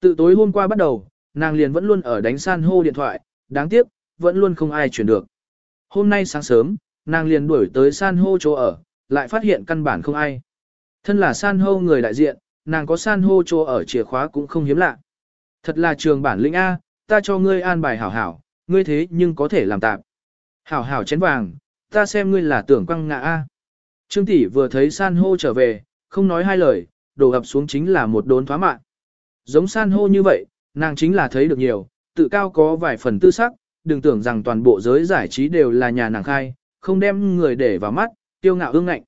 Từ tối hôm qua bắt đầu, nàng liền vẫn luôn ở đánh san hô điện thoại, đáng tiếc, vẫn luôn không ai chuyển được. Hôm nay sáng sớm, nàng liền đuổi tới san hô chỗ ở, lại phát hiện căn bản không ai. Thân là san hô người đại diện, nàng có san hô chỗ ở chìa khóa cũng không hiếm lạ. Thật là trường bản lĩnh A, ta cho ngươi an bài hảo hảo, ngươi thế nhưng có thể làm tạm. Hảo hảo chén vàng, ta xem ngươi là tưởng quăng ngạ A. Trương tỷ vừa thấy san hô trở về, không nói hai lời, đổ ập xuống chính là một đốn thoá mạng. Giống san hô như vậy, nàng chính là thấy được nhiều, tự cao có vài phần tư sắc, đừng tưởng rằng toàn bộ giới giải trí đều là nhà nàng khai, không đem người để vào mắt, tiêu ngạo ương ngạnh.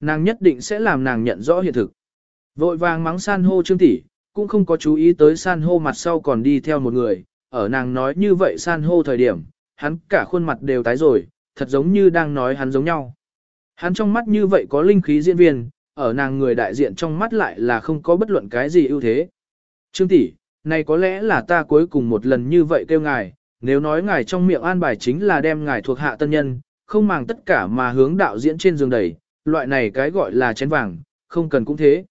Nàng nhất định sẽ làm nàng nhận rõ hiện thực. Vội vàng mắng san hô trương tỷ, cũng không có chú ý tới san hô mặt sau còn đi theo một người, ở nàng nói như vậy san hô thời điểm, hắn cả khuôn mặt đều tái rồi, thật giống như đang nói hắn giống nhau. Hắn trong mắt như vậy có linh khí diễn viên, ở nàng người đại diện trong mắt lại là không có bất luận cái gì ưu thế. Trương tỷ, này có lẽ là ta cuối cùng một lần như vậy kêu ngài, nếu nói ngài trong miệng an bài chính là đem ngài thuộc hạ tân nhân, không màng tất cả mà hướng đạo diễn trên giường đẩy, loại này cái gọi là chén vàng, không cần cũng thế.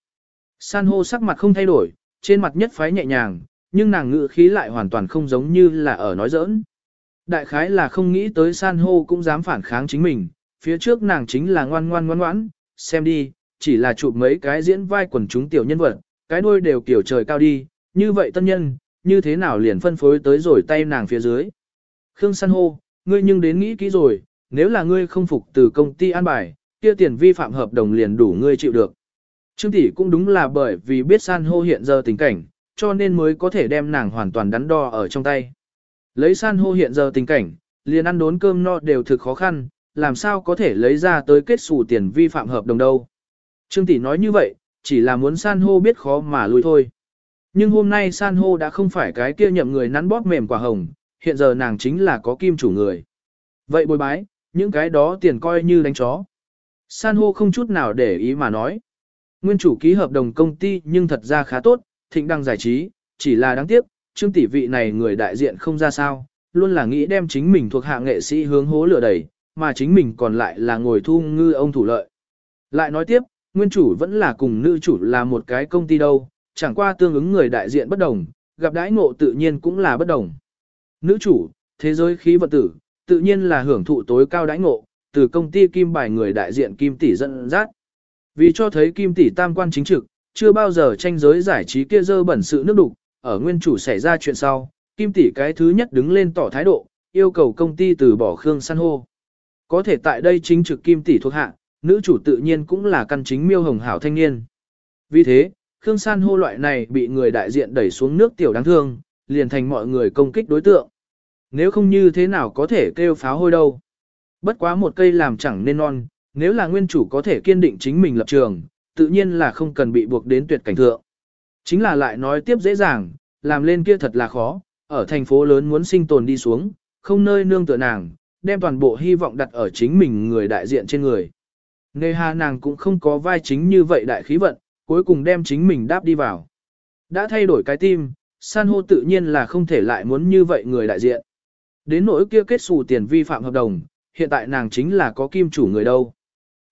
San hô sắc mặt không thay đổi, trên mặt nhất phái nhẹ nhàng, nhưng nàng ngữ khí lại hoàn toàn không giống như là ở nói giỡn. Đại khái là không nghĩ tới san hô cũng dám phản kháng chính mình, phía trước nàng chính là ngoan ngoan ngoan ngoãn, xem đi, chỉ là chụp mấy cái diễn vai quần chúng tiểu nhân vật, cái đuôi đều kiểu trời cao đi, như vậy tân nhân, như thế nào liền phân phối tới rồi tay nàng phía dưới. Khương san hô, ngươi nhưng đến nghĩ kỹ rồi, nếu là ngươi không phục từ công ty an bài, kia tiền vi phạm hợp đồng liền đủ ngươi chịu được. Trương tỷ cũng đúng là bởi vì biết san hô hiện giờ tình cảnh, cho nên mới có thể đem nàng hoàn toàn đắn đo ở trong tay. Lấy san hô hiện giờ tình cảnh, liền ăn đốn cơm no đều thực khó khăn, làm sao có thể lấy ra tới kết xù tiền vi phạm hợp đồng đâu. Trương tỷ nói như vậy, chỉ là muốn san hô biết khó mà lùi thôi. Nhưng hôm nay san hô đã không phải cái kia nhậm người nắn bóp mềm quả hồng, hiện giờ nàng chính là có kim chủ người. Vậy bồi bái, những cái đó tiền coi như đánh chó. San hô không chút nào để ý mà nói. Nguyên chủ ký hợp đồng công ty nhưng thật ra khá tốt, thịnh đăng giải trí, chỉ là đáng tiếc, trương tỷ vị này người đại diện không ra sao, luôn là nghĩ đem chính mình thuộc hạ nghệ sĩ hướng hố lửa đẩy, mà chính mình còn lại là ngồi thu ngư ông thủ lợi. Lại nói tiếp, nguyên chủ vẫn là cùng nữ chủ là một cái công ty đâu, chẳng qua tương ứng người đại diện bất đồng, gặp đãi ngộ tự nhiên cũng là bất đồng. Nữ chủ, thế giới khí vận tử, tự nhiên là hưởng thụ tối cao đãi ngộ, từ công ty kim bài người đại diện kim tỷ dẫn dắt. Vì cho thấy kim tỷ tam quan chính trực, chưa bao giờ tranh giới giải trí kia dơ bẩn sự nước đục, ở nguyên chủ xảy ra chuyện sau, kim tỷ cái thứ nhất đứng lên tỏ thái độ, yêu cầu công ty từ bỏ Khương San hô. Có thể tại đây chính trực kim tỷ thuộc hạ, nữ chủ tự nhiên cũng là căn chính miêu hồng hảo thanh niên. Vì thế, Khương San hô loại này bị người đại diện đẩy xuống nước tiểu đáng thương, liền thành mọi người công kích đối tượng. Nếu không như thế nào có thể kêu pháo hôi đâu. Bất quá một cây làm chẳng nên non, nếu là nguyên chủ có thể kiên định chính mình lập trường, tự nhiên là không cần bị buộc đến tuyệt cảnh thượng. Chính là lại nói tiếp dễ dàng, làm lên kia thật là khó, ở thành phố lớn muốn sinh tồn đi xuống, không nơi nương tựa nàng, đem toàn bộ hy vọng đặt ở chính mình người đại diện trên người. Nề hà nàng cũng không có vai chính như vậy đại khí vận, cuối cùng đem chính mình đáp đi vào. Đã thay đổi cái tim, san hô tự nhiên là không thể lại muốn như vậy người đại diện. Đến nỗi kia kết xù tiền vi phạm hợp đồng, hiện tại nàng chính là có kim chủ người đâu.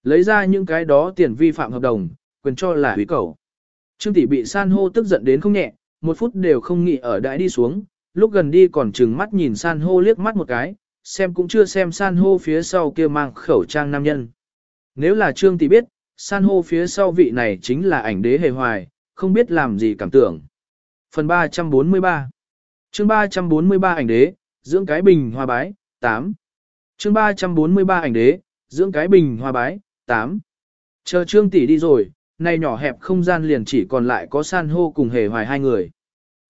Lấy ra những cái đó tiền vi phạm hợp đồng, quyền cho là hủy cầu. Trương tỷ bị san hô tức giận đến không nhẹ, một phút đều không nghĩ ở đại đi xuống, lúc gần đi còn chừng mắt nhìn san hô liếc mắt một cái, xem cũng chưa xem san hô phía sau kia mang khẩu trang nam nhân. Nếu là trương tỷ biết, san hô phía sau vị này chính là ảnh đế hề hoài, không biết làm gì cảm tưởng. Phần 343 chương 343 ảnh đế, dưỡng cái bình hoa bái, 8. chương 343 ảnh đế, dưỡng cái bình hoa bái, 8. Chờ trương tỷ đi rồi, nay nhỏ hẹp không gian liền chỉ còn lại có san hô cùng hề hoài hai người.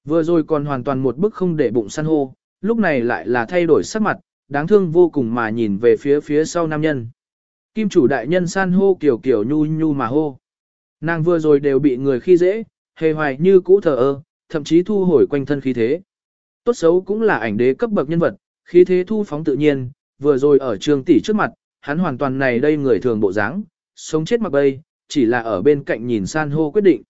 Vừa rồi còn hoàn toàn một bức không để bụng san hô, lúc này lại là thay đổi sắc mặt, đáng thương vô cùng mà nhìn về phía phía sau nam nhân. Kim chủ đại nhân san hô kiểu kiểu nhu nhu mà hô. Nàng vừa rồi đều bị người khi dễ, hề hoài như cũ thờ ơ, thậm chí thu hồi quanh thân khí thế. Tốt xấu cũng là ảnh đế cấp bậc nhân vật, khí thế thu phóng tự nhiên, vừa rồi ở trường tỷ trước mặt, hắn hoàn toàn này đây người thường bộ dáng, sống chết mặc bay, chỉ là ở bên cạnh nhìn san hô quyết định.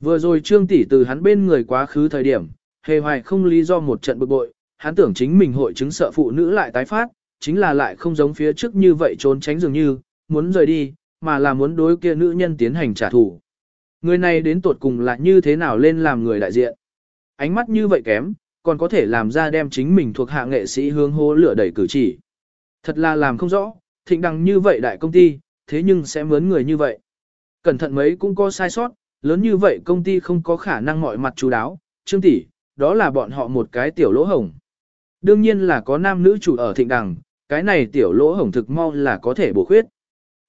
Vừa rồi trương tỷ từ hắn bên người quá khứ thời điểm, hề hoài không lý do một trận bực bội, hắn tưởng chính mình hội chứng sợ phụ nữ lại tái phát, chính là lại không giống phía trước như vậy trốn tránh dường như, muốn rời đi, mà là muốn đối kia nữ nhân tiến hành trả thù. Người này đến tuột cùng là như thế nào lên làm người đại diện. ánh mắt như vậy kém, còn có thể làm ra đem chính mình thuộc hạ nghệ sĩ hướng hố lửa đẩy cử chỉ. Thật là làm không rõ, thịnh đằng như vậy đại công ty, thế nhưng sẽ mướn người như vậy. Cẩn thận mấy cũng có sai sót, lớn như vậy công ty không có khả năng mọi mặt chú đáo, trương tỷ, đó là bọn họ một cái tiểu lỗ hổng. Đương nhiên là có nam nữ chủ ở thịnh đằng, cái này tiểu lỗ hổng thực mau là có thể bổ khuyết.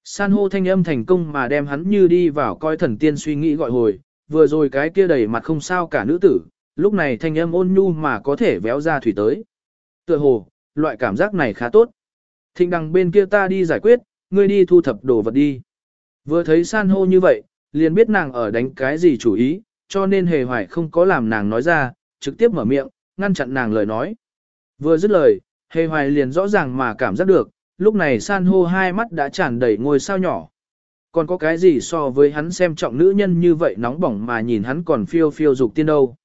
San hô thanh âm thành công mà đem hắn như đi vào coi thần tiên suy nghĩ gọi hồi, vừa rồi cái kia đầy mặt không sao cả nữ tử, lúc này thanh âm ôn nhu mà có thể véo ra thủy tới. Tựa hồ, loại cảm giác này khá tốt. Thịnh đằng bên kia ta đi giải quyết, ngươi đi thu thập đồ vật đi. Vừa thấy san hô như vậy, liền biết nàng ở đánh cái gì chủ ý, cho nên hề hoài không có làm nàng nói ra, trực tiếp mở miệng, ngăn chặn nàng lời nói. Vừa dứt lời, hề hoài liền rõ ràng mà cảm giác được, lúc này san hô hai mắt đã tràn đầy ngôi sao nhỏ. Còn có cái gì so với hắn xem trọng nữ nhân như vậy nóng bỏng mà nhìn hắn còn phiêu phiêu dục tiên đâu.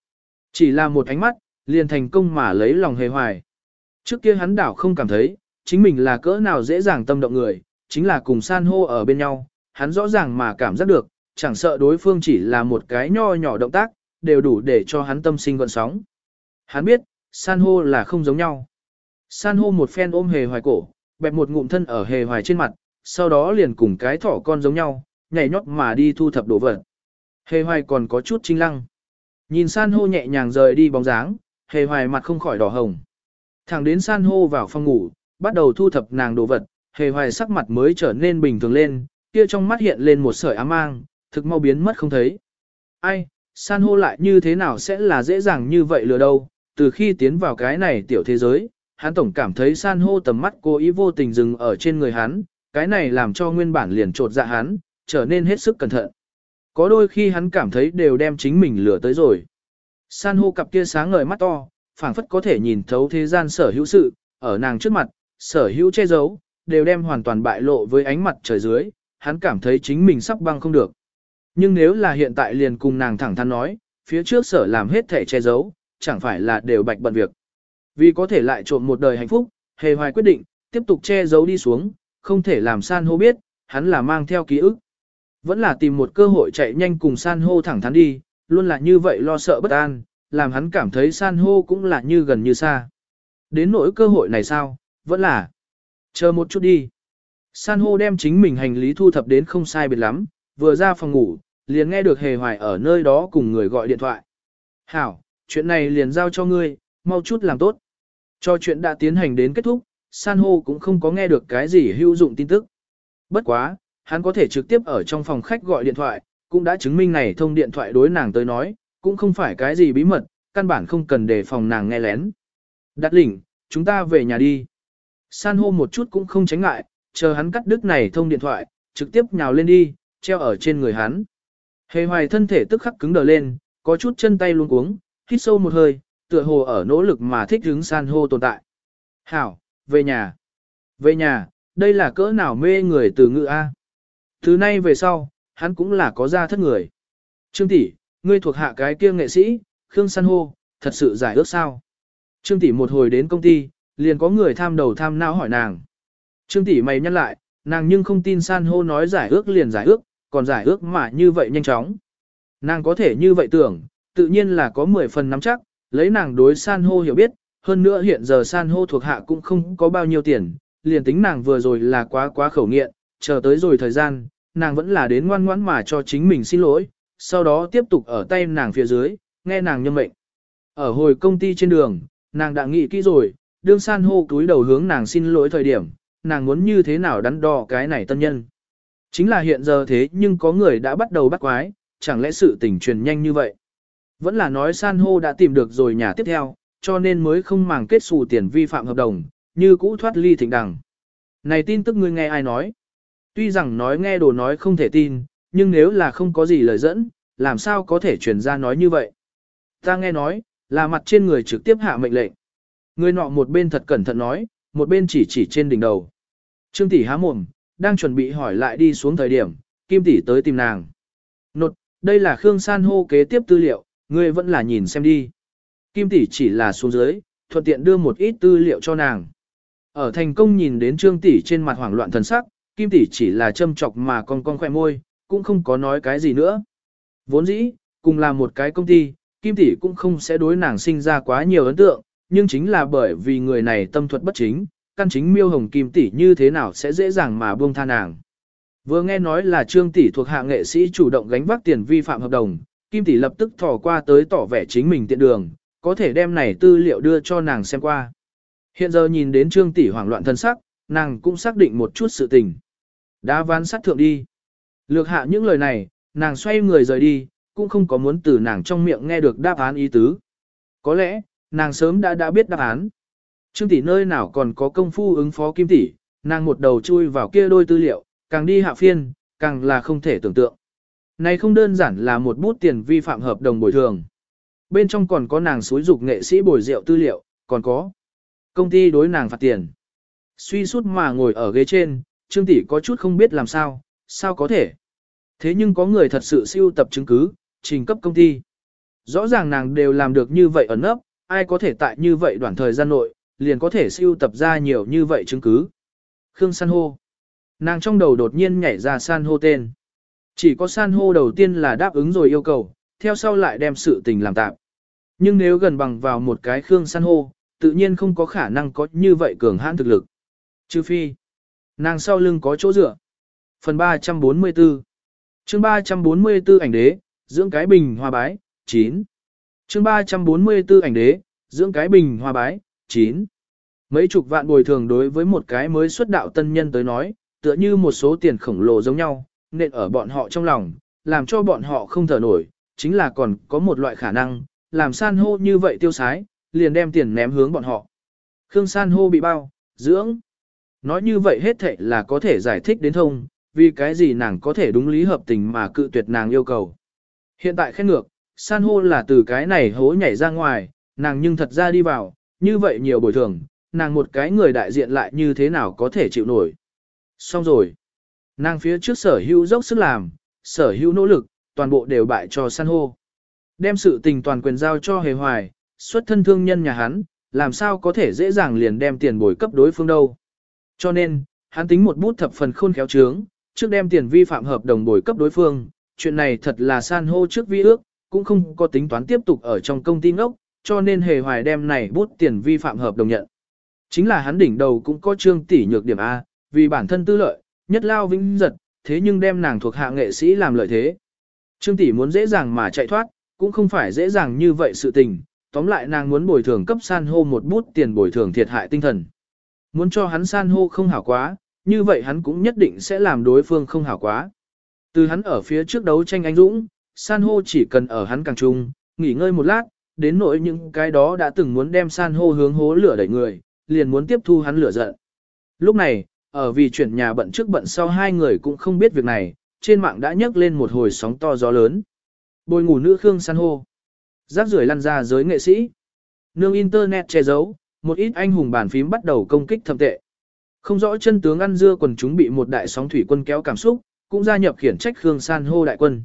Chỉ là một ánh mắt, liền thành công mà lấy lòng hề hoài. Trước kia hắn đảo không cảm thấy, chính mình là cỡ nào dễ dàng tâm động người, chính là cùng san hô ở bên nhau, hắn rõ ràng mà cảm giác được, chẳng sợ đối phương chỉ là một cái nho nhỏ động tác, đều đủ để cho hắn tâm sinh gọn sóng. Hắn biết, san hô là không giống nhau. San hô một phen ôm hề hoài cổ, bẹp một ngụm thân ở hề hoài trên mặt, sau đó liền cùng cái thỏ con giống nhau, nhảy nhót mà đi thu thập đồ vật. Hề hoài còn có chút trinh lăng. Nhìn san hô nhẹ nhàng rời đi bóng dáng, hề hoài mặt không khỏi đỏ hồng. Thẳng đến san hô vào phòng ngủ, bắt đầu thu thập nàng đồ vật, hề hoài sắc mặt mới trở nên bình thường lên, kia trong mắt hiện lên một sợi ám mang, thực mau biến mất không thấy. Ai, san hô lại như thế nào sẽ là dễ dàng như vậy lừa đâu, từ khi tiến vào cái này tiểu thế giới, hắn tổng cảm thấy san hô tầm mắt cố ý vô tình dừng ở trên người hắn, cái này làm cho nguyên bản liền trột dạ hắn, trở nên hết sức cẩn thận. Có đôi khi hắn cảm thấy đều đem chính mình lừa tới rồi. San hô cặp kia sáng ngời mắt to, phảng phất có thể nhìn thấu thế gian sở hữu sự, ở nàng trước mặt, sở hữu che giấu, đều đem hoàn toàn bại lộ với ánh mặt trời dưới, hắn cảm thấy chính mình sắp băng không được. Nhưng nếu là hiện tại liền cùng nàng thẳng thắn nói, phía trước sở làm hết thể che giấu, chẳng phải là đều bạch bận việc. Vì có thể lại trộm một đời hạnh phúc, hề hoài quyết định, tiếp tục che giấu đi xuống, không thể làm san hô biết, hắn là mang theo ký ức. Vẫn là tìm một cơ hội chạy nhanh cùng san hô thẳng thắn đi, luôn là như vậy lo sợ bất an, làm hắn cảm thấy san hô cũng là như gần như xa. Đến nỗi cơ hội này sao, vẫn là chờ một chút đi. San hô đem chính mình hành lý thu thập đến không sai biệt lắm, vừa ra phòng ngủ, liền nghe được hề hoài ở nơi đó cùng người gọi điện thoại. Hảo, chuyện này liền giao cho ngươi, mau chút làm tốt. Cho chuyện đã tiến hành đến kết thúc, san hô cũng không có nghe được cái gì hữu dụng tin tức. Bất quá, hắn có thể trực tiếp ở trong phòng khách gọi điện thoại, cũng đã chứng minh này thông điện thoại đối nàng tới nói, cũng không phải cái gì bí mật, căn bản không cần để phòng nàng nghe lén. Đặt lỉnh, chúng ta về nhà đi. San hô một chút cũng không tránh ngại, chờ hắn cắt đứt này thông điện thoại, trực tiếp nhào lên đi, treo ở trên người hắn. Hề hoài thân thể tức khắc cứng đờ lên, có chút chân tay luôn cuống, hít sâu một hơi, tựa hồ ở nỗ lực mà thích hứng san hô tồn tại. Hảo, về nhà. Về nhà, đây là cỡ nào mê người từ ngữ A. Thứ nay về sau, hắn cũng là có ra thất người. Trương tỷ, ngươi thuộc hạ cái kia nghệ sĩ, Khương San hô, thật sự giải ước sao? Trương tỷ một hồi đến công ty, liền có người tham đầu tham não hỏi nàng. Trương tỷ mày nhắc lại, nàng nhưng không tin san hô nói giải ước liền giải ước, còn giải ước mà như vậy nhanh chóng. Nàng có thể như vậy tưởng, tự nhiên là có 10 phần nắm chắc, lấy nàng đối san hô hiểu biết, hơn nữa hiện giờ san hô thuộc hạ cũng không có bao nhiêu tiền, liền tính nàng vừa rồi là quá quá khẩu nghiện, chờ tới rồi thời gian, nàng vẫn là đến ngoan ngoãn mà cho chính mình xin lỗi, sau đó tiếp tục ở tay nàng phía dưới, nghe nàng nhâm mệnh. Ở hồi công ty trên đường, nàng đã nghĩ kỹ rồi, đương san hô túi đầu hướng nàng xin lỗi thời điểm, nàng muốn như thế nào đắn đo cái này tân nhân. Chính là hiện giờ thế nhưng có người đã bắt đầu bắt quái, chẳng lẽ sự tình truyền nhanh như vậy. Vẫn là nói san hô đã tìm được rồi nhà tiếp theo, cho nên mới không màng kết xù tiền vi phạm hợp đồng, như cũ thoát ly thịnh đằng. Này tin tức ngươi nghe ai nói? Tuy rằng nói nghe đồ nói không thể tin, nhưng nếu là không có gì lời dẫn, làm sao có thể truyền ra nói như vậy? Ta nghe nói, là mặt trên người trực tiếp hạ mệnh lệnh. Người nọ một bên thật cẩn thận nói, một bên chỉ chỉ trên đỉnh đầu. Trương tỷ há mồm, đang chuẩn bị hỏi lại đi xuống thời điểm, Kim tỷ tới tìm nàng. Nột, đây là Khương San hô kế tiếp tư liệu, ngươi vẫn là nhìn xem đi. Kim tỷ chỉ là xuống dưới, thuận tiện đưa một ít tư liệu cho nàng. Ở thành công nhìn đến Trương tỷ trên mặt hoảng loạn thần sắc, Kim tỷ chỉ là châm chọc mà con con khỏe môi, cũng không có nói cái gì nữa. Vốn dĩ, cùng là một cái công ty, Kim tỷ cũng không sẽ đối nàng sinh ra quá nhiều ấn tượng, nhưng chính là bởi vì người này tâm thuật bất chính, căn chính miêu hồng Kim tỷ như thế nào sẽ dễ dàng mà buông tha nàng. Vừa nghe nói là Trương tỷ thuộc hạ nghệ sĩ chủ động gánh vác tiền vi phạm hợp đồng, Kim tỷ lập tức thò qua tới tỏ vẻ chính mình tiện đường, có thể đem này tư liệu đưa cho nàng xem qua. Hiện giờ nhìn đến Trương tỷ hoảng loạn thân sắc, nàng cũng xác định một chút sự tình. Đã ván sát thượng đi. Lược hạ những lời này, nàng xoay người rời đi, cũng không có muốn từ nàng trong miệng nghe được đáp án ý tứ. Có lẽ, nàng sớm đã đã biết đáp án. Trương tỷ nơi nào còn có công phu ứng phó kim tỷ, nàng một đầu chui vào kia đôi tư liệu, càng đi hạ phiên, càng là không thể tưởng tượng. Này không đơn giản là một bút tiền vi phạm hợp đồng bồi thường. Bên trong còn có nàng xúi dục nghệ sĩ bồi rượu tư liệu, còn có công ty đối nàng phạt tiền. Suy suốt mà ngồi ở ghế trên, Trương tỷ có chút không biết làm sao, sao có thể. Thế nhưng có người thật sự siêu tập chứng cứ, trình cấp công ty. Rõ ràng nàng đều làm được như vậy ẩn nấp ai có thể tại như vậy đoạn thời gian nội, liền có thể siêu tập ra nhiều như vậy chứng cứ. Khương San hô. Nàng trong đầu đột nhiên nhảy ra san hô tên. Chỉ có san hô đầu tiên là đáp ứng rồi yêu cầu, theo sau lại đem sự tình làm tạm. Nhưng nếu gần bằng vào một cái Khương san hô, tự nhiên không có khả năng có như vậy cường hãn thực lực. Trừ phi, nàng sau lưng có chỗ dựa. Phần 344 chương 344 ảnh đế, dưỡng cái bình hoa bái, 9. chương 344 ảnh đế, dưỡng cái bình hoa bái, 9. Mấy chục vạn bồi thường đối với một cái mới xuất đạo tân nhân tới nói, tựa như một số tiền khổng lồ giống nhau, nên ở bọn họ trong lòng, làm cho bọn họ không thở nổi, chính là còn có một loại khả năng, làm san hô như vậy tiêu sái, liền đem tiền ném hướng bọn họ. Khương san hô bị bao, dưỡng. Nói như vậy hết thệ là có thể giải thích đến thông, vì cái gì nàng có thể đúng lý hợp tình mà cự tuyệt nàng yêu cầu. Hiện tại khen ngược, san hô là từ cái này hố nhảy ra ngoài, nàng nhưng thật ra đi vào, như vậy nhiều bồi thường, nàng một cái người đại diện lại như thế nào có thể chịu nổi. Xong rồi. Nàng phía trước sở hữu dốc sức làm, sở hữu nỗ lực, toàn bộ đều bại cho san hô. Đem sự tình toàn quyền giao cho hề hoài, xuất thân thương nhân nhà hắn, làm sao có thể dễ dàng liền đem tiền bồi cấp đối phương đâu. Cho nên, hắn tính một bút thập phần khôn khéo trướng, trước đem tiền vi phạm hợp đồng bồi cấp đối phương, chuyện này thật là san hô trước vi ước, cũng không có tính toán tiếp tục ở trong công ty ngốc, cho nên hề hoài đem này bút tiền vi phạm hợp đồng nhận. Chính là hắn đỉnh đầu cũng có trương tỷ nhược điểm A, vì bản thân tư lợi, nhất lao vĩnh giật, thế nhưng đem nàng thuộc hạ nghệ sĩ làm lợi thế. Trương tỷ muốn dễ dàng mà chạy thoát, cũng không phải dễ dàng như vậy sự tình, tóm lại nàng muốn bồi thường cấp san hô một bút tiền bồi thường thiệt hại tinh thần. Muốn cho hắn san hô không hảo quá, như vậy hắn cũng nhất định sẽ làm đối phương không hảo quá. Từ hắn ở phía trước đấu tranh anh dũng, san hô chỉ cần ở hắn càng trung, nghỉ ngơi một lát, đến nỗi những cái đó đã từng muốn đem san hô hướng hố lửa đẩy người, liền muốn tiếp thu hắn lửa giận. Lúc này, ở vì chuyển nhà bận trước bận sau hai người cũng không biết việc này, trên mạng đã nhấc lên một hồi sóng to gió lớn. Bồi ngủ nữ Khương san hô. Rác rưởi lăn ra giới nghệ sĩ. Nương Internet che giấu, một ít anh hùng bàn phím bắt đầu công kích thâm tệ. Không rõ chân tướng ăn dưa quần chúng bị một đại sóng thủy quân kéo cảm xúc, cũng gia nhập khiển trách Khương San hô đại quân.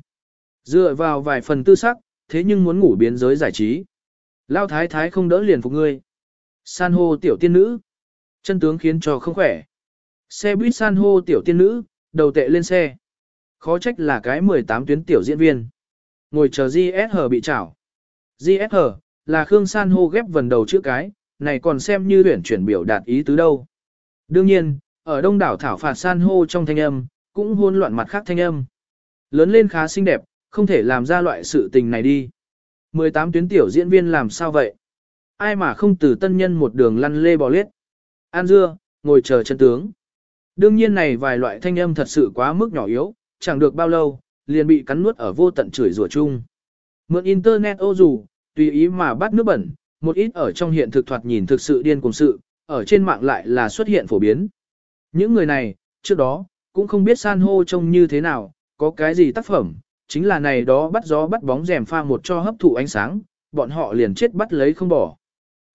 Dựa vào vài phần tư sắc, thế nhưng muốn ngủ biến giới giải trí. Lao thái thái không đỡ liền phục ngươi. San hô tiểu tiên nữ. Chân tướng khiến cho không khỏe. Xe buýt san hô tiểu tiên nữ, đầu tệ lên xe. Khó trách là cái 18 tuyến tiểu diễn viên. Ngồi chờ GSH bị chảo. GSH, là Khương San hô ghép vần đầu chữ cái, này còn xem như tuyển chuyển biểu đạt ý tứ đâu. Đương nhiên, ở đông đảo thảo phạt san hô trong thanh âm, cũng hôn loạn mặt khác thanh âm. Lớn lên khá xinh đẹp, không thể làm ra loại sự tình này đi. 18 tuyến tiểu diễn viên làm sao vậy? Ai mà không từ tân nhân một đường lăn lê bò liết. An dưa, ngồi chờ chân tướng. Đương nhiên này vài loại thanh âm thật sự quá mức nhỏ yếu, chẳng được bao lâu, liền bị cắn nuốt ở vô tận chửi rủa chung. Mượn internet ô dù, tùy ý mà bắt nước bẩn, một ít ở trong hiện thực thoạt nhìn thực sự điên cùng sự, ở trên mạng lại là xuất hiện phổ biến. Những người này, trước đó, cũng không biết san hô trông như thế nào, có cái gì tác phẩm, chính là này đó bắt gió bắt bóng rèm pha một cho hấp thụ ánh sáng, bọn họ liền chết bắt lấy không bỏ.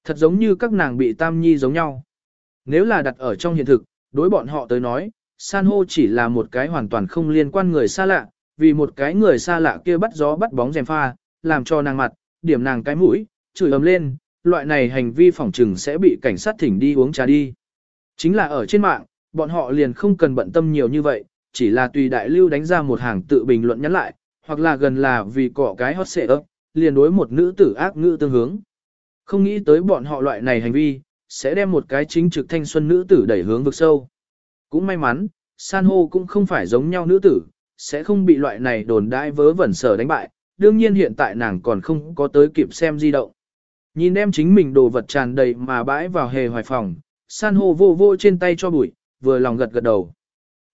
Thật giống như các nàng bị tam nhi giống nhau. Nếu là đặt ở trong hiện thực, đối bọn họ tới nói, san hô chỉ là một cái hoàn toàn không liên quan người xa lạ, vì một cái người xa lạ kia bắt gió bắt bóng rèm pha, làm cho nàng mặt, điểm nàng cái mũi, chửi ấm lên, loại này hành vi phỏng trừng sẽ bị cảnh sát thỉnh đi uống trà đi. Chính là ở trên mạng, bọn họ liền không cần bận tâm nhiều như vậy, chỉ là tùy đại lưu đánh ra một hàng tự bình luận nhắn lại, hoặc là gần là vì cỏ cái hot xệ ấp, liền đối một nữ tử ác ngữ tương hướng. Không nghĩ tới bọn họ loại này hành vi, sẽ đem một cái chính trực thanh xuân nữ tử đẩy hướng vực sâu. Cũng may mắn, san hô cũng không phải giống nhau nữ tử, sẽ không bị loại này đồn đãi vớ vẩn sở đánh bại, đương nhiên hiện tại nàng còn không có tới kịp xem di động. Nhìn em chính mình đồ vật tràn đầy mà bãi vào hề hoài phòng, san hô vô vô trên tay cho bụi, vừa lòng gật gật đầu.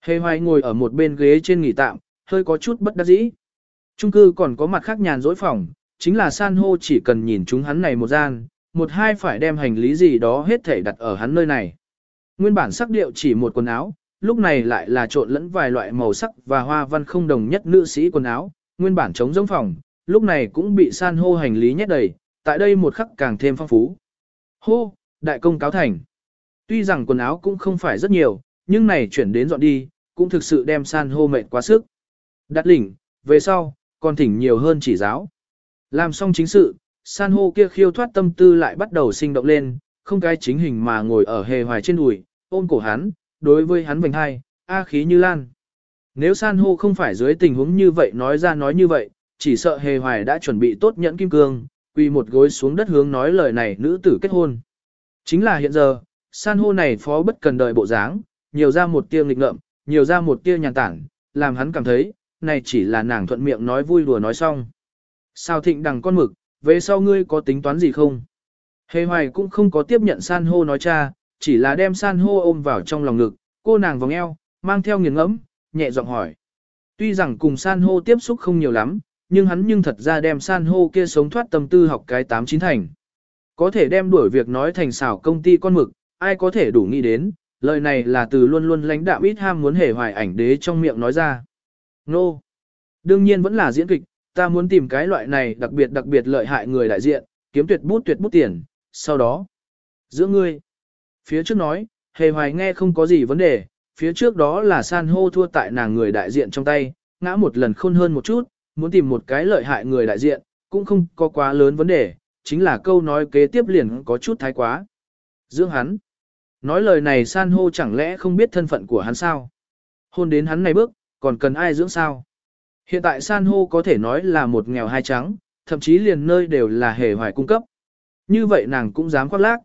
Hề hoài ngồi ở một bên ghế trên nghỉ tạm, hơi có chút bất đắc dĩ. Trung cư còn có mặt khác nhàn dỗi phòng, chính là san hô chỉ cần nhìn chúng hắn này một gian, một hai phải đem hành lý gì đó hết thể đặt ở hắn nơi này. Nguyên bản sắc điệu chỉ một quần áo, lúc này lại là trộn lẫn vài loại màu sắc và hoa văn không đồng nhất nữ sĩ quần áo, nguyên bản chống giống phòng, lúc này cũng bị san hô hành lý nhét đầy, tại đây một khắc càng thêm phong phú. Hô, đại công cáo thành. Tuy rằng quần áo cũng không phải rất nhiều, nhưng này chuyển đến dọn đi, cũng thực sự đem san hô mệt quá sức. Đặt lỉnh, về sau, còn thỉnh nhiều hơn chỉ giáo. Làm xong chính sự, san hô kia khiêu thoát tâm tư lại bắt đầu sinh động lên, không cái chính hình mà ngồi ở hề hoài trên đùi, ôm cổ hắn, đối với hắn vành hai, a khí như lan. Nếu san hô không phải dưới tình huống như vậy nói ra nói như vậy, chỉ sợ hề hoài đã chuẩn bị tốt nhẫn kim cương, quỳ một gối xuống đất hướng nói lời này nữ tử kết hôn. Chính là hiện giờ, san hô này phó bất cần đợi bộ dáng, nhiều ra một tia nghịch ngợm, nhiều ra một tia nhàn tản, làm hắn cảm thấy, này chỉ là nàng thuận miệng nói vui đùa nói xong. Sao thịnh đằng con mực, về sau ngươi có tính toán gì không? Hề hoài cũng không có tiếp nhận san hô nói cha, chỉ là đem san hô ôm vào trong lòng ngực, cô nàng vòng eo, mang theo nghiền ngẫm, nhẹ giọng hỏi. Tuy rằng cùng san hô tiếp xúc không nhiều lắm, nhưng hắn nhưng thật ra đem san hô kia sống thoát tâm tư học cái tám chín thành. Có thể đem đuổi việc nói thành xảo công ty con mực, ai có thể đủ nghĩ đến, lời này là từ luôn luôn lãnh đạo ít ham muốn hề hoài ảnh đế trong miệng nói ra. Nô! No. Đương nhiên vẫn là diễn kịch, ta muốn tìm cái loại này đặc biệt đặc biệt lợi hại người đại diện, kiếm tuyệt bút tuyệt bút tiền, sau đó. Giữa ngươi. Phía trước nói, hề hoài nghe không có gì vấn đề, phía trước đó là san hô thua tại nàng người đại diện trong tay, ngã một lần khôn hơn một chút, muốn tìm một cái lợi hại người đại diện, cũng không có quá lớn vấn đề, chính là câu nói kế tiếp liền có chút thái quá. Dưỡng hắn. Nói lời này san hô chẳng lẽ không biết thân phận của hắn sao? Hôn đến hắn này bước, còn cần ai dưỡng sao? Hiện tại san hô có thể nói là một nghèo hai trắng, thậm chí liền nơi đều là hề hoài cung cấp. Như vậy nàng cũng dám khoác lác.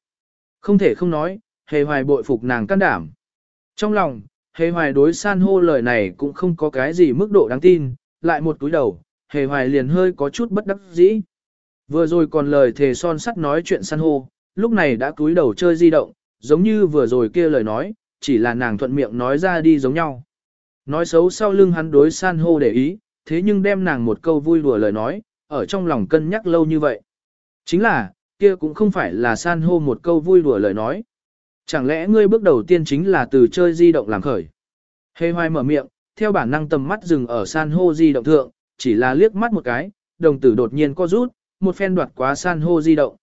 Không thể không nói, hề hoài bội phục nàng can đảm. Trong lòng, hề hoài đối san hô lời này cũng không có cái gì mức độ đáng tin, lại một túi đầu, hề hoài liền hơi có chút bất đắc dĩ. Vừa rồi còn lời thề son sắt nói chuyện san hô, lúc này đã túi đầu chơi di động, giống như vừa rồi kia lời nói, chỉ là nàng thuận miệng nói ra đi giống nhau. Nói xấu sau lưng hắn đối san hô để ý, thế nhưng đem nàng một câu vui đùa lời nói, ở trong lòng cân nhắc lâu như vậy. Chính là, kia cũng không phải là san hô một câu vui đùa lời nói. Chẳng lẽ ngươi bước đầu tiên chính là từ chơi di động làm khởi? Hê hoài mở miệng, theo bản năng tầm mắt dừng ở san hô di động thượng, chỉ là liếc mắt một cái, đồng tử đột nhiên co rút, một phen đoạt quá san hô di động.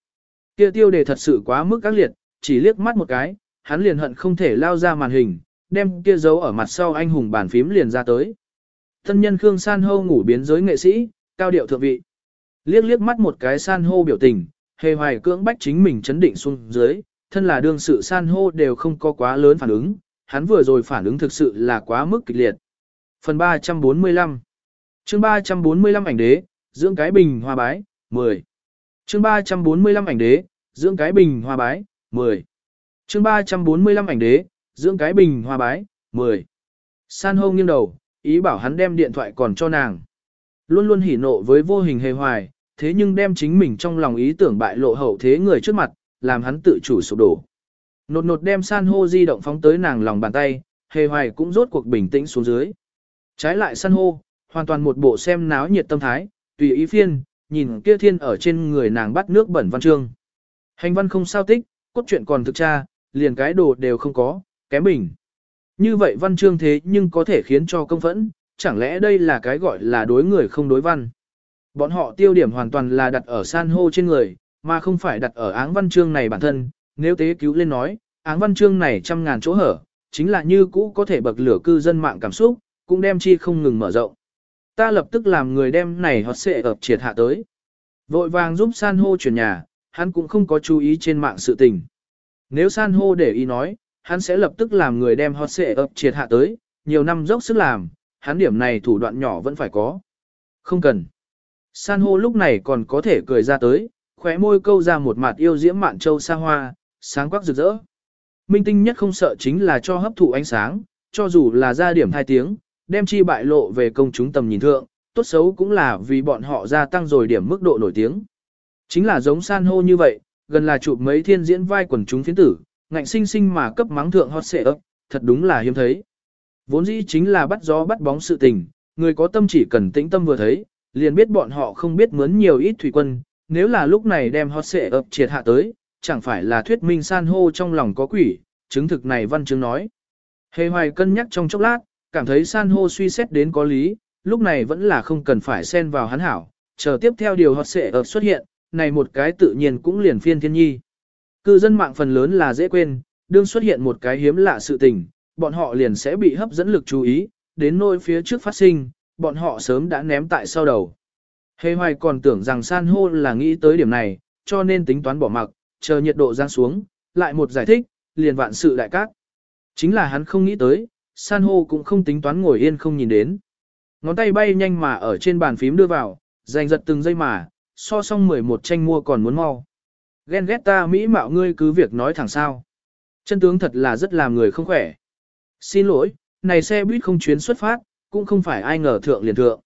Kia tiêu đề thật sự quá mức các liệt, chỉ liếc mắt một cái, hắn liền hận không thể lao ra màn hình, đem kia dấu ở mặt sau anh hùng bàn phím liền ra tới. Thân nhân Khương San hô ngủ biến giới nghệ sĩ, cao điệu thượng vị. Liếc liếc mắt một cái san hô biểu tình, hề hoài cưỡng bách chính mình chấn định xuống dưới, thân là đương sự san hô đều không có quá lớn phản ứng, hắn vừa rồi phản ứng thực sự là quá mức kịch liệt. Phần 345 chương 345 ảnh đế, dưỡng cái bình hoa bái, 10. chương 345 ảnh đế, dưỡng cái bình hoa bái, 10. chương 345 ảnh đế, dưỡng cái bình hoa bái, 10. San hô nghiêng đầu, ý bảo hắn đem điện thoại còn cho nàng. Luôn luôn hỉ nộ với vô hình hề hoài, thế nhưng đem chính mình trong lòng ý tưởng bại lộ hậu thế người trước mặt, làm hắn tự chủ sụp đổ. Nột nột đem san hô di động phóng tới nàng lòng bàn tay, hề hoài cũng rốt cuộc bình tĩnh xuống dưới. Trái lại san hô, hoàn toàn một bộ xem náo nhiệt tâm thái, tùy ý phiên, nhìn kia thiên ở trên người nàng bắt nước bẩn văn chương. Hành văn không sao tích, cốt truyện còn thực tra, liền cái đồ đều không có, kém bình. Như vậy văn chương thế nhưng có thể khiến cho công phẫn, chẳng lẽ đây là cái gọi là đối người không đối văn. Bọn họ tiêu điểm hoàn toàn là đặt ở san hô trên người, mà không phải đặt ở áng văn chương này bản thân, nếu tế cứu lên nói, áng văn chương này trăm ngàn chỗ hở, chính là như cũ có thể bậc lửa cư dân mạng cảm xúc, cũng đem chi không ngừng mở rộng. Ta lập tức làm người đem này hót xệ ập triệt hạ tới. Vội vàng giúp san hô chuyển nhà, hắn cũng không có chú ý trên mạng sự tình. Nếu san hô để ý nói, hắn sẽ lập tức làm người đem hot xệ ập triệt hạ tới, nhiều năm dốc sức làm, hắn điểm này thủ đoạn nhỏ vẫn phải có. Không cần. San hô lúc này còn có thể cười ra tới, khóe môi câu ra một mặt yêu diễm mạn châu xa hoa, sáng quắc rực rỡ. Minh tinh nhất không sợ chính là cho hấp thụ ánh sáng, cho dù là ra điểm hai tiếng, đem chi bại lộ về công chúng tầm nhìn thượng, tốt xấu cũng là vì bọn họ gia tăng rồi điểm mức độ nổi tiếng. Chính là giống san hô như vậy, gần là chụp mấy thiên diễn vai quần chúng phiến tử, ngạnh sinh sinh mà cấp mắng thượng hot xệ ấp, thật đúng là hiếm thấy. Vốn dĩ chính là bắt gió bắt bóng sự tình, người có tâm chỉ cần tĩnh tâm vừa thấy, liền biết bọn họ không biết mướn nhiều ít thủy quân, nếu là lúc này đem hot xệ ấp triệt hạ tới, chẳng phải là thuyết minh san hô trong lòng có quỷ, chứng thực này văn chứng nói. Hề hoài cân nhắc trong chốc lát, cảm thấy san hô suy xét đến có lý, lúc này vẫn là không cần phải xen vào hắn hảo, chờ tiếp theo điều hot xệ ấp xuất hiện, này một cái tự nhiên cũng liền phiên thiên nhi. Cư dân mạng phần lớn là dễ quên, đương xuất hiện một cái hiếm lạ sự tình, bọn họ liền sẽ bị hấp dẫn lực chú ý, đến nỗi phía trước phát sinh, bọn họ sớm đã ném tại sau đầu. Hề hoài còn tưởng rằng san hô là nghĩ tới điểm này, cho nên tính toán bỏ mặc, chờ nhiệt độ giang xuống, lại một giải thích, liền vạn sự đại cát. Chính là hắn không nghĩ tới, san hô cũng không tính toán ngồi yên không nhìn đến. Ngón tay bay nhanh mà ở trên bàn phím đưa vào, giành giật từng giây mà, so xong 11 tranh mua còn muốn mau. Ghen ghét ta mỹ mạo ngươi cứ việc nói thẳng sao. Chân tướng thật là rất làm người không khỏe. Xin lỗi, này xe buýt không chuyến xuất phát, cũng không phải ai ngờ thượng liền thượng.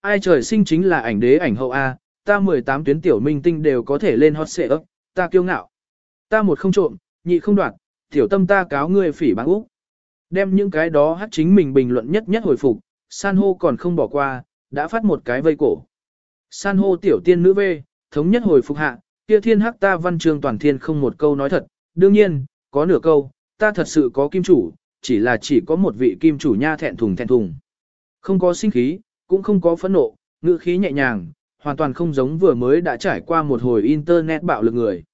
Ai trời sinh chính là ảnh đế ảnh hậu A, ta 18 tuyến tiểu minh tinh đều có thể lên hot xệ ấp, ta kiêu ngạo. Ta một không trộm, nhị không đoạt, tiểu tâm ta cáo ngươi phỉ báng úc. Đem những cái đó hát chính mình bình luận nhất nhất hồi phục, san hô còn không bỏ qua, đã phát một cái vây cổ. San hô tiểu tiên nữ V, thống nhất hồi phục hạ, kia thiên hắc ta văn chương toàn thiên không một câu nói thật, đương nhiên, có nửa câu, ta thật sự có kim chủ, chỉ là chỉ có một vị kim chủ nha thẹn thùng thẹn thùng. Không có sinh khí, cũng không có phẫn nộ, ngữ khí nhẹ nhàng, hoàn toàn không giống vừa mới đã trải qua một hồi internet bạo lực người.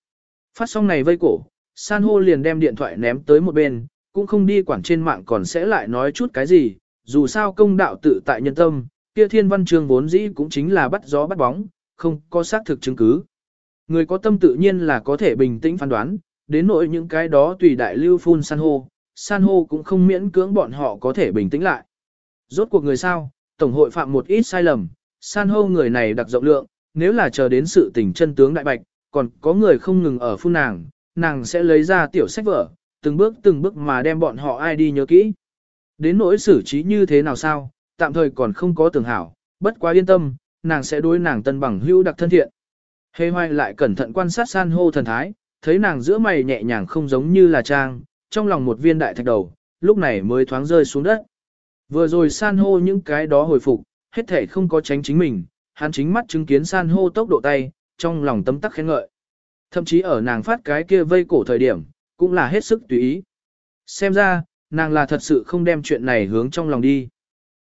Phát xong này vây cổ, san hô liền đem điện thoại ném tới một bên, cũng không đi quản trên mạng còn sẽ lại nói chút cái gì, dù sao công đạo tự tại nhân tâm, kia thiên văn chương vốn dĩ cũng chính là bắt gió bắt bóng, không có xác thực chứng cứ. Người có tâm tự nhiên là có thể bình tĩnh phán đoán, đến nỗi những cái đó tùy đại lưu phun san hô, san hô cũng không miễn cưỡng bọn họ có thể bình tĩnh lại. Rốt cuộc người sao, Tổng hội phạm một ít sai lầm, san hô người này đặc rộng lượng, nếu là chờ đến sự tình chân tướng đại bạch, còn có người không ngừng ở phun nàng, nàng sẽ lấy ra tiểu sách vở, từng bước từng bước mà đem bọn họ ai đi nhớ kỹ. Đến nỗi xử trí như thế nào sao, tạm thời còn không có tưởng hảo, bất quá yên tâm, nàng sẽ đối nàng tân bằng hữu đặc thân thiện. Hề hoài lại cẩn thận quan sát san hô thần thái, thấy nàng giữa mày nhẹ nhàng không giống như là trang, trong lòng một viên đại thạch đầu, lúc này mới thoáng rơi xuống đất. Vừa rồi san hô những cái đó hồi phục, hết thể không có tránh chính mình, hắn chính mắt chứng kiến san hô tốc độ tay, trong lòng tấm tắc khen ngợi. Thậm chí ở nàng phát cái kia vây cổ thời điểm, cũng là hết sức tùy ý. Xem ra, nàng là thật sự không đem chuyện này hướng trong lòng đi.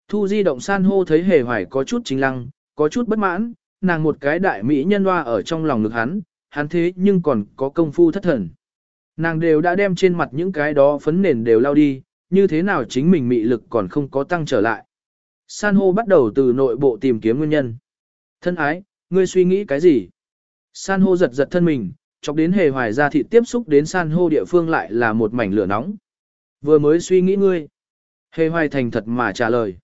Thu di động san hô thấy hề hoài có chút chính lăng, có chút bất mãn, nàng một cái đại mỹ nhân hoa ở trong lòng ngực hắn, hắn thế nhưng còn có công phu thất thần. Nàng đều đã đem trên mặt những cái đó phấn nền đều lao đi, như thế nào chính mình mị lực còn không có tăng trở lại. San hô bắt đầu từ nội bộ tìm kiếm nguyên nhân. Thân ái, ngươi suy nghĩ cái gì? San hô giật giật thân mình, chọc đến hề hoài ra thị tiếp xúc đến san hô địa phương lại là một mảnh lửa nóng. Vừa mới suy nghĩ ngươi. Hề hoài thành thật mà trả lời.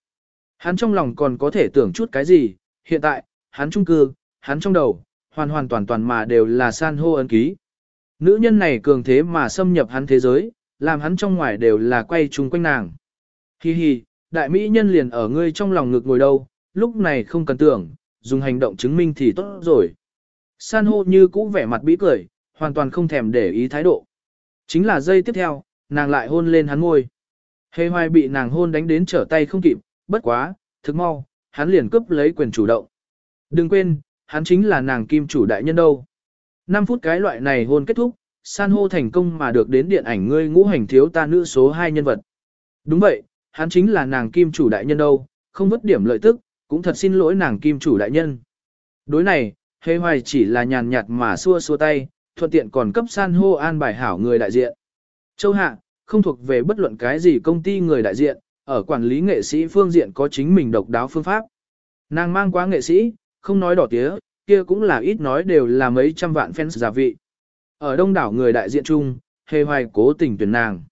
Hắn trong lòng còn có thể tưởng chút cái gì, hiện tại, hắn trung cư, hắn trong đầu, hoàn hoàn toàn toàn mà đều là san hô ấn ký. Nữ nhân này cường thế mà xâm nhập hắn thế giới, làm hắn trong ngoài đều là quay chung quanh nàng. Hi hi, đại mỹ nhân liền ở ngươi trong lòng ngực ngồi đâu, lúc này không cần tưởng, dùng hành động chứng minh thì tốt rồi. San hô như cũ vẻ mặt bĩ cười, hoàn toàn không thèm để ý thái độ. Chính là giây tiếp theo, nàng lại hôn lên hắn môi. Hề hoài bị nàng hôn đánh đến trở tay không kịp, bất quá, thực mau, hắn liền cướp lấy quyền chủ động. Đừng quên, hắn chính là nàng kim chủ đại nhân đâu. 5 phút cái loại này hôn kết thúc, san hô thành công mà được đến điện ảnh ngươi ngũ hành thiếu ta nữ số 2 nhân vật. Đúng vậy, hắn chính là nàng kim chủ đại nhân đâu, không vất điểm lợi tức, cũng thật xin lỗi nàng kim chủ đại nhân. Đối này, hề hoài chỉ là nhàn nhạt mà xua xua tay, thuận tiện còn cấp san hô an bài hảo người đại diện. Châu Hạ, không thuộc về bất luận cái gì công ty người đại diện, ở quản lý nghệ sĩ phương diện có chính mình độc đáo phương pháp. Nàng mang quá nghệ sĩ, không nói đỏ tía, kia cũng là ít nói đều là mấy trăm vạn fans giả vị. Ở đông đảo người đại diện chung, hề hoài cố tình tuyển nàng.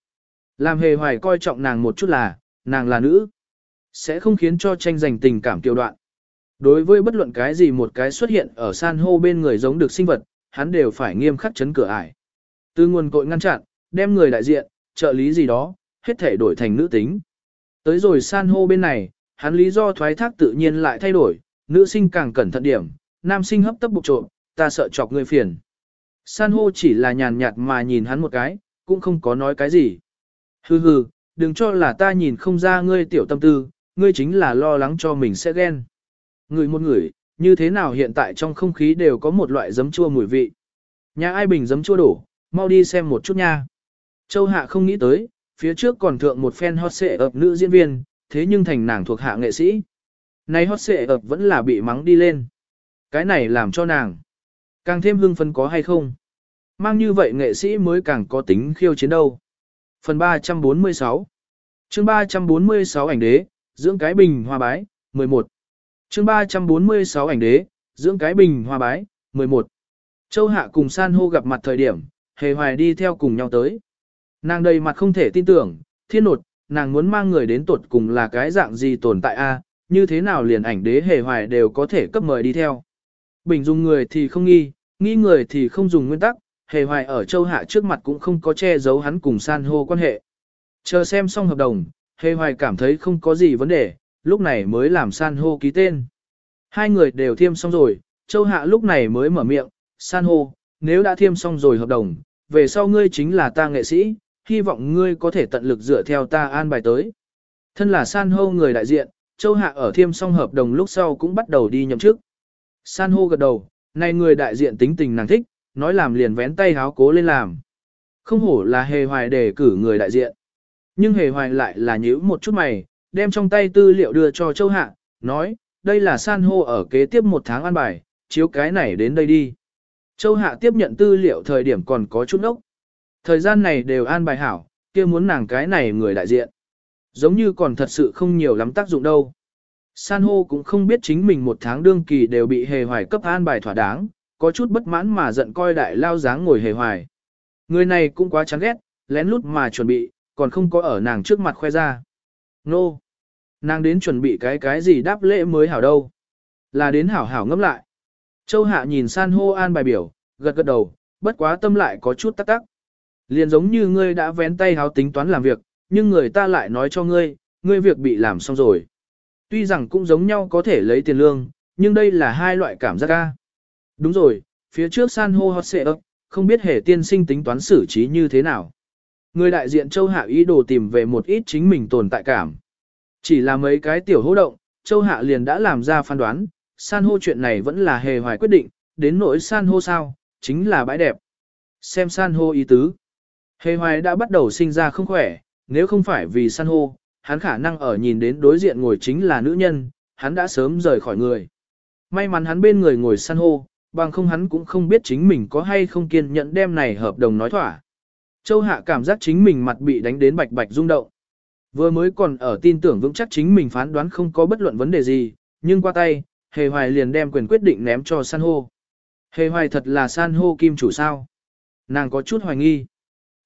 Làm hề hoài coi trọng nàng một chút là, nàng là nữ. Sẽ không khiến cho tranh giành tình cảm tiêu đoạn. Đối với bất luận cái gì một cái xuất hiện ở san hô bên người giống được sinh vật, hắn đều phải nghiêm khắc chấn cửa ải. Từ nguồn cội ngăn chặn, đem người đại diện, trợ lý gì đó, hết thể đổi thành nữ tính. Tới rồi san hô bên này, hắn lý do thoái thác tự nhiên lại thay đổi, nữ sinh càng cẩn thận điểm, nam sinh hấp tấp bục trộm, ta sợ chọc người phiền. San hô chỉ là nhàn nhạt mà nhìn hắn một cái, cũng không có nói cái gì. Hừ hừ, đừng cho là ta nhìn không ra ngươi tiểu tâm tư, ngươi chính là lo lắng cho mình sẽ ghen. Người một người, như thế nào hiện tại trong không khí đều có một loại giấm chua mùi vị. Nhà ai bình giấm chua đổ, mau đi xem một chút nha. Châu Hạ không nghĩ tới, phía trước còn thượng một fan hot xệ ập nữ diễn viên, thế nhưng thành nàng thuộc hạ nghệ sĩ nay hot xệ ập vẫn là bị mắng đi lên. Cái này làm cho nàng càng thêm hưng phấn có hay không. Mang như vậy nghệ sĩ mới càng có tính khiêu chiến đâu. Phần 346 chương 346 ảnh đế, dưỡng cái bình hoa bái, 11 chương 346 ảnh đế, dưỡng cái bình hoa bái, 11 Châu Hạ cùng San hô gặp mặt thời điểm, hề hoài đi theo cùng nhau tới. Nàng đầy mặt không thể tin tưởng, thiên nột, nàng muốn mang người đến tuột cùng là cái dạng gì tồn tại a như thế nào liền ảnh đế hề hoài đều có thể cấp mời đi theo. Bình dùng người thì không nghi, nghi người thì không dùng nguyên tắc, hề hoài ở châu hạ trước mặt cũng không có che giấu hắn cùng san hô quan hệ. Chờ xem xong hợp đồng, hề hoài cảm thấy không có gì vấn đề, lúc này mới làm san hô ký tên. Hai người đều thiêm xong rồi, châu hạ lúc này mới mở miệng, san hô, nếu đã thiêm xong rồi hợp đồng, về sau ngươi chính là ta nghệ sĩ, hy vọng ngươi có thể tận lực dựa theo ta an bài tới. Thân là san hô người đại diện, châu hạ ở thiêm xong hợp đồng lúc sau cũng bắt đầu đi nhậm chức. San hô gật đầu, này người đại diện tính tình nàng thích, nói làm liền vén tay háo cố lên làm. Không hổ là hề hoài đề cử người đại diện. Nhưng hề hoài lại là nhíu một chút mày, đem trong tay tư liệu đưa cho châu hạ, nói, đây là san hô ở kế tiếp một tháng an bài, chiếu cái này đến đây đi. Châu hạ tiếp nhận tư liệu thời điểm còn có chút ốc. Thời gian này đều an bài hảo, kia muốn nàng cái này người đại diện. Giống như còn thật sự không nhiều lắm tác dụng đâu. San hô cũng không biết chính mình một tháng đương kỳ đều bị hề hoài cấp an bài thỏa đáng, có chút bất mãn mà giận coi đại lao dáng ngồi hề hoài. Người này cũng quá chán ghét, lén lút mà chuẩn bị, còn không có ở nàng trước mặt khoe ra. Nô! No. Nàng đến chuẩn bị cái cái gì đáp lễ mới hảo đâu. Là đến hảo hảo ngâm lại. Châu Hạ nhìn san hô an bài biểu, gật gật đầu, bất quá tâm lại có chút tắc tắc. Liền giống như ngươi đã vén tay háo tính toán làm việc, nhưng người ta lại nói cho ngươi, ngươi việc bị làm xong rồi. Tuy rằng cũng giống nhau có thể lấy tiền lương, nhưng đây là hai loại cảm giác ca. Đúng rồi, phía trước san hô hot xệ ấp, không biết hề tiên sinh tính toán xử trí như thế nào. Người đại diện Châu Hạ ý đồ tìm về một ít chính mình tồn tại cảm. Chỉ là mấy cái tiểu hô động, Châu Hạ liền đã làm ra phán đoán, san hô chuyện này vẫn là hề hoài quyết định, đến nỗi san hô sao, chính là bãi đẹp. Xem san hô ý tứ. Hề hoài đã bắt đầu sinh ra không khỏe, nếu không phải vì san hô, hắn khả năng ở nhìn đến đối diện ngồi chính là nữ nhân, hắn đã sớm rời khỏi người. May mắn hắn bên người ngồi san hô, bằng không hắn cũng không biết chính mình có hay không kiên nhẫn đem này hợp đồng nói thỏa. Châu Hạ cảm giác chính mình mặt bị đánh đến bạch bạch rung động. Vừa mới còn ở tin tưởng vững chắc chính mình phán đoán không có bất luận vấn đề gì, nhưng qua tay, Hề Hoài liền đem quyền quyết định ném cho san hô. Hề Hoài thật là san hô kim chủ sao. Nàng có chút hoài nghi.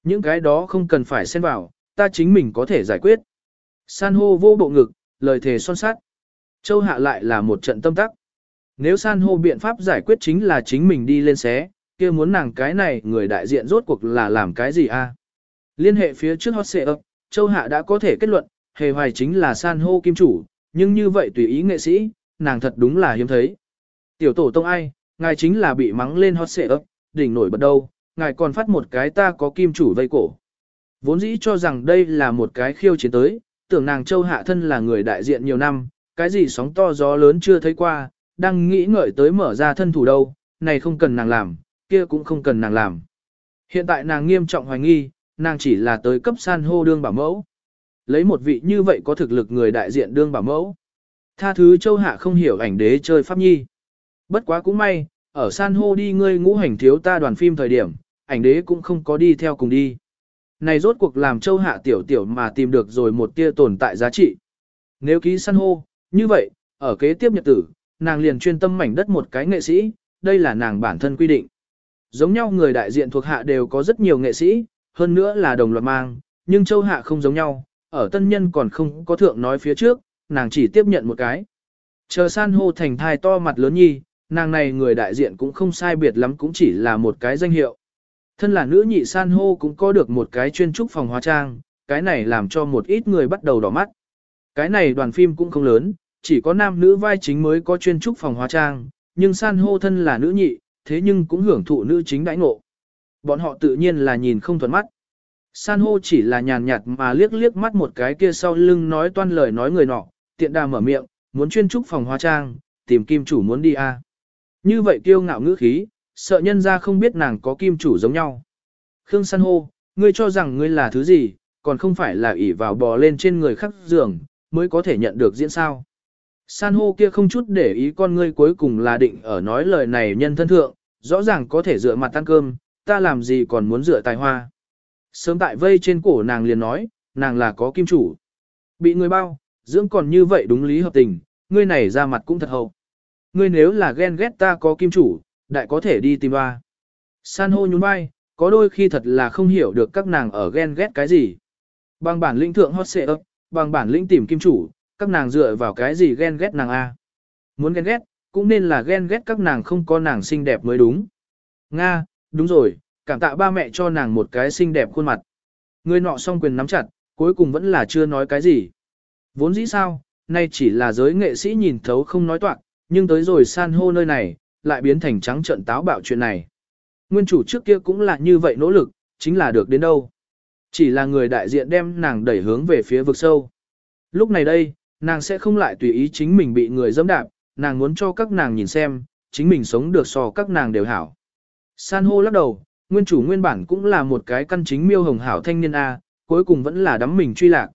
Những cái đó không cần phải xen vào, ta chính mình có thể giải quyết. San hô vô bộ ngực, lời thề son sát. Châu Hạ lại là một trận tâm tắc. Nếu san hô biện pháp giải quyết chính là chính mình đi lên xé, kia muốn nàng cái này người đại diện rốt cuộc là làm cái gì a? Liên hệ phía trước hot xệ ấp, Châu Hạ đã có thể kết luận, hề hoài chính là san hô kim chủ, nhưng như vậy tùy ý nghệ sĩ, nàng thật đúng là hiếm thấy. Tiểu tổ tông ai, ngài chính là bị mắng lên hot xệ ấp, đỉnh nổi bật đâu, ngài còn phát một cái ta có kim chủ vây cổ. Vốn dĩ cho rằng đây là một cái khiêu chiến tới, tưởng nàng Châu Hạ thân là người đại diện nhiều năm, cái gì sóng to gió lớn chưa thấy qua, đang nghĩ ngợi tới mở ra thân thủ đâu, này không cần nàng làm, kia cũng không cần nàng làm. Hiện tại nàng nghiêm trọng hoài nghi, nàng chỉ là tới cấp san hô đương bảo mẫu. Lấy một vị như vậy có thực lực người đại diện đương bảo mẫu. Tha thứ châu hạ không hiểu ảnh đế chơi pháp nhi. Bất quá cũng may, ở san hô đi ngươi ngũ hành thiếu ta đoàn phim thời điểm, ảnh đế cũng không có đi theo cùng đi. Này rốt cuộc làm châu hạ tiểu tiểu mà tìm được rồi một tia tồn tại giá trị. Nếu ký san hô, như vậy, ở kế tiếp nhật tử, nàng liền chuyên tâm mảnh đất một cái nghệ sĩ, đây là nàng bản thân quy định. Giống nhau người đại diện thuộc hạ đều có rất nhiều nghệ sĩ, hơn nữa là đồng loạt mang, nhưng châu hạ không giống nhau, ở tân nhân còn không có thượng nói phía trước, nàng chỉ tiếp nhận một cái. Chờ san hô thành thai to mặt lớn nhi, nàng này người đại diện cũng không sai biệt lắm cũng chỉ là một cái danh hiệu. Thân là nữ nhị san hô cũng có được một cái chuyên trúc phòng hóa trang, cái này làm cho một ít người bắt đầu đỏ mắt. Cái này đoàn phim cũng không lớn, chỉ có nam nữ vai chính mới có chuyên trúc phòng hóa trang, nhưng san hô thân là nữ nhị, thế nhưng cũng hưởng thụ nữ chính đãi ngộ. Bọn họ tự nhiên là nhìn không thuận mắt. San hô chỉ là nhàn nhạt mà liếc liếc mắt một cái kia sau lưng nói toan lời nói người nọ, tiện đà mở miệng, muốn chuyên trúc phòng hóa trang, tìm kim chủ muốn đi a. À. Như vậy kiêu ngạo ngữ khí, sợ nhân ra không biết nàng có kim chủ giống nhau. Khương san hô, ngươi cho rằng ngươi là thứ gì, còn không phải là ỷ vào bò lên trên người khác giường, mới có thể nhận được diễn sao. San hô kia không chút để ý con ngươi cuối cùng là định ở nói lời này nhân thân thượng, rõ ràng có thể dựa mặt ăn cơm, ta làm gì còn muốn dựa tài hoa. Sớm tại vây trên cổ nàng liền nói, nàng là có kim chủ. Bị người bao, dưỡng còn như vậy đúng lý hợp tình, ngươi này ra mặt cũng thật hậu. Ngươi nếu là ghen ghét ta có kim chủ, đại có thể đi tìm ba. San hô nhún vai, có đôi khi thật là không hiểu được các nàng ở ghen ghét cái gì. Bằng bản lĩnh thượng hot xệ ấp, bằng bản lĩnh tìm kim chủ, các nàng dựa vào cái gì ghen ghét nàng A. Muốn ghen ghét, cũng nên là ghen ghét các nàng không có nàng xinh đẹp mới đúng. Nga, đúng rồi, cảm tạ ba mẹ cho nàng một cái xinh đẹp khuôn mặt. Người nọ song quyền nắm chặt, cuối cùng vẫn là chưa nói cái gì. Vốn dĩ sao, nay chỉ là giới nghệ sĩ nhìn thấu không nói toạc, nhưng tới rồi san hô nơi này, lại biến thành trắng trận táo bạo chuyện này. Nguyên chủ trước kia cũng là như vậy nỗ lực, chính là được đến đâu. Chỉ là người đại diện đem nàng đẩy hướng về phía vực sâu. Lúc này đây, nàng sẽ không lại tùy ý chính mình bị người dẫm đạp, nàng muốn cho các nàng nhìn xem, chính mình sống được so các nàng đều hảo. San hô lắc đầu, nguyên chủ nguyên bản cũng là một cái căn chính miêu hồng hảo thanh niên A, cuối cùng vẫn là đắm mình truy lạc.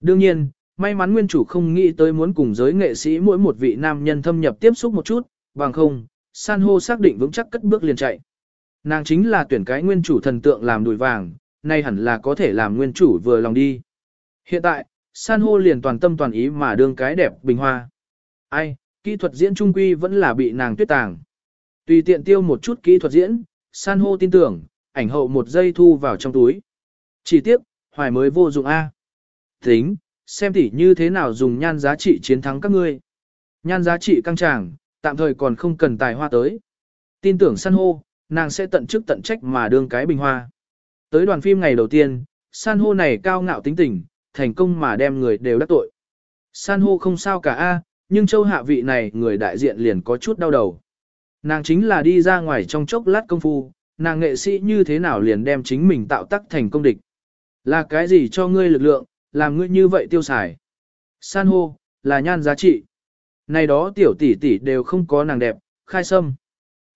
Đương nhiên, may mắn nguyên chủ không nghĩ tới muốn cùng giới nghệ sĩ mỗi một vị nam nhân thâm nhập tiếp xúc một chút, bằng không, san hô xác định vững chắc cất bước liền chạy. Nàng chính là tuyển cái nguyên chủ thần tượng làm đùi vàng, nay hẳn là có thể làm nguyên chủ vừa lòng đi. Hiện tại, san hô liền toàn tâm toàn ý mà đương cái đẹp bình hoa. Ai, kỹ thuật diễn trung quy vẫn là bị nàng tuyết tàng. Tùy tiện tiêu một chút kỹ thuật diễn, san hô tin tưởng, ảnh hậu một giây thu vào trong túi. Chỉ tiếc, hoài mới vô dụng A. Tính, xem tỉ như thế nào dùng nhan giá trị chiến thắng các ngươi. Nhan giá trị căng tràng, tạm thời còn không cần tài hoa tới. Tin tưởng san hô, nàng sẽ tận chức tận trách mà đương cái bình hoa. Tới đoàn phim ngày đầu tiên, san hô này cao ngạo tính tình, thành công mà đem người đều đắc tội. San hô không sao cả a, nhưng châu hạ vị này người đại diện liền có chút đau đầu. Nàng chính là đi ra ngoài trong chốc lát công phu, nàng nghệ sĩ như thế nào liền đem chính mình tạo tác thành công địch. Là cái gì cho ngươi lực lượng, làm ngươi như vậy tiêu xài. San hô, là nhan giá trị. Này đó tiểu tỷ tỷ đều không có nàng đẹp, khai sâm.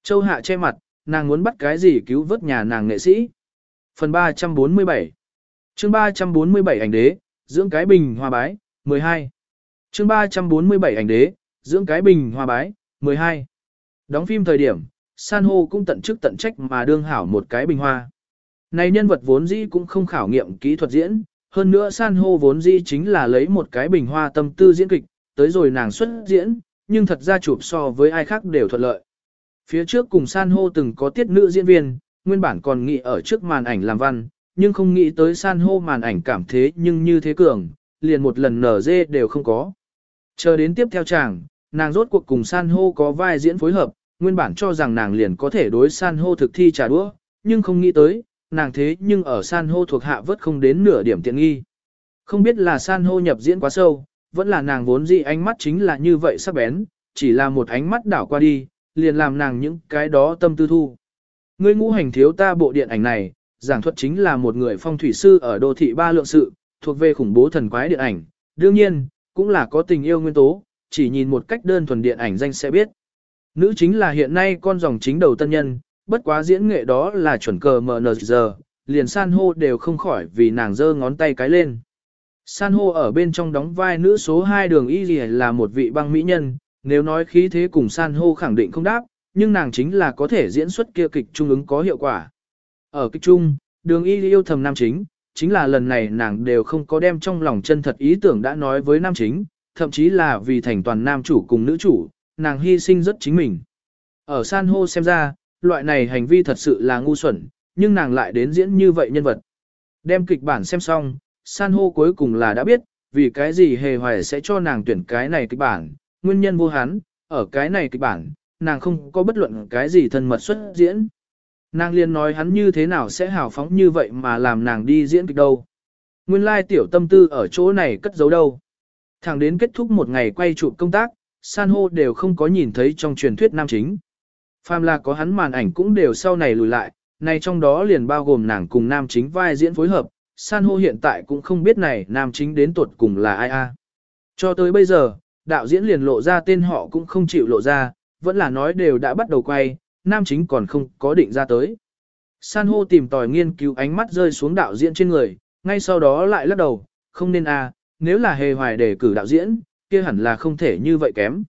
Châu hạ che mặt, nàng muốn bắt cái gì cứu vớt nhà nàng nghệ sĩ. Phần 347 chương 347 ảnh đế, dưỡng cái bình hoa bái, 12. chương 347 ảnh đế, dưỡng cái bình hoa bái, 12. Đóng phim thời điểm, san hô cũng tận chức tận trách mà đương hảo một cái bình hoa. Này nhân vật vốn dĩ cũng không khảo nghiệm kỹ thuật diễn, hơn nữa san hô vốn dĩ chính là lấy một cái bình hoa tâm tư diễn kịch, tới rồi nàng xuất diễn, nhưng thật ra chụp so với ai khác đều thuận lợi. Phía trước cùng san hô từng có tiết nữ diễn viên, nguyên bản còn nghĩ ở trước màn ảnh làm văn, nhưng không nghĩ tới san hô màn ảnh cảm thế nhưng như thế cường, liền một lần nở dê đều không có. Chờ đến tiếp theo chàng, nàng rốt cuộc cùng san hô có vai diễn phối hợp, nguyên bản cho rằng nàng liền có thể đối san hô thực thi trả đũa, nhưng không nghĩ tới, nàng thế nhưng ở san hô thuộc hạ vớt không đến nửa điểm tiện nghi. Không biết là san hô nhập diễn quá sâu, vẫn là nàng vốn dị ánh mắt chính là như vậy sắc bén, chỉ là một ánh mắt đảo qua đi, liền làm nàng những cái đó tâm tư thu. Ngươi ngũ hành thiếu ta bộ điện ảnh này, giảng thuật chính là một người phong thủy sư ở đô thị ba lượng sự, thuộc về khủng bố thần quái điện ảnh, đương nhiên, cũng là có tình yêu nguyên tố, chỉ nhìn một cách đơn thuần điện ảnh danh sẽ biết. Nữ chính là hiện nay con dòng chính đầu tân nhân, bất quá diễn nghệ đó là chuẩn cờ MNZ, liền san hô đều không khỏi vì nàng giơ ngón tay cái lên. San hô ở bên trong đóng vai nữ số 2 đường y là một vị băng mỹ nhân, nếu nói khí thế cùng san hô khẳng định không đáp, nhưng nàng chính là có thể diễn xuất kia kịch trung ứng có hiệu quả. Ở kịch trung, đường y yêu thầm nam chính, chính là lần này nàng đều không có đem trong lòng chân thật ý tưởng đã nói với nam chính, thậm chí là vì thành toàn nam chủ cùng nữ chủ, nàng hy sinh rất chính mình. Ở san hô xem ra, loại này hành vi thật sự là ngu xuẩn, nhưng nàng lại đến diễn như vậy nhân vật. Đem kịch bản xem xong, san hô cuối cùng là đã biết, vì cái gì hề hoài sẽ cho nàng tuyển cái này kịch bản, nguyên nhân vô hắn, ở cái này kịch bản, nàng không có bất luận cái gì thân mật xuất diễn. Nàng liền nói hắn như thế nào sẽ hào phóng như vậy mà làm nàng đi diễn kịch đâu. Nguyên lai tiểu tâm tư ở chỗ này cất giấu đâu. Thẳng đến kết thúc một ngày quay chụp công tác, san hô đều không có nhìn thấy trong truyền thuyết nam chính. Phàm là có hắn màn ảnh cũng đều sau này lùi lại, này trong đó liền bao gồm nàng cùng nam chính vai diễn phối hợp, san hô hiện tại cũng không biết này nam chính đến tuột cùng là ai a. Cho tới bây giờ, đạo diễn liền lộ ra tên họ cũng không chịu lộ ra, vẫn là nói đều đã bắt đầu quay, nam chính còn không có định ra tới. San hô tìm tòi nghiên cứu ánh mắt rơi xuống đạo diễn trên người, ngay sau đó lại lắc đầu, không nên a, nếu là hề hoài để cử đạo diễn, kia hẳn là không thể như vậy kém.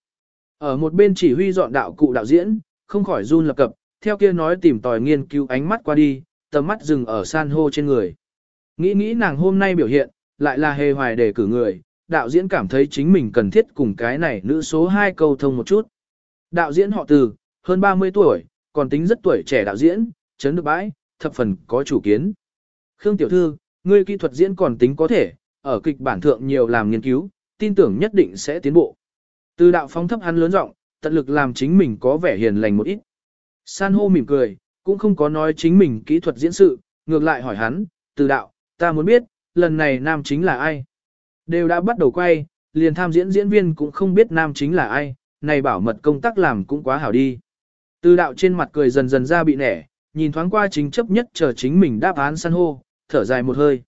Ở một bên chỉ huy dọn đạo cụ đạo diễn, không khỏi run lập cập, theo kia nói tìm tòi nghiên cứu ánh mắt qua đi, tầm mắt dừng ở san hô trên người. Nghĩ nghĩ nàng hôm nay biểu hiện, lại là hề hoài để cử người, đạo diễn cảm thấy chính mình cần thiết cùng cái này nữ số 2 câu thông một chút. Đạo diễn họ từ, hơn 30 tuổi, còn tính rất tuổi trẻ đạo diễn, chấn được bãi, thập phần có chủ kiến. Khương Tiểu Thư, ngươi kỹ thuật diễn còn tính có thể, ở kịch bản thượng nhiều làm nghiên cứu, tin tưởng nhất định sẽ tiến bộ. Từ đạo phóng thấp hắn lớn giọng, tận lực làm chính mình có vẻ hiền lành một ít. San hô mỉm cười, cũng không có nói chính mình kỹ thuật diễn sự, ngược lại hỏi hắn, từ đạo, ta muốn biết, lần này nam chính là ai? Đều đã bắt đầu quay, liền tham diễn diễn viên cũng không biết nam chính là ai, này bảo mật công tác làm cũng quá hảo đi. Từ đạo trên mặt cười dần dần ra bị nẻ, nhìn thoáng qua chính chấp nhất chờ chính mình đáp án san hô, thở dài một hơi.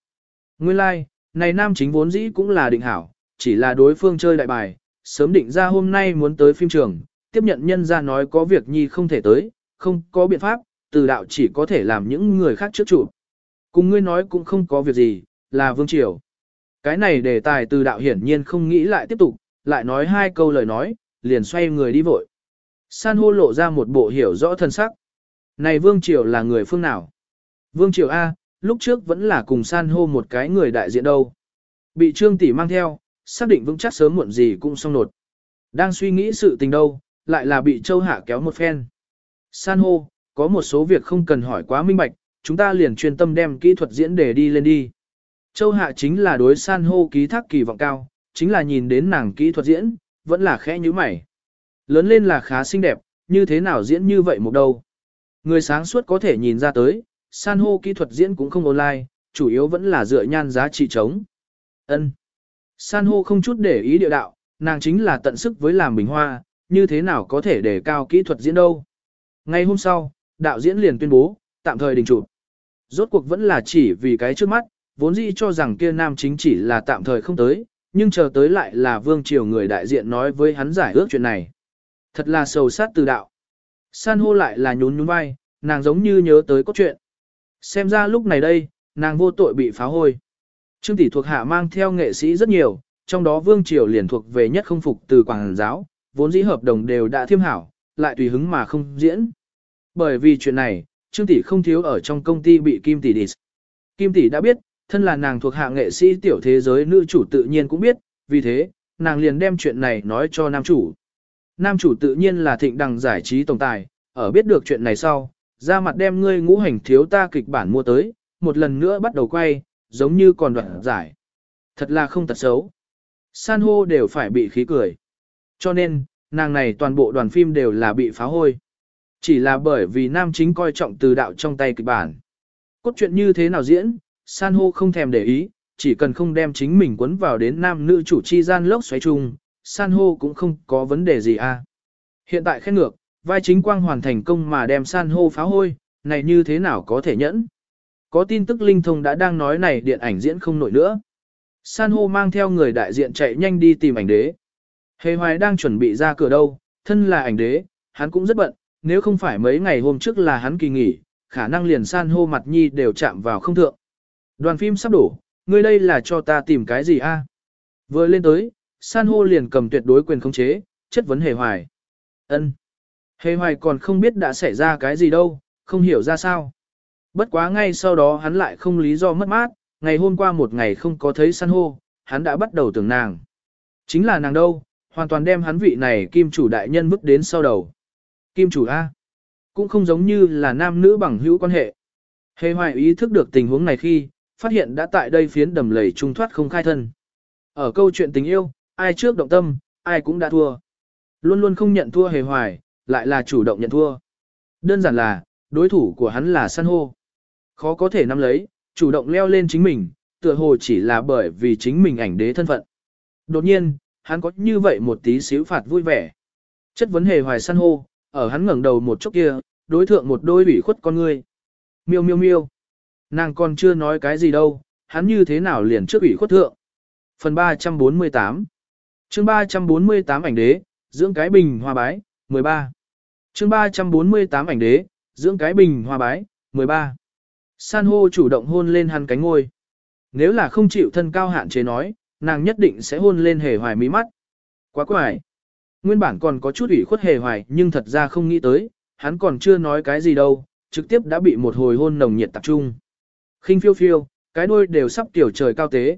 Nguyên lai, like, này nam chính vốn dĩ cũng là định hảo, chỉ là đối phương chơi đại bài, sớm định ra hôm nay muốn tới phim trường, tiếp nhận nhân ra nói có việc nhi không thể tới, không có biện pháp, từ đạo chỉ có thể làm những người khác trước chủ. Cùng ngươi nói cũng không có việc gì, là Vương Triều. Cái này đề tài từ đạo hiển nhiên không nghĩ lại tiếp tục, lại nói hai câu lời nói, liền xoay người đi vội. San hô lộ ra một bộ hiểu rõ thân sắc. Này Vương Triều là người phương nào? Vương Triều A, lúc trước vẫn là cùng san hô một cái người đại diện đâu. Bị trương tỷ mang theo, xác định vững chắc sớm muộn gì cũng xong nột. Đang suy nghĩ sự tình đâu, lại là bị châu hạ kéo một phen. San hô, có một số việc không cần hỏi quá minh bạch, chúng ta liền chuyên tâm đem kỹ thuật diễn đề đi lên đi. Châu hạ chính là đối san hô ký thác kỳ vọng cao, chính là nhìn đến nàng kỹ thuật diễn, vẫn là khẽ như mày. Lớn lên là khá xinh đẹp, như thế nào diễn như vậy một đâu. Người sáng suốt có thể nhìn ra tới, san hô kỹ thuật diễn cũng không online, chủ yếu vẫn là dựa nhan giá trị trống. Ân. San hô không chút để ý địa đạo, nàng chính là tận sức với làm bình hoa, như thế nào có thể để cao kỹ thuật diễn đâu. Ngay hôm sau, đạo diễn liền tuyên bố, tạm thời đình chụp. Rốt cuộc vẫn là chỉ vì cái trước mắt, vốn dĩ cho rằng kia nam chính chỉ là tạm thời không tới, nhưng chờ tới lại là vương triều người đại diện nói với hắn giải ước chuyện này. Thật là sầu sát từ đạo. San hô lại là nhún nhún vai, nàng giống như nhớ tới cốt truyện. Xem ra lúc này đây, nàng vô tội bị phá hôi. Trương tỷ thuộc hạ mang theo nghệ sĩ rất nhiều, trong đó Vương Triều liền thuộc về nhất không phục từ quảng giáo, vốn dĩ hợp đồng đều đã thiêm hảo, lại tùy hứng mà không diễn. Bởi vì chuyện này, Trương tỷ không thiếu ở trong công ty bị Kim tỷ đi. Kim tỷ đã biết, thân là nàng thuộc hạ nghệ sĩ tiểu thế giới nữ chủ tự nhiên cũng biết, vì thế, nàng liền đem chuyện này nói cho nam chủ. Nam chủ tự nhiên là thịnh đằng giải trí tổng tài, ở biết được chuyện này sau, ra mặt đem ngươi ngũ hành thiếu ta kịch bản mua tới, một lần nữa bắt đầu quay, giống như còn đoạn giải. Thật là không tật xấu. San hô đều phải bị khí cười. Cho nên, nàng này toàn bộ đoàn phim đều là bị phá hôi. Chỉ là bởi vì nam chính coi trọng từ đạo trong tay kịch bản. Cốt truyện như thế nào diễn, san hô không thèm để ý, chỉ cần không đem chính mình quấn vào đến nam nữ chủ chi gian lốc xoáy chung, san hô cũng không có vấn đề gì à. Hiện tại khét ngược, vai chính quang hoàn thành công mà đem san hô phá hôi, này như thế nào có thể nhẫn. Có tin tức linh thông đã đang nói này điện ảnh diễn không nổi nữa. San hô mang theo người đại diện chạy nhanh đi tìm ảnh đế. Hề hoài đang chuẩn bị ra cửa đâu, thân là ảnh đế, hắn cũng rất bận, nếu không phải mấy ngày hôm trước là hắn kỳ nghỉ, khả năng liền san hô mặt nhi đều chạm vào không thượng. Đoàn phim sắp đổ, ngươi đây là cho ta tìm cái gì a? À? Vừa lên tới, san hô liền cầm tuyệt đối quyền khống chế, chất vấn hề hoài. ân Hề hoài còn không biết đã xảy ra cái gì đâu, không hiểu ra sao. Bất quá ngay sau đó hắn lại không lý do mất mát, ngày hôm qua một ngày không có thấy san hô, hắn đã bắt đầu tưởng nàng. Chính là nàng đâu, hoàn toàn đem hắn vị này kim chủ đại nhân bước đến sau đầu. Kim chủ A. Cũng không giống như là nam nữ bằng hữu quan hệ. Hề hoài ý thức được tình huống này khi, phát hiện đã tại đây phiến đầm lầy trung thoát không khai thân. Ở câu chuyện tình yêu, ai trước động tâm, ai cũng đã thua. luôn luôn không nhận thua hề hoài, lại là chủ động nhận thua. Đơn giản là, đối thủ của hắn là san hô. Khó có thể nắm lấy, chủ động leo lên chính mình, tựa hồ chỉ là bởi vì chính mình ảnh đế thân phận. Đột nhiên, hắn có như vậy một tí xíu phạt vui vẻ. Chất vấn hề hoài san hô, ở hắn ngẩng đầu một chốc kia, đối thượng một đôi ủy khuất con ngươi. Miêu miêu miêu. Nàng còn chưa nói cái gì đâu, hắn như thế nào liền trước ủy khuất thượng. Phần 348 chương 348 ảnh đế, dưỡng cái bình hoa bái, 13. chương 348 ảnh đế, dưỡng cái bình hoa bái, 13. San hô chủ động hôn lên hắn cánh ngôi. Nếu là không chịu thân cao hạn chế nói, nàng nhất định sẽ hôn lên hề hoài mí mắt. Quá quải. Nguyên bản còn có chút ủy khuất hề hoài nhưng thật ra không nghĩ tới, hắn còn chưa nói cái gì đâu, trực tiếp đã bị một hồi hôn nồng nhiệt tập trung. khinh phiêu phiêu, cái đuôi đều sắp tiểu trời cao tế.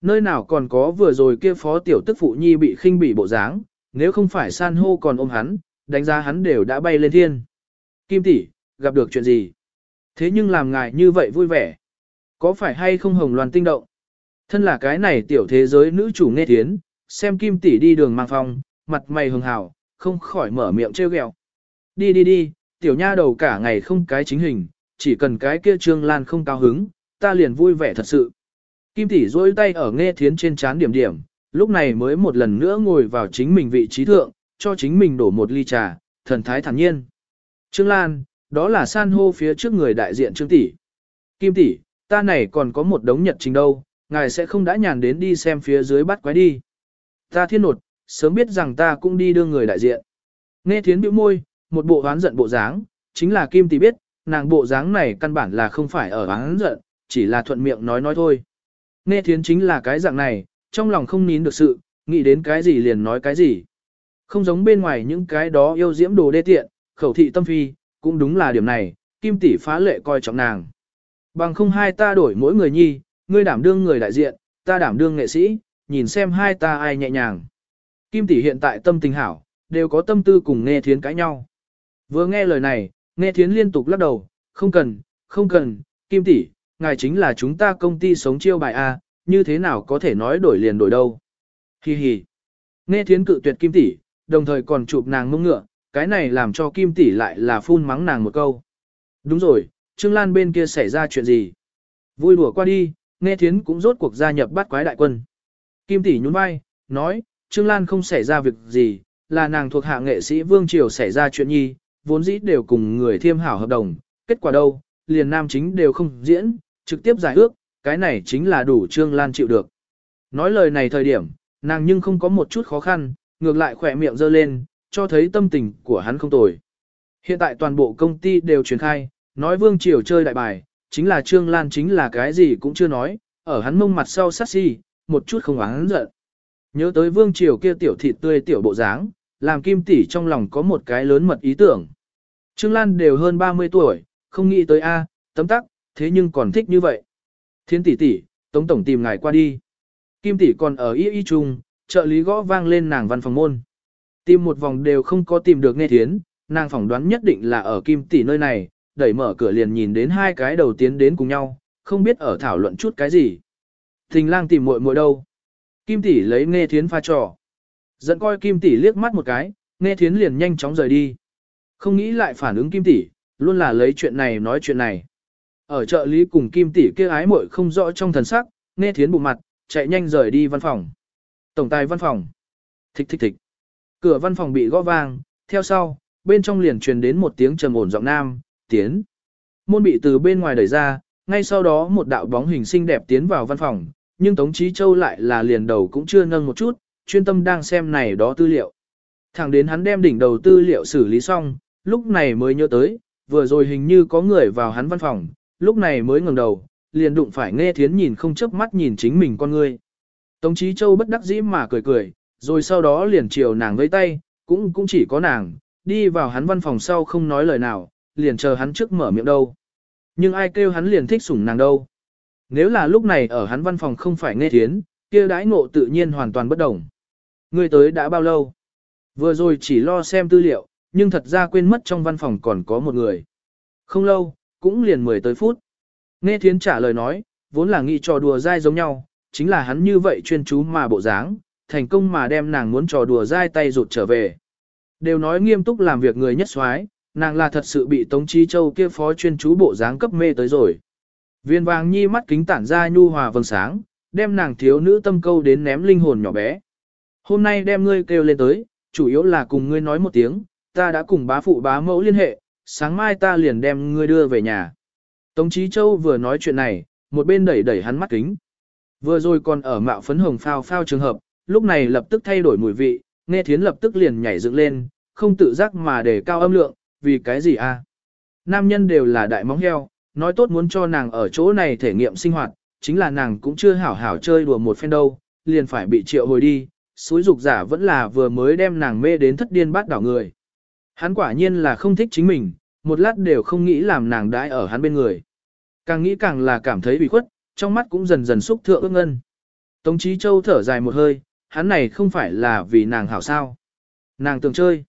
Nơi nào còn có vừa rồi kia phó tiểu tức phụ nhi bị khinh bị bộ dáng, nếu không phải san hô còn ôm hắn, đánh giá hắn đều đã bay lên thiên. Kim tỷ, gặp được chuyện gì? Thế nhưng làm ngài như vậy vui vẻ. Có phải hay không hồng loàn tinh động? Thân là cái này tiểu thế giới nữ chủ nghe thiến, xem kim tỷ đi đường mang phong, mặt mày hường hào, không khỏi mở miệng trêu ghẹo. Đi đi đi, tiểu nha đầu cả ngày không cái chính hình, chỉ cần cái kia trương lan không cao hứng, ta liền vui vẻ thật sự. Kim tỷ duỗi tay ở nghe thiến trên chán điểm điểm, lúc này mới một lần nữa ngồi vào chính mình vị trí thượng, cho chính mình đổ một ly trà, thần thái thản nhiên. Trương Lan, đó là san hô phía trước người đại diện Trương tỷ. Kim tỷ, ta này còn có một đống nhật trình đâu, ngài sẽ không đã nhàn đến đi xem phía dưới bắt quái đi. Ta thiên nột, sớm biết rằng ta cũng đi đưa người đại diện. Nghe thiến bĩu môi, một bộ oán giận bộ dáng, chính là Kim tỷ biết, nàng bộ dáng này căn bản là không phải ở oán giận, chỉ là thuận miệng nói nói thôi. Nghe thiến chính là cái dạng này, trong lòng không nín được sự, nghĩ đến cái gì liền nói cái gì. Không giống bên ngoài những cái đó yêu diễm đồ đê tiện, khẩu thị tâm phi, cũng đúng là điểm này, kim tỷ phá lệ coi trọng nàng. Bằng không hai ta đổi mỗi người nhi, ngươi đảm đương người đại diện, ta đảm đương nghệ sĩ, nhìn xem hai ta ai nhẹ nhàng. Kim tỷ hiện tại tâm tình hảo, đều có tâm tư cùng nghe thiến cãi nhau. Vừa nghe lời này, nghe thiến liên tục lắc đầu, không cần, không cần, kim tỷ, ngài chính là chúng ta công ty sống chiêu bài A, như thế nào có thể nói đổi liền đổi đâu. Hi hi. Nghe thiến cự tuyệt kim tỷ, đồng thời còn chụp nàng mông ngựa, cái này làm cho kim tỷ lại là phun mắng nàng một câu. Đúng rồi, Trương Lan bên kia xảy ra chuyện gì? Vui đùa qua đi, nghe thiến cũng rốt cuộc gia nhập bắt quái đại quân. Kim tỷ nhún vai, nói, Trương Lan không xảy ra việc gì, là nàng thuộc hạ nghệ sĩ Vương Triều xảy ra chuyện nhi, vốn dĩ đều cùng người thiêm hảo hợp đồng, kết quả đâu, liền nam chính đều không diễn, trực tiếp giải ước, cái này chính là đủ Trương Lan chịu được. Nói lời này thời điểm, nàng nhưng không có một chút khó khăn, ngược lại khỏe miệng giơ lên, cho thấy tâm tình của hắn không tồi. Hiện tại toàn bộ công ty đều truyền khai, nói Vương Triều chơi đại bài, chính là Trương Lan chính là cái gì cũng chưa nói, ở hắn mông mặt sau sát si, một chút không oán giận. Nhớ tới Vương Triều kia tiểu thịt tươi tiểu bộ dáng, làm Kim tỷ trong lòng có một cái lớn mật ý tưởng. Trương Lan đều hơn 30 tuổi, không nghĩ tới A, tấm tắc, thế nhưng còn thích như vậy. Thiên tỷ tỷ, Tống Tổng tìm ngài qua đi. Kim tỷ còn ở y y chung, trợ lý gõ vang lên nàng văn phòng môn. Tìm một vòng đều không có tìm được nghe thiến, nàng phỏng đoán nhất định là ở Kim tỷ nơi này, đẩy mở cửa liền nhìn đến hai cái đầu tiến đến cùng nhau, không biết ở thảo luận chút cái gì. Thình lang tìm muội muội đâu. Kim tỷ lấy nghe thiến pha trò. Dẫn coi Kim tỷ liếc mắt một cái, nghe thiến liền nhanh chóng rời đi. Không nghĩ lại phản ứng Kim tỷ, luôn là lấy chuyện này nói chuyện này. Ở chợ lý cùng Kim tỷ kia ái muội không rõ trong thần sắc, nghe thiến bụng mặt, chạy nhanh rời đi văn phòng. Tổng tài văn phòng. Thích thích thích. Cửa văn phòng bị gõ vang, theo sau, bên trong liền truyền đến một tiếng trầm ổn giọng nam, tiến. Môn bị từ bên ngoài đẩy ra, ngay sau đó một đạo bóng hình xinh đẹp tiến vào văn phòng, nhưng Tống Chí Châu lại là liền đầu cũng chưa nâng một chút, chuyên tâm đang xem này đó tư liệu. Thẳng đến hắn đem đỉnh đầu tư liệu xử lý xong, lúc này mới nhớ tới, vừa rồi hình như có người vào hắn văn phòng, lúc này mới ngẩng đầu, liền đụng phải nghe thiến nhìn không chớp mắt nhìn chính mình con ngươi. Tống Chí Châu bất đắc dĩ mà cười cười, rồi sau đó liền chiều nàng với tay, cũng cũng chỉ có nàng, đi vào hắn văn phòng sau không nói lời nào, liền chờ hắn trước mở miệng đâu. Nhưng ai kêu hắn liền thích sủng nàng đâu. Nếu là lúc này ở hắn văn phòng không phải nghe thiến, kia đãi ngộ tự nhiên hoàn toàn bất đồng. Người tới đã bao lâu? Vừa rồi chỉ lo xem tư liệu, nhưng thật ra quên mất trong văn phòng còn có một người. Không lâu, cũng liền mười tới phút. Nghe thiến trả lời nói, vốn là nghĩ trò đùa dai giống nhau, chính là hắn như vậy chuyên chú mà bộ dáng, thành công mà đem nàng muốn trò đùa dai tay rụt trở về, Đều nói nghiêm túc làm việc người nhất soái, nàng là thật sự bị Tống Chí Châu kia phó chuyên chú bộ dáng cấp mê tới rồi. Viên vàng nhi mắt kính tản ra nhu hòa vầng sáng, đem nàng thiếu nữ tâm câu đến ném linh hồn nhỏ bé. Hôm nay đem ngươi kêu lên tới, chủ yếu là cùng ngươi nói một tiếng, ta đã cùng bá phụ bá mẫu liên hệ, sáng mai ta liền đem ngươi đưa về nhà. Tống Chí Châu vừa nói chuyện này, một bên đẩy đẩy hắn mắt kính. Vừa rồi còn ở mạo phấn hồng phao phao trường hợp, lúc này lập tức thay đổi mùi vị, nghe thiến lập tức liền nhảy dựng lên, không tự giác mà để cao âm lượng, vì cái gì a? Nam nhân đều là đại móng heo, nói tốt muốn cho nàng ở chỗ này thể nghiệm sinh hoạt, chính là nàng cũng chưa hảo hảo chơi đùa một phen đâu, liền phải bị triệu hồi đi, suối dục giả vẫn là vừa mới đem nàng mê đến thất điên bát đảo người. Hắn quả nhiên là không thích chính mình, một lát đều không nghĩ làm nàng đãi ở hắn bên người. Càng nghĩ càng là cảm thấy bị khuất, trong mắt cũng dần dần xúc thượng ước ngân. Tống Chí Châu thở dài một hơi, hắn này không phải là vì nàng hảo sao. Nàng tưởng chơi.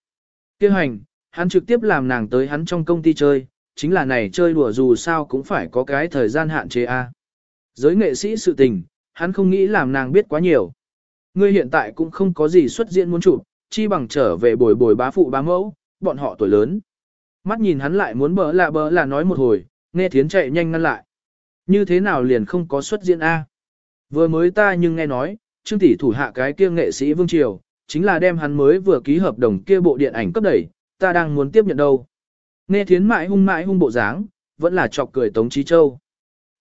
Kêu hành, hắn trực tiếp làm nàng tới hắn trong công ty chơi, chính là này chơi đùa dù sao cũng phải có cái thời gian hạn chế a. Giới nghệ sĩ sự tình, hắn không nghĩ làm nàng biết quá nhiều. Ngươi hiện tại cũng không có gì xuất diễn muốn chụp, chi bằng trở về bồi bồi bá phụ bá mẫu, bọn họ tuổi lớn. Mắt nhìn hắn lại muốn bỡ là bỡ là nói một hồi, nghe thiến chạy nhanh ngăn lại. Như thế nào liền không có xuất diễn A. Vừa mới ta nhưng nghe nói, trương tỷ thủ hạ cái kia nghệ sĩ Vương Triều, chính là đem hắn mới vừa ký hợp đồng kia bộ điện ảnh cấp đẩy, ta đang muốn tiếp nhận đâu. Nghe thiến mại hung mại hung bộ dáng, vẫn là chọc cười Tống Trí Châu.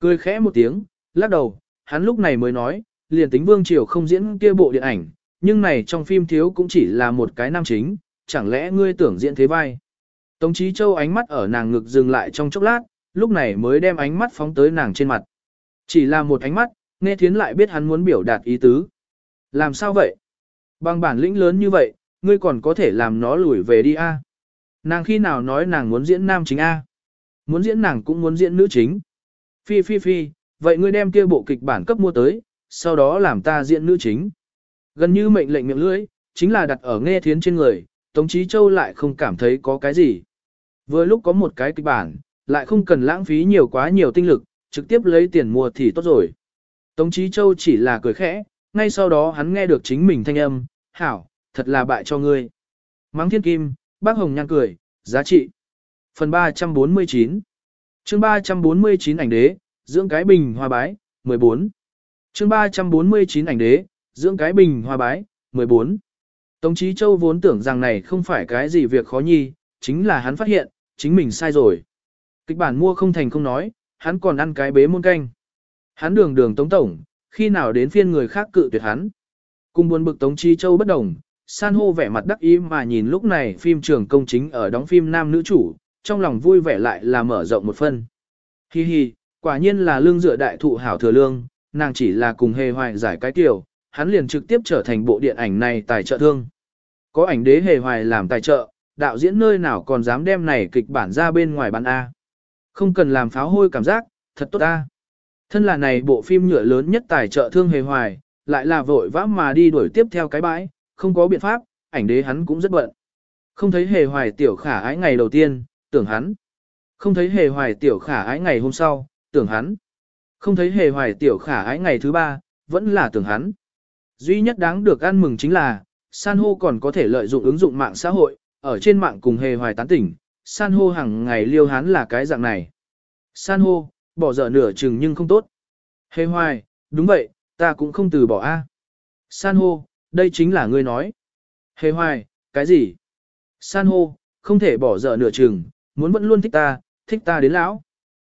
Cười khẽ một tiếng, lắc đầu, hắn lúc này mới nói, liền tính Vương Triều không diễn kia bộ điện ảnh, nhưng này trong phim thiếu cũng chỉ là một cái nam chính, chẳng lẽ ngươi tưởng diễn thế vai. Tống Chí Châu ánh mắt ở nàng ngực dừng lại trong chốc lát, lúc này mới đem ánh mắt phóng tới nàng trên mặt. Chỉ là một ánh mắt, nghe thiến lại biết hắn muốn biểu đạt ý tứ. Làm sao vậy? Bằng bản lĩnh lớn như vậy, ngươi còn có thể làm nó lùi về đi a? Nàng khi nào nói nàng muốn diễn nam chính a? Muốn diễn nàng cũng muốn diễn nữ chính. Phi phi phi, vậy ngươi đem kia bộ kịch bản cấp mua tới, sau đó làm ta diễn nữ chính. Gần như mệnh lệnh miệng lưỡi, chính là đặt ở nghe thiến trên người, Tống Chí Châu lại không cảm thấy có cái gì. Vừa lúc có một cái kịch bản, lại không cần lãng phí nhiều quá nhiều tinh lực, trực tiếp lấy tiền mua thì tốt rồi. Tống Chí Châu chỉ là cười khẽ, ngay sau đó hắn nghe được chính mình thanh âm, hảo, thật là bại cho ngươi. Mắng thiên kim, bác Hồng Nhan cười, giá trị. Phần 349 chương 349 ảnh đế, dưỡng cái bình hoa bái, 14. chương 349 ảnh đế, dưỡng cái bình hoa bái, 14. Tống Chí Châu vốn tưởng rằng này không phải cái gì việc khó nhi, chính là hắn phát hiện, chính mình sai rồi. Kịch bản mua không thành không nói, hắn còn ăn cái bế môn canh. Hắn đường đường tống tổng, khi nào đến phiên người khác cự tuyệt hắn. Cùng buồn bực Tống Chí Châu bất đồng, san hô vẻ mặt đắc ý mà nhìn lúc này phim trường công chính ở đóng phim nam nữ chủ, trong lòng vui vẻ lại là mở rộng một phân. Hi hi, quả nhiên là lương dựa đại thụ hảo thừa lương, nàng chỉ là cùng hề hoài giải cái tiểu, hắn liền trực tiếp trở thành bộ điện ảnh này tài trợ thương. Có ảnh đế hề hoài làm tài trợ, đạo diễn nơi nào còn dám đem này kịch bản ra bên ngoài bán A. Không cần làm pháo hôi cảm giác, thật tốt A. Thân là này bộ phim nhựa lớn nhất tài trợ thương hề hoài, lại là vội vã mà đi đuổi tiếp theo cái bãi, không có biện pháp, ảnh đế hắn cũng rất bận. Không thấy hề hoài tiểu khả ái ngày đầu tiên, tưởng hắn. Không thấy hề hoài tiểu khả ái ngày hôm sau, tưởng hắn. Không thấy hề hoài tiểu khả ái ngày thứ ba, vẫn là tưởng hắn. Duy nhất đáng được ăn mừng chính là, san hô còn có thể lợi dụng ứng dụng mạng xã hội, ở trên mạng cùng hề hoài tán tỉnh, san hô hàng ngày liêu hắn là cái dạng này. San hô, bỏ dở nửa chừng nhưng không tốt. Hề hoài, đúng vậy, ta cũng không từ bỏ a. San hô, đây chính là ngươi nói. Hề hoài, cái gì? San hô, không thể bỏ dở nửa chừng, muốn vẫn luôn thích ta, thích ta đến lão.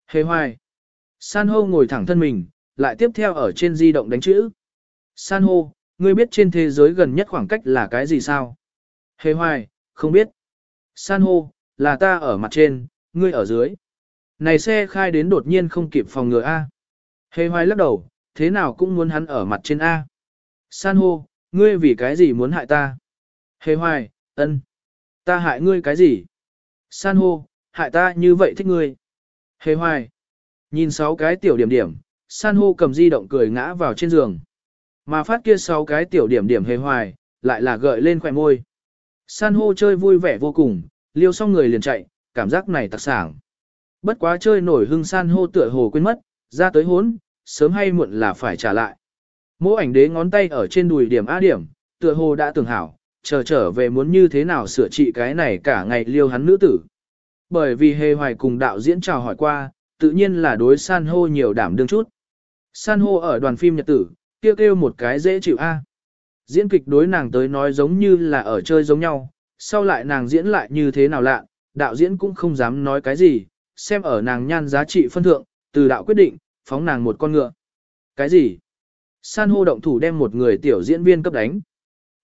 Hề hoài. San hô ngồi thẳng thân mình, lại tiếp theo ở trên di động đánh chữ. San hô, ngươi biết trên thế giới gần nhất khoảng cách là cái gì sao? Hề hoài, không biết. San hô, là ta ở mặt trên, ngươi ở dưới. Này xe khai đến đột nhiên không kịp phòng ngừa A. Hề hoài lắc đầu, thế nào cũng muốn hắn ở mặt trên A. San hô, ngươi vì cái gì muốn hại ta? Hề hoài, ân, Ta hại ngươi cái gì? San hô, hại ta như vậy thích ngươi. Hề hoài. Nhìn sáu cái tiểu điểm điểm, san hô cầm di động cười ngã vào trên giường. Mà phát kia sáu cái tiểu điểm điểm hề hoài, lại là gợi lên khỏe môi. San hô chơi vui vẻ vô cùng, liêu xong người liền chạy, cảm giác này tặc sảng. Bất quá chơi nổi hưng san hô tựa hồ quên mất, ra tới hốn, sớm hay muộn là phải trả lại. Mỗ ảnh đế ngón tay ở trên đùi điểm A điểm, tựa hồ đã tưởng hảo, chờ trở về muốn như thế nào sửa trị cái này cả ngày liêu hắn nữ tử. Bởi vì hề hoài cùng đạo diễn chào hỏi qua, tự nhiên là đối san hô nhiều đảm đương chút. San hô ở đoàn phim nhật tử, kêu kêu một cái dễ chịu a. Diễn kịch đối nàng tới nói giống như là ở chơi giống nhau, sau lại nàng diễn lại như thế nào lạ, đạo diễn cũng không dám nói cái gì, xem ở nàng nhan giá trị phân thượng, từ đạo quyết định, phóng nàng một con ngựa. Cái gì? San hô động thủ đem một người tiểu diễn viên cấp đánh.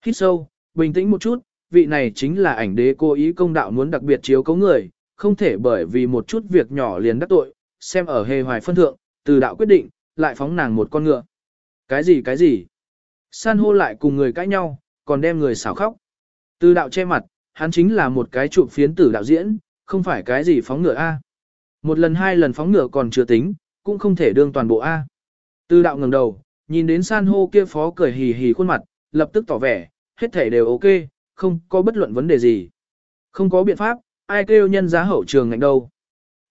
Hít sâu, bình tĩnh một chút, vị này chính là ảnh đế cố ý công đạo muốn đặc biệt chiếu cấu người, không thể bởi vì một chút việc nhỏ liền đắc tội, xem ở hề hoài phân thượng, từ đạo quyết định, lại phóng nàng một con ngựa. Cái gì cái gì? San hô lại cùng người cãi nhau, còn đem người xảo khóc. Từ đạo che mặt, hắn chính là một cái chụp phiến tử đạo diễn, không phải cái gì phóng ngựa A. Một lần hai lần phóng ngựa còn chưa tính, cũng không thể đương toàn bộ A. Từ đạo ngẩng đầu, nhìn đến san hô kia phó cười hì hì khuôn mặt, lập tức tỏ vẻ, hết thể đều ok, không có bất luận vấn đề gì. Không có biện pháp, ai kêu nhân giá hậu trường ngạnh đâu.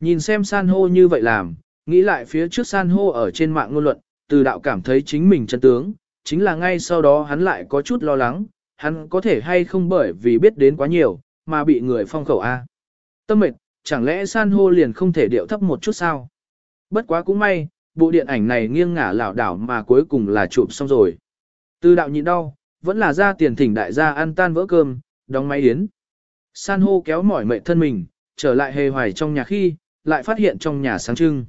Nhìn xem san hô như vậy làm, nghĩ lại phía trước san hô ở trên mạng ngôn luận, từ đạo cảm thấy chính mình chân tướng, chính là ngay sau đó hắn lại có chút lo lắng, hắn có thể hay không bởi vì biết đến quá nhiều, mà bị người phong khẩu A. Tâm mệt, chẳng lẽ san hô liền không thể điệu thấp một chút sao? Bất quá cũng may, bộ điện ảnh này nghiêng ngả lảo đảo mà cuối cùng là chụp xong rồi. Từ đạo nhịn đau, vẫn là ra tiền thỉnh đại gia ăn tan vỡ cơm, đóng máy yến. San hô kéo mỏi mệt thân mình, trở lại hề hoài trong nhà khi, lại phát hiện trong nhà sáng trưng.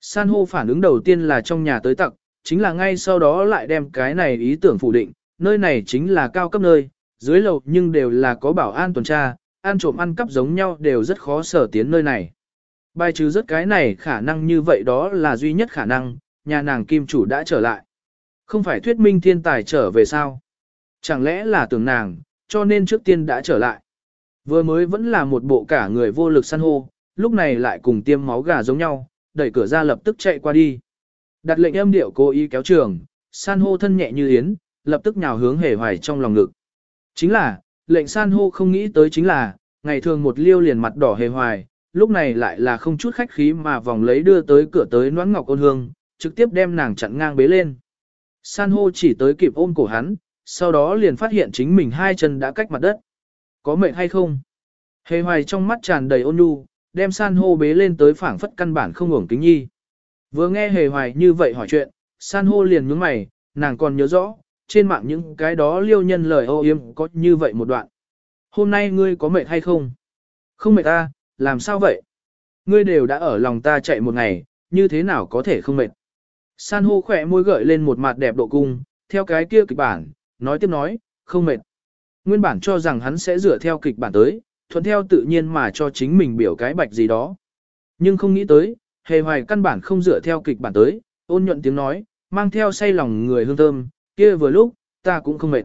San hô phản ứng đầu tiên là trong nhà tới tặc, chính là ngay sau đó lại đem cái này ý tưởng phủ định, nơi này chính là cao cấp nơi, dưới lầu nhưng đều là có bảo an tuần tra, ăn trộm ăn cắp giống nhau đều rất khó sở tiến nơi này. Bài trừ rất cái này khả năng như vậy đó là duy nhất khả năng, nhà nàng kim chủ đã trở lại. Không phải thuyết minh thiên tài trở về sao? Chẳng lẽ là tưởng nàng, cho nên trước tiên đã trở lại. Vừa mới vẫn là một bộ cả người vô lực săn hô, lúc này lại cùng tiêm máu gà giống nhau, đẩy cửa ra lập tức chạy qua đi. Đặt lệnh âm điệu cố ý kéo trường, san hô thân nhẹ như yến, lập tức nhào hướng hề hoài trong lòng ngực. Chính là, lệnh san hô không nghĩ tới chính là, ngày thường một liêu liền mặt đỏ hề hoài, lúc này lại là không chút khách khí mà vòng lấy đưa tới cửa tới noãn ngọc ôn hương, trực tiếp đem nàng chặn ngang bế lên. San hô chỉ tới kịp ôm cổ hắn, sau đó liền phát hiện chính mình hai chân đã cách mặt đất. Có mệt hay không? Hề hoài trong mắt tràn đầy ôn nhu, đem san hô bế lên tới phảng phất căn bản không ổng kính nhi. Vừa nghe hề hoài như vậy hỏi chuyện, san hô liền nhướng mày, nàng còn nhớ rõ, trên mạng những cái đó liêu nhân lời ô yếm có như vậy một đoạn. Hôm nay ngươi có mệt hay không? Không mệt ta, làm sao vậy? Ngươi đều đã ở lòng ta chạy một ngày, như thế nào có thể không mệt? San hô khỏe môi gợi lên một mặt đẹp độ cung, theo cái kia kịch bản, nói tiếp nói, không mệt. Nguyên bản cho rằng hắn sẽ dựa theo kịch bản tới, thuận theo tự nhiên mà cho chính mình biểu cái bạch gì đó. Nhưng không nghĩ tới, hề hoài căn bản không dựa theo kịch bản tới, ôn nhuận tiếng nói, mang theo say lòng người hương thơm, kia vừa lúc, ta cũng không mệt.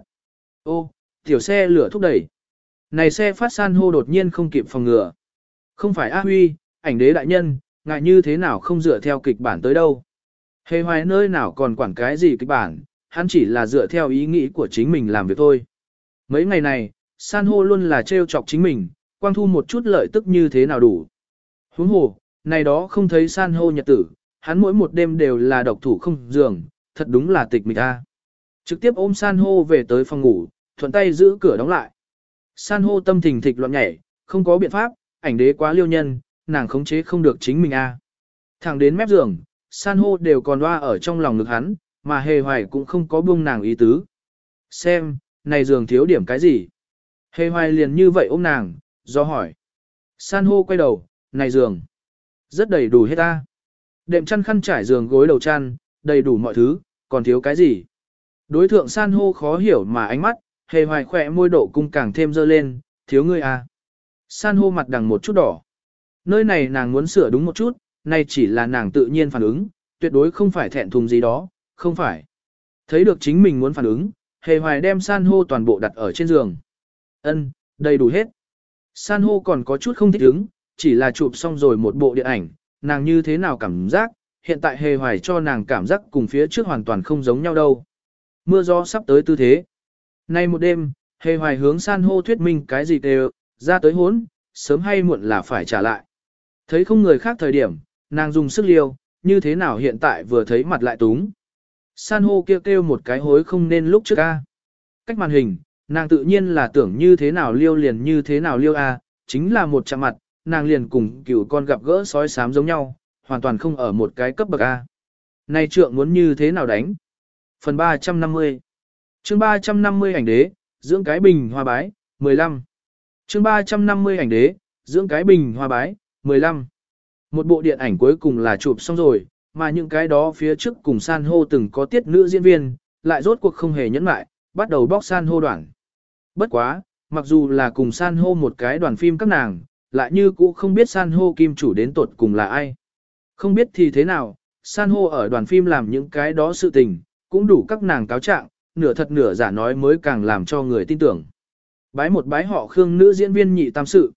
Ô, tiểu xe lửa thúc đẩy. Này xe phát san hô đột nhiên không kịp phòng ngừa. Không phải A Huy, ảnh đế đại nhân, ngại như thế nào không dựa theo kịch bản tới đâu. Hề hoài nơi nào còn quản cái gì kịch bản, hắn chỉ là dựa theo ý nghĩ của chính mình làm việc thôi. Mấy ngày này, san hô luôn là trêu chọc chính mình, quang thu một chút lợi tức như thế nào đủ. Huống hồ, này đó không thấy san hô nhật tử, hắn mỗi một đêm đều là độc thủ không giường, thật đúng là tịch mịch ta. Trực tiếp ôm san hô về tới phòng ngủ, thuận tay giữ cửa đóng lại. San hô tâm thình thịch loạn nhảy, không có biện pháp, ảnh đế quá liêu nhân, nàng khống chế không được chính mình a. Thẳng đến mép giường, san hô đều còn loa ở trong lòng ngực hắn, mà hề hoài cũng không có buông nàng ý tứ. Xem, này giường thiếu điểm cái gì? Hề hoài liền như vậy ôm nàng, do hỏi. San hô quay đầu, này giường. Rất đầy đủ hết ta. Đệm chăn khăn trải giường gối đầu chăn, đầy đủ mọi thứ, còn thiếu cái gì? Đối thượng san hô khó hiểu mà ánh mắt, hề hoài khỏe môi độ cung càng thêm dơ lên, thiếu ngươi à. San hô mặt đằng một chút đỏ. Nơi này nàng muốn sửa đúng một chút, này chỉ là nàng tự nhiên phản ứng, tuyệt đối không phải thẹn thùng gì đó, không phải. Thấy được chính mình muốn phản ứng, hề hoài đem san hô toàn bộ đặt ở trên giường. Ân, đầy đủ hết. San hô còn có chút không thích ứng, chỉ là chụp xong rồi một bộ điện ảnh, nàng như thế nào cảm giác, hiện tại hề hoài cho nàng cảm giác cùng phía trước hoàn toàn không giống nhau đâu. Mưa gió sắp tới tư thế. Nay một đêm, hề hoài hướng san hô thuyết minh cái gì đều, ra tới hốn, sớm hay muộn là phải trả lại. Thấy không người khác thời điểm, nàng dùng sức liêu, như thế nào hiện tại vừa thấy mặt lại túng. San hô kêu kêu một cái hối không nên lúc trước ca. Cách màn hình, Nàng tự nhiên là tưởng như thế nào liêu liền như thế nào liêu a, chính là một chạm mặt, nàng liền cùng cựu con gặp gỡ sói sám giống nhau, hoàn toàn không ở một cái cấp bậc A. Này trượng muốn như thế nào đánh? Phần 350 chương 350 ảnh đế, dưỡng cái bình hoa bái, 15 chương 350 ảnh đế, dưỡng cái bình hoa bái, 15 Một bộ điện ảnh cuối cùng là chụp xong rồi, mà những cái đó phía trước cùng san hô từng có tiết nữ diễn viên, lại rốt cuộc không hề nhẫn lại, bắt đầu bóc san hô đoạn. Bất quá, mặc dù là cùng san hô một cái đoàn phim các nàng, lại như cũ không biết san hô kim chủ đến tột cùng là ai. Không biết thì thế nào, san hô ở đoàn phim làm những cái đó sự tình, cũng đủ các nàng cáo trạng, nửa thật nửa giả nói mới càng làm cho người tin tưởng. Bái một bái họ Khương nữ diễn viên nhị tam sự.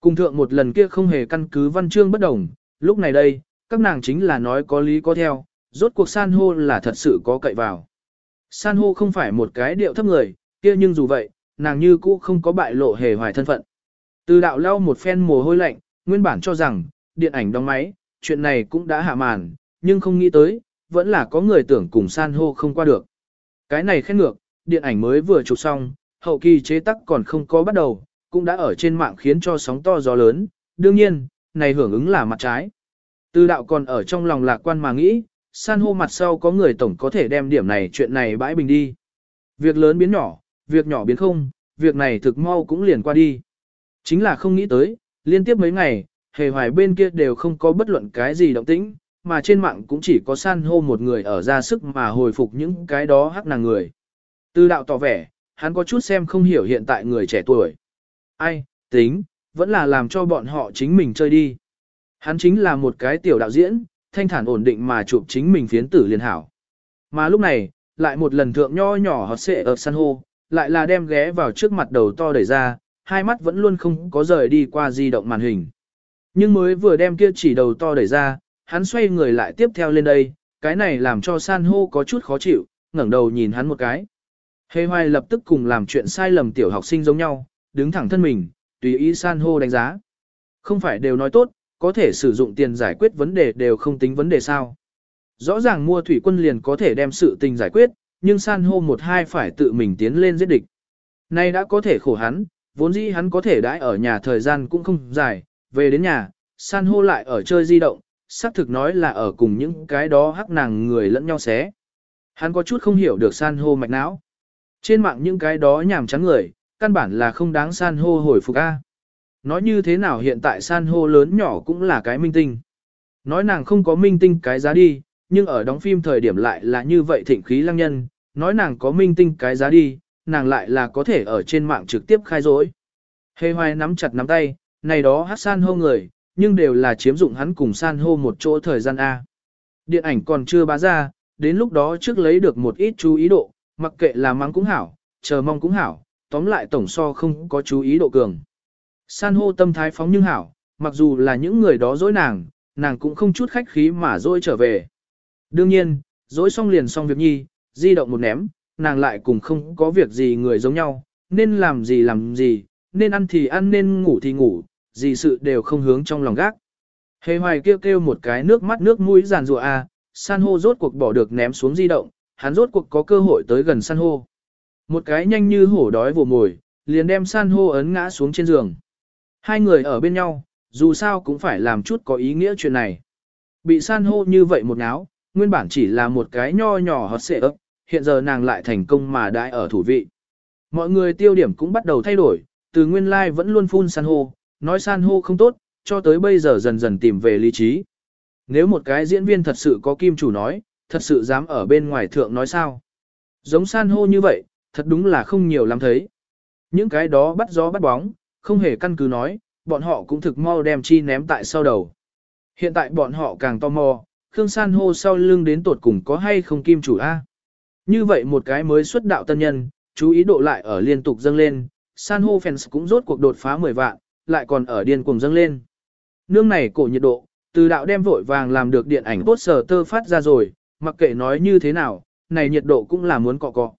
Cùng thượng một lần kia không hề căn cứ văn chương bất đồng, lúc này đây, các nàng chính là nói có lý có theo, rốt cuộc san hô là thật sự có cậy vào. San hô không phải một cái điệu thấp người, kia nhưng dù vậy, nàng như cũ không có bại lộ hề hoài thân phận. Từ đạo lau một phen mồ hôi lạnh, nguyên bản cho rằng, điện ảnh đóng máy, chuyện này cũng đã hạ màn, nhưng không nghĩ tới, vẫn là có người tưởng cùng san hô không qua được. Cái này khen ngược, điện ảnh mới vừa chụp xong, hậu kỳ chế tắc còn không có bắt đầu, cũng đã ở trên mạng khiến cho sóng to gió lớn, đương nhiên, này hưởng ứng là mặt trái. Tư đạo còn ở trong lòng lạc quan mà nghĩ, san hô mặt sau có người tổng có thể đem điểm này chuyện này bãi bình đi. Việc lớn biến nhỏ, việc nhỏ biến không, việc này thực mau cũng liền qua đi. Chính là không nghĩ tới, liên tiếp mấy ngày, hề hoài bên kia đều không có bất luận cái gì động tĩnh, mà trên mạng cũng chỉ có san hô một người ở ra sức mà hồi phục những cái đó hắc nàng người. Tư đạo tỏ vẻ, hắn có chút xem không hiểu hiện tại người trẻ tuổi. Ai, tính, vẫn là làm cho bọn họ chính mình chơi đi. Hắn chính là một cái tiểu đạo diễn, thanh thản ổn định mà chụp chính mình phiến tử liền hảo. Mà lúc này, lại một lần thượng nho nhỏ hót xệ ở san hô, lại là đem ghé vào trước mặt đầu to đẩy ra, hai mắt vẫn luôn không có rời đi qua di động màn hình. Nhưng mới vừa đem kia chỉ đầu to đẩy ra, hắn xoay người lại tiếp theo lên đây, cái này làm cho san hô có chút khó chịu, ngẩng đầu nhìn hắn một cái. Hề hoài lập tức cùng làm chuyện sai lầm tiểu học sinh giống nhau, đứng thẳng thân mình, tùy ý san hô đánh giá. Không phải đều nói tốt, có thể sử dụng tiền giải quyết vấn đề đều không tính vấn đề sao. Rõ ràng mua thủy quân liền có thể đem sự tình giải quyết, nhưng san hô một hai phải tự mình tiến lên giết địch. Nay đã có thể khổ hắn, vốn dĩ hắn có thể đãi ở nhà thời gian cũng không dài, về đến nhà, san hô lại ở chơi di động, xác thực nói là ở cùng những cái đó hắc nàng người lẫn nhau xé. Hắn có chút không hiểu được san hô mạch não. Trên mạng những cái đó nhảm chán người, căn bản là không đáng san hô hồi phục A. Nói như thế nào hiện tại san hô lớn nhỏ cũng là cái minh tinh. Nói nàng không có minh tinh cái giá đi, nhưng ở đóng phim thời điểm lại là như vậy thịnh khí lăng nhân, nói nàng có minh tinh cái giá đi, nàng lại là có thể ở trên mạng trực tiếp khai rối. Hề hoài nắm chặt nắm tay, này đó hát san hô người, nhưng đều là chiếm dụng hắn cùng san hô một chỗ thời gian A. Điện ảnh còn chưa bá ra, đến lúc đó trước lấy được một ít chú ý độ, mặc kệ là mắng cũng hảo, chờ mong cũng hảo, tóm lại tổng so không có chú ý độ cường. San hô tâm thái phóng nhưng hảo, mặc dù là những người đó dối nàng, nàng cũng không chút khách khí mà dối trở về. Đương nhiên, dối xong liền xong việc nhi, di động một ném, nàng lại cùng không có việc gì người giống nhau, nên làm gì làm gì, nên ăn thì ăn nên ngủ thì ngủ, gì sự đều không hướng trong lòng gác. Hề hoài kêu kêu một cái nước mắt nước mũi giàn rùa a, à, san hô rốt cuộc bỏ được ném xuống di động, hắn rốt cuộc có cơ hội tới gần san hô. Một cái nhanh như hổ đói vồ mồi, liền đem san hô ấn ngã xuống trên giường. Hai người ở bên nhau, dù sao cũng phải làm chút có ý nghĩa chuyện này. Bị san hô như vậy một náo, nguyên bản chỉ là một cái nho nhỏ hót xệ ấp, hiện giờ nàng lại thành công mà đại ở thủ vị. Mọi người tiêu điểm cũng bắt đầu thay đổi, từ nguyên lai like vẫn luôn phun san hô, nói san hô không tốt, cho tới bây giờ dần dần tìm về lý trí. Nếu một cái diễn viên thật sự có kim chủ nói, thật sự dám ở bên ngoài thượng nói sao. Giống san hô như vậy, thật đúng là không nhiều lắm thấy. Những cái đó bắt gió bắt bóng, không hề căn cứ nói, bọn họ cũng thực mau đem chi ném tại sau đầu. Hiện tại bọn họ càng tò mò, Khương San hô sau lưng đến tột cùng có hay không kim chủ A. Như vậy một cái mới xuất đạo tân nhân, chú ý độ lại ở liên tục dâng lên, San hô fans cũng rốt cuộc đột phá 10 vạn, lại còn ở điên cuồng dâng lên. Nương này cổ nhiệt độ, từ đạo đem vội vàng làm được điện ảnh poster tơ phát ra rồi, mặc kệ nói như thế nào, này nhiệt độ cũng là muốn cọ cọ.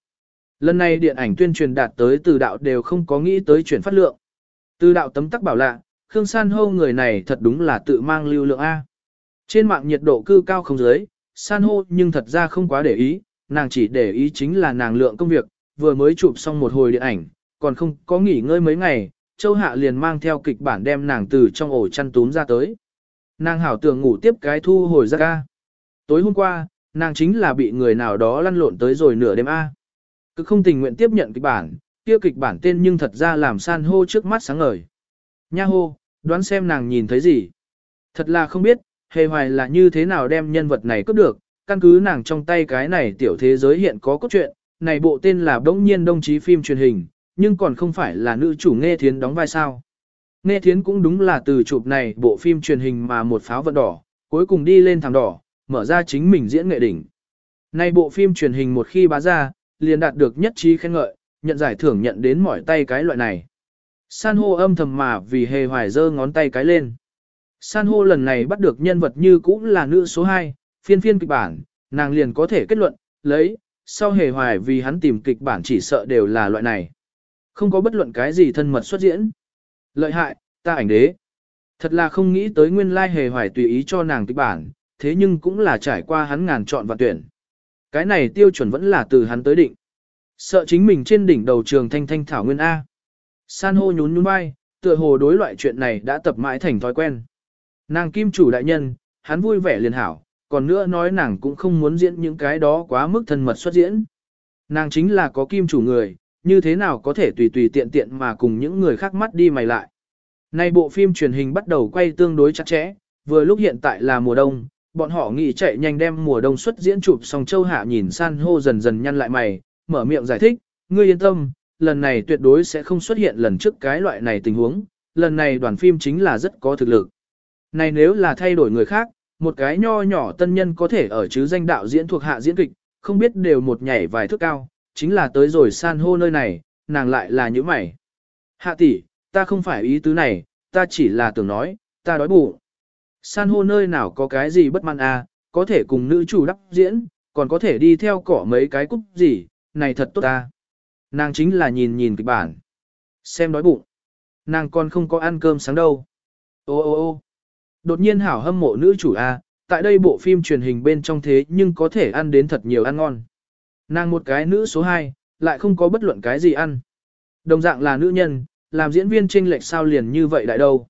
Lần này điện ảnh tuyên truyền đạt tới từ đạo đều không có nghĩ tới chuyển phát lượng. Từ đạo tấm tắc bảo lạ, Khương San hô người này thật đúng là tự mang lưu lượng A. Trên mạng nhiệt độ cư cao không dưới, San hô nhưng thật ra không quá để ý, nàng chỉ để ý chính là nàng lượng công việc, vừa mới chụp xong một hồi điện ảnh, còn không có nghỉ ngơi mấy ngày, Châu Hạ liền mang theo kịch bản đem nàng từ trong ổ chăn túm ra tới. Nàng hảo tưởng ngủ tiếp cái thu hồi ra ca. Tối hôm qua, nàng chính là bị người nào đó lăn lộn tới rồi nửa đêm A. Cứ không tình nguyện tiếp nhận kịch bản, kia kịch bản tên nhưng thật ra làm san hô trước mắt sáng ngời. Nha hô, đoán xem nàng nhìn thấy gì. Thật là không biết, hề hoài là như thế nào đem nhân vật này cướp được, căn cứ nàng trong tay cái này tiểu thế giới hiện có cốt truyện, này bộ tên là Đống Nhiên Đồng Chí phim truyền hình, nhưng còn không phải là nữ chủ Nghe Thiến đóng vai sao. Nghe Thiến cũng đúng là từ chụp này bộ phim truyền hình mà một pháo vận đỏ, cuối cùng đi lên thẳng đỏ, mở ra chính mình diễn nghệ đỉnh. Nay bộ phim truyền hình một khi bá ra, liền đạt được nhất trí khen ngợi, nhận giải thưởng nhận đến mỏi tay cái loại này. San hô âm thầm mà vì hề hoài giơ ngón tay cái lên. San hô lần này bắt được nhân vật như cũng là nữ số 2, phiên phiên kịch bản, nàng liền có thể kết luận, lấy, sau hề hoài vì hắn tìm kịch bản chỉ sợ đều là loại này. Không có bất luận cái gì thân mật xuất diễn. Lợi hại, ta ảnh đế. Thật là không nghĩ tới nguyên lai hề hoài tùy ý cho nàng kịch bản, thế nhưng cũng là trải qua hắn ngàn chọn và tuyển. Cái này tiêu chuẩn vẫn là từ hắn tới định. Sợ chính mình trên đỉnh đầu trường thanh thanh thảo nguyên A. San hô nhún nhún vai, tựa hồ đối loại chuyện này đã tập mãi thành thói quen. Nàng kim chủ đại nhân, hắn vui vẻ liền hảo, còn nữa nói nàng cũng không muốn diễn những cái đó quá mức thân mật xuất diễn. Nàng chính là có kim chủ người, như thế nào có thể tùy tùy tiện tiện mà cùng những người khác mắt đi mày lại. Nay bộ phim truyền hình bắt đầu quay tương đối chặt chẽ, vừa lúc hiện tại là mùa đông, bọn họ nghĩ chạy nhanh đem mùa đông xuất diễn chụp xong châu hạ nhìn san hô dần dần nhăn lại mày, mở miệng giải thích, ngươi yên tâm, lần này tuyệt đối sẽ không xuất hiện lần trước cái loại này tình huống, lần này đoàn phim chính là rất có thực lực. Này nếu là thay đổi người khác, một cái nho nhỏ tân nhân có thể ở chứ danh đạo diễn thuộc hạ diễn kịch, không biết đều một nhảy vài thước cao, chính là tới rồi san hô nơi này, nàng lại là như mày. Hạ tỷ, ta không phải ý tứ này, ta chỉ là tưởng nói, ta đói bụng. San hô nơi nào có cái gì bất mãn à, có thể cùng nữ chủ đắp diễn, còn có thể đi theo cỏ mấy cái cúc gì, này thật tốt ta. Nàng chính là nhìn nhìn kịch bản. Xem đói bụng. Nàng còn không có ăn cơm sáng đâu. Ô ô ô Đột nhiên hảo hâm mộ nữ chủ A, tại đây bộ phim truyền hình bên trong thế nhưng có thể ăn đến thật nhiều ăn ngon. Nàng một cái nữ số 2, lại không có bất luận cái gì ăn. Đồng dạng là nữ nhân, làm diễn viên trinh lệch sao liền như vậy đại đâu.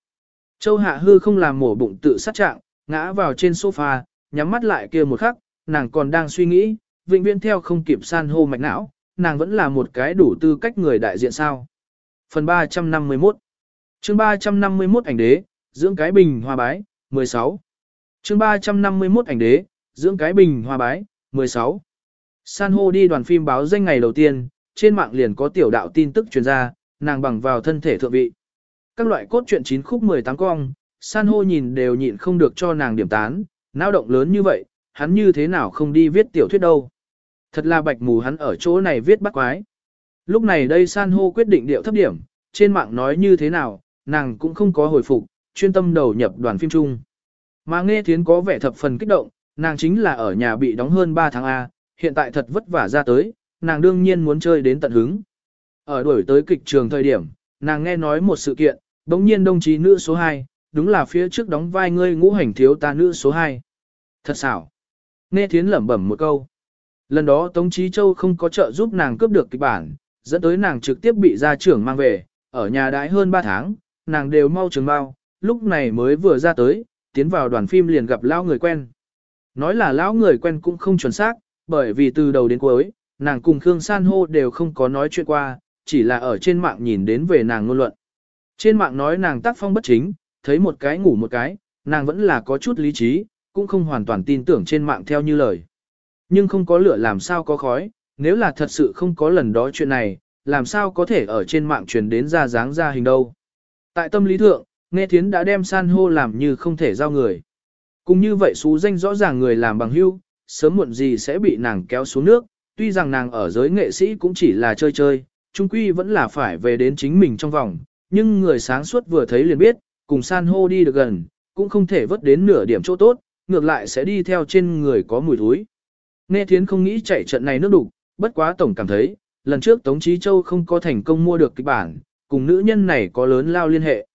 Châu Hạ Hư không làm mổ bụng tự sát trạng, ngã vào trên sofa, nhắm mắt lại kia một khắc, nàng còn đang suy nghĩ, vĩnh viễn theo không kịp san hô mạch não, nàng vẫn là một cái đủ tư cách người đại diện sao. Phần 351 chương 351 ảnh đế, dưỡng cái bình hoa bái, 16. chương 351 ảnh đế, dưỡng cái bình hoa bái, 16. San hô đi đoàn phim báo danh ngày đầu tiên, trên mạng liền có tiểu đạo tin tức truyền ra, nàng bằng vào thân thể thượng vị. Các loại cốt truyện chín khúc 18 cong, san hô nhìn đều nhịn không được cho nàng điểm tán, nao động lớn như vậy, hắn như thế nào không đi viết tiểu thuyết đâu. Thật là bạch mù hắn ở chỗ này viết bắt quái. Lúc này đây san hô quyết định điệu thấp điểm, trên mạng nói như thế nào, nàng cũng không có hồi phục, chuyên tâm đầu nhập đoàn phim chung. Mà nghe thiến có vẻ thập phần kích động, nàng chính là ở nhà bị đóng hơn 3 tháng A, hiện tại thật vất vả ra tới, nàng đương nhiên muốn chơi đến tận hứng. Ở đuổi tới kịch trường thời điểm, nàng nghe nói một sự kiện, bỗng nhiên đồng chí nữ số 2, đúng là phía trước đóng vai ngươi ngũ hành thiếu ta nữ số 2. Thật xảo. Nghe thiến lẩm bẩm một câu. Lần đó Tống Chí Châu không có trợ giúp nàng cướp được kịch bản, dẫn tới nàng trực tiếp bị gia trưởng mang về, ở nhà đãi hơn 3 tháng, nàng đều mau trường bao, lúc này mới vừa ra tới, tiến vào đoàn phim liền gặp lão người quen. Nói là lão người quen cũng không chuẩn xác, bởi vì từ đầu đến cuối, nàng cùng Khương San hô đều không có nói chuyện qua, chỉ là ở trên mạng nhìn đến về nàng ngôn luận. Trên mạng nói nàng tác phong bất chính, thấy một cái ngủ một cái, nàng vẫn là có chút lý trí, cũng không hoàn toàn tin tưởng trên mạng theo như lời. Nhưng không có lửa làm sao có khói, nếu là thật sự không có lần đó chuyện này, làm sao có thể ở trên mạng truyền đến ra dáng ra hình đâu. Tại tâm lý thượng, nghe thiến đã đem san hô làm như không thể giao người. Cũng như vậy xú danh rõ ràng người làm bằng hưu, sớm muộn gì sẽ bị nàng kéo xuống nước, tuy rằng nàng ở giới nghệ sĩ cũng chỉ là chơi chơi, chung quy vẫn là phải về đến chính mình trong vòng, nhưng người sáng suốt vừa thấy liền biết, cùng san hô đi được gần, cũng không thể vớt đến nửa điểm chỗ tốt, ngược lại sẽ đi theo trên người có mùi thúi. Nghe thiến không nghĩ chạy trận này nước đục, bất quá tổng cảm thấy, lần trước Tống Chí Châu không có thành công mua được kịch bản, cùng nữ nhân này có lớn lao liên hệ.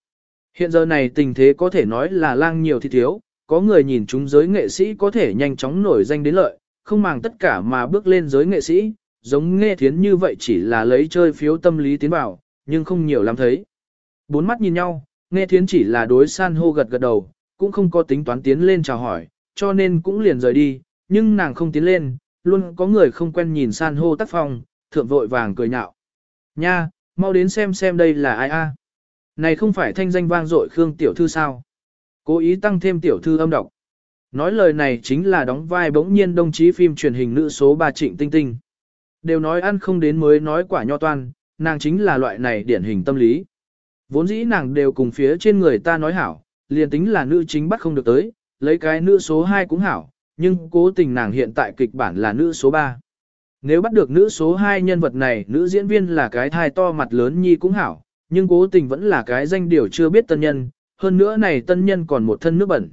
Hiện giờ này tình thế có thể nói là lang nhiều thì thiếu, có người nhìn chúng giới nghệ sĩ có thể nhanh chóng nổi danh đến lợi, không màng tất cả mà bước lên giới nghệ sĩ, giống nghe thiến như vậy chỉ là lấy chơi phiếu tâm lý tiến vào, nhưng không nhiều lắm thấy. Bốn mắt nhìn nhau, nghe thiến chỉ là đối san hô gật gật đầu, cũng không có tính toán tiến lên chào hỏi, cho nên cũng liền rời đi, nhưng nàng không tiến lên, luôn có người không quen nhìn san hô tác phong, thượng vội vàng cười nhạo. Nha, mau đến xem xem đây là ai a? Này không phải thanh danh vang dội Khương Tiểu Thư sao? Cố ý tăng thêm Tiểu Thư âm đọc. Nói lời này chính là đóng vai bỗng nhiên đồng chí phim truyền hình nữ số 3 Trịnh Tinh Tinh. Đều nói ăn không đến mới nói quả nho toan, nàng chính là loại này điển hình tâm lý. Vốn dĩ nàng đều cùng phía trên người ta nói hảo, liền tính là nữ chính bắt không được tới, lấy cái nữ số 2 cũng hảo, nhưng cố tình nàng hiện tại kịch bản là nữ số 3. Nếu bắt được nữ số 2 nhân vật này, nữ diễn viên là cái thai to mặt lớn nhi cũng hảo, nhưng cố tình vẫn là cái danh điều chưa biết tân nhân, hơn nữa này tân nhân còn một thân nước bẩn.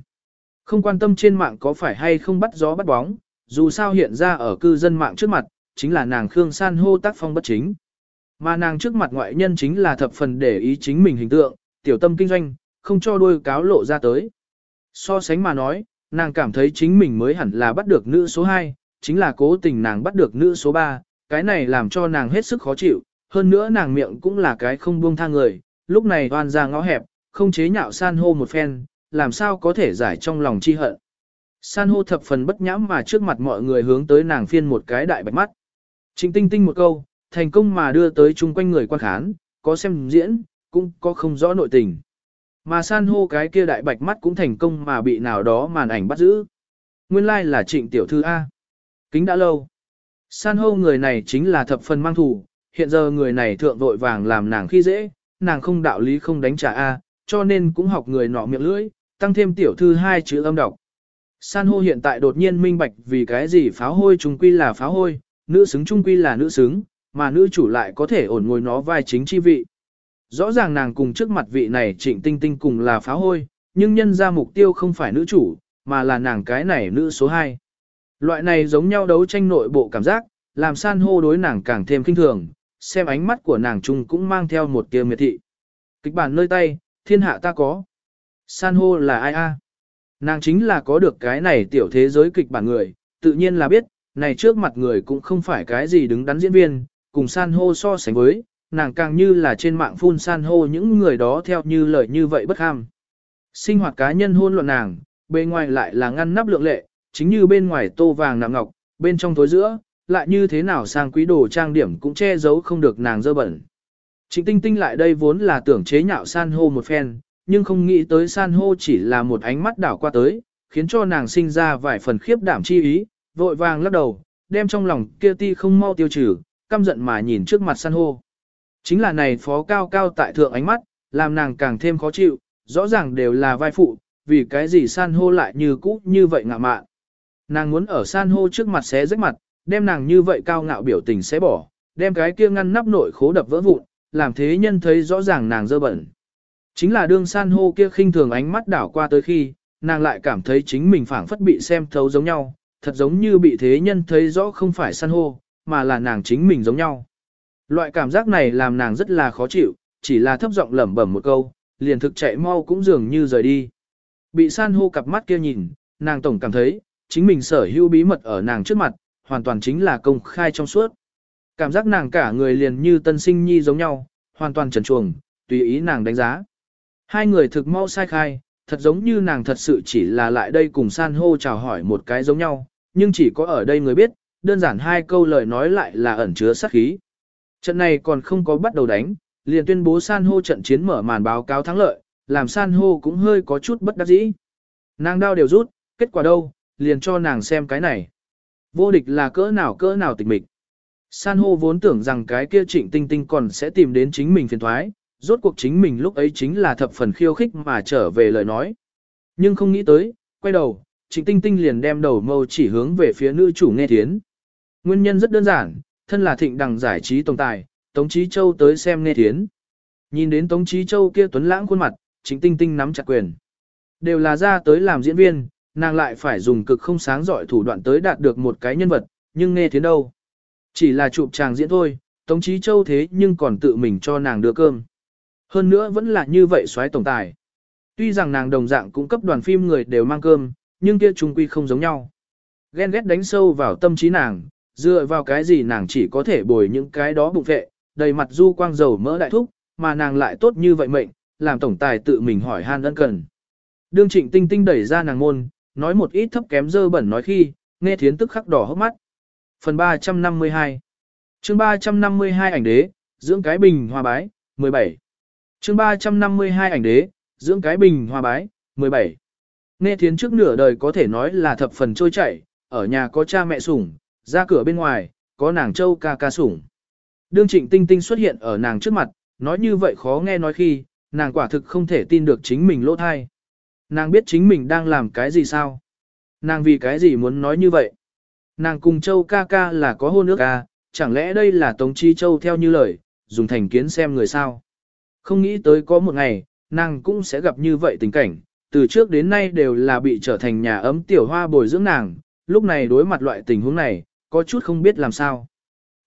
Không quan tâm trên mạng có phải hay không bắt gió bắt bóng, dù sao hiện ra ở cư dân mạng trước mặt, chính là nàng Khương San hô tác phong bất chính. Mà nàng trước mặt ngoại nhân chính là thập phần để ý chính mình hình tượng, tiểu tâm kinh doanh, không cho đôi cáo lộ ra tới. So sánh mà nói, nàng cảm thấy chính mình mới hẳn là bắt được nữ số 2, chính là cố tình nàng bắt được nữ số 3, cái này làm cho nàng hết sức khó chịu, hơn nữa nàng miệng cũng là cái không buông tha người, lúc này toàn ra ngõ hẹp, không chế nhạo san hô một phen, làm sao có thể giải trong lòng chi hận. San hô thập phần bất nhãm mà trước mặt mọi người hướng tới nàng phiên một cái đại bạch mắt. Trịnh tinh tinh một câu, thành công mà đưa tới chung quanh người quan khán, có xem diễn, cũng có không rõ nội tình. Mà san hô cái kia đại bạch mắt cũng thành công mà bị nào đó màn ảnh bắt giữ. Nguyên lai like là trịnh tiểu thư A. Kính đã lâu. San hô người này chính là thập phần mang thủ, hiện giờ người này thượng vội vàng làm nàng khi dễ, nàng không đạo lý không đánh trả A, cho nên cũng học người nọ miệng lưỡi, tăng thêm tiểu thư hai chữ âm đọc. San hô hiện tại đột nhiên minh bạch vì cái gì pháo hôi trung quy là pháo hôi, nữ xứng trung quy là nữ xứng, mà nữ chủ lại có thể ổn ngồi nó vai chính chi vị. Rõ ràng nàng cùng trước mặt vị này trịnh tinh tinh cùng là phá hôi, nhưng nhân ra mục tiêu không phải nữ chủ, mà là nàng cái này nữ số 2. Loại này giống nhau đấu tranh nội bộ cảm giác, làm san hô đối nàng càng thêm kinh thường, xem ánh mắt của nàng chung cũng mang theo một tia miệt thị. Kịch bản nơi tay, thiên hạ ta có. San hô là ai a? Nàng chính là có được cái này tiểu thế giới kịch bản người, tự nhiên là biết, này trước mặt người cũng không phải cái gì đứng đắn diễn viên, cùng san hô so sánh với, nàng càng như là trên mạng phun san hô những người đó theo như lời như vậy bất ham. Sinh hoạt cá nhân hôn luận nàng, bên ngoài lại là ngăn nắp lượng lệ, chính như bên ngoài tô vàng nạm ngọc, bên trong tối giữa, lại như thế nào sang quý đồ trang điểm cũng che giấu không được nàng dơ bẩn. Trịnh tinh tinh lại đây vốn là tưởng chế nhạo san hô một phen, nhưng không nghĩ tới san hô chỉ là một ánh mắt đảo qua tới, khiến cho nàng sinh ra vài phần khiếp đảm chi ý, vội vàng lắc đầu, đem trong lòng kia ti không mau tiêu trừ, căm giận mà nhìn trước mặt san hô. Chính là này phó cao cao tại thượng ánh mắt, làm nàng càng thêm khó chịu, rõ ràng đều là vai phụ, vì cái gì san hô lại như cũ như vậy ngạ mạn. Nàng muốn ở san hô trước mặt xé rách mặt, đem nàng như vậy cao ngạo biểu tình xé bỏ, đem cái kia ngăn nắp nội khố đập vỡ vụn, làm thế nhân thấy rõ ràng nàng dơ bẩn. Chính là đương san hô kia khinh thường ánh mắt đảo qua tới khi, nàng lại cảm thấy chính mình phảng phất bị xem thấu giống nhau, thật giống như bị thế nhân thấy rõ không phải san hô, mà là nàng chính mình giống nhau. Loại cảm giác này làm nàng rất là khó chịu, chỉ là thấp giọng lẩm bẩm một câu, liền thực chạy mau cũng dường như rời đi. Bị san hô cặp mắt kia nhìn, nàng tổng cảm thấy, chính mình sở hữu bí mật ở nàng trước mặt, hoàn toàn chính là công khai trong suốt. Cảm giác nàng cả người liền như tân sinh nhi giống nhau, hoàn toàn trần chuồng, tùy ý nàng đánh giá. Hai người thực mau sai khai, thật giống như nàng thật sự chỉ là lại đây cùng san hô chào hỏi một cái giống nhau, nhưng chỉ có ở đây người biết, đơn giản hai câu lời nói lại là ẩn chứa sát khí. Trận này còn không có bắt đầu đánh, liền tuyên bố san hô trận chiến mở màn báo cáo thắng lợi, làm san hô cũng hơi có chút bất đắc dĩ. Nàng đao đều rút, kết quả đâu, liền cho nàng xem cái này. Vô địch là cỡ nào cỡ nào tịch mịch. San hô vốn tưởng rằng cái kia trịnh tinh tinh còn sẽ tìm đến chính mình phiền thoái, rốt cuộc chính mình lúc ấy chính là thập phần khiêu khích mà trở về lời nói. Nhưng không nghĩ tới, quay đầu, trịnh tinh tinh liền đem đầu mâu chỉ hướng về phía nữ chủ nghe thiến. Nguyên nhân rất đơn giản, thân là thịnh đằng giải trí tổng tài, Tống Chí Châu tới xem nghe thiến. Nhìn đến Tống Chí Châu kia tuấn lãng khuôn mặt, chính tinh tinh nắm chặt quyền. Đều là ra tới làm diễn viên, nàng lại phải dùng cực không sáng giỏi thủ đoạn tới đạt được một cái nhân vật, nhưng nghe thiến đâu. Chỉ là chụp chàng diễn thôi, Tống Chí Châu thế nhưng còn tự mình cho nàng đưa cơm. Hơn nữa vẫn là như vậy xoáy tổng tài. Tuy rằng nàng đồng dạng cũng cấp đoàn phim người đều mang cơm, nhưng kia chung quy không giống nhau. Ghen ghét đánh sâu vào tâm trí nàng, dựa vào cái gì nàng chỉ có thể bồi những cái đó bụng vệ, đầy mặt du quang dầu mỡ đại thúc, mà nàng lại tốt như vậy mệnh, làm tổng tài tự mình hỏi han ân cần. Đương trịnh tinh tinh đẩy ra nàng môn, nói một ít thấp kém dơ bẩn nói khi, nghe thiến tức khắc đỏ hốc mắt. Phần 352 chương 352 ảnh đế, dưỡng cái bình hoa bái, 17 chương 352 ảnh đế, dưỡng cái bình hoa bái, 17 Nghe thiến trước nửa đời có thể nói là thập phần trôi chảy, ở nhà có cha mẹ sủng, ra cửa bên ngoài, có nàng châu ca ca sủng. Đương trịnh tinh tinh xuất hiện ở nàng trước mặt, nói như vậy khó nghe nói khi, nàng quả thực không thể tin được chính mình lỗ thai. Nàng biết chính mình đang làm cái gì sao? Nàng vì cái gì muốn nói như vậy? Nàng cùng châu ca ca là có hôn ước ca, chẳng lẽ đây là Tống Chi Châu theo như lời, dùng thành kiến xem người sao? Không nghĩ tới có một ngày, nàng cũng sẽ gặp như vậy tình cảnh, từ trước đến nay đều là bị trở thành nhà ấm tiểu hoa bồi dưỡng nàng, lúc này đối mặt loại tình huống này, có chút không biết làm sao.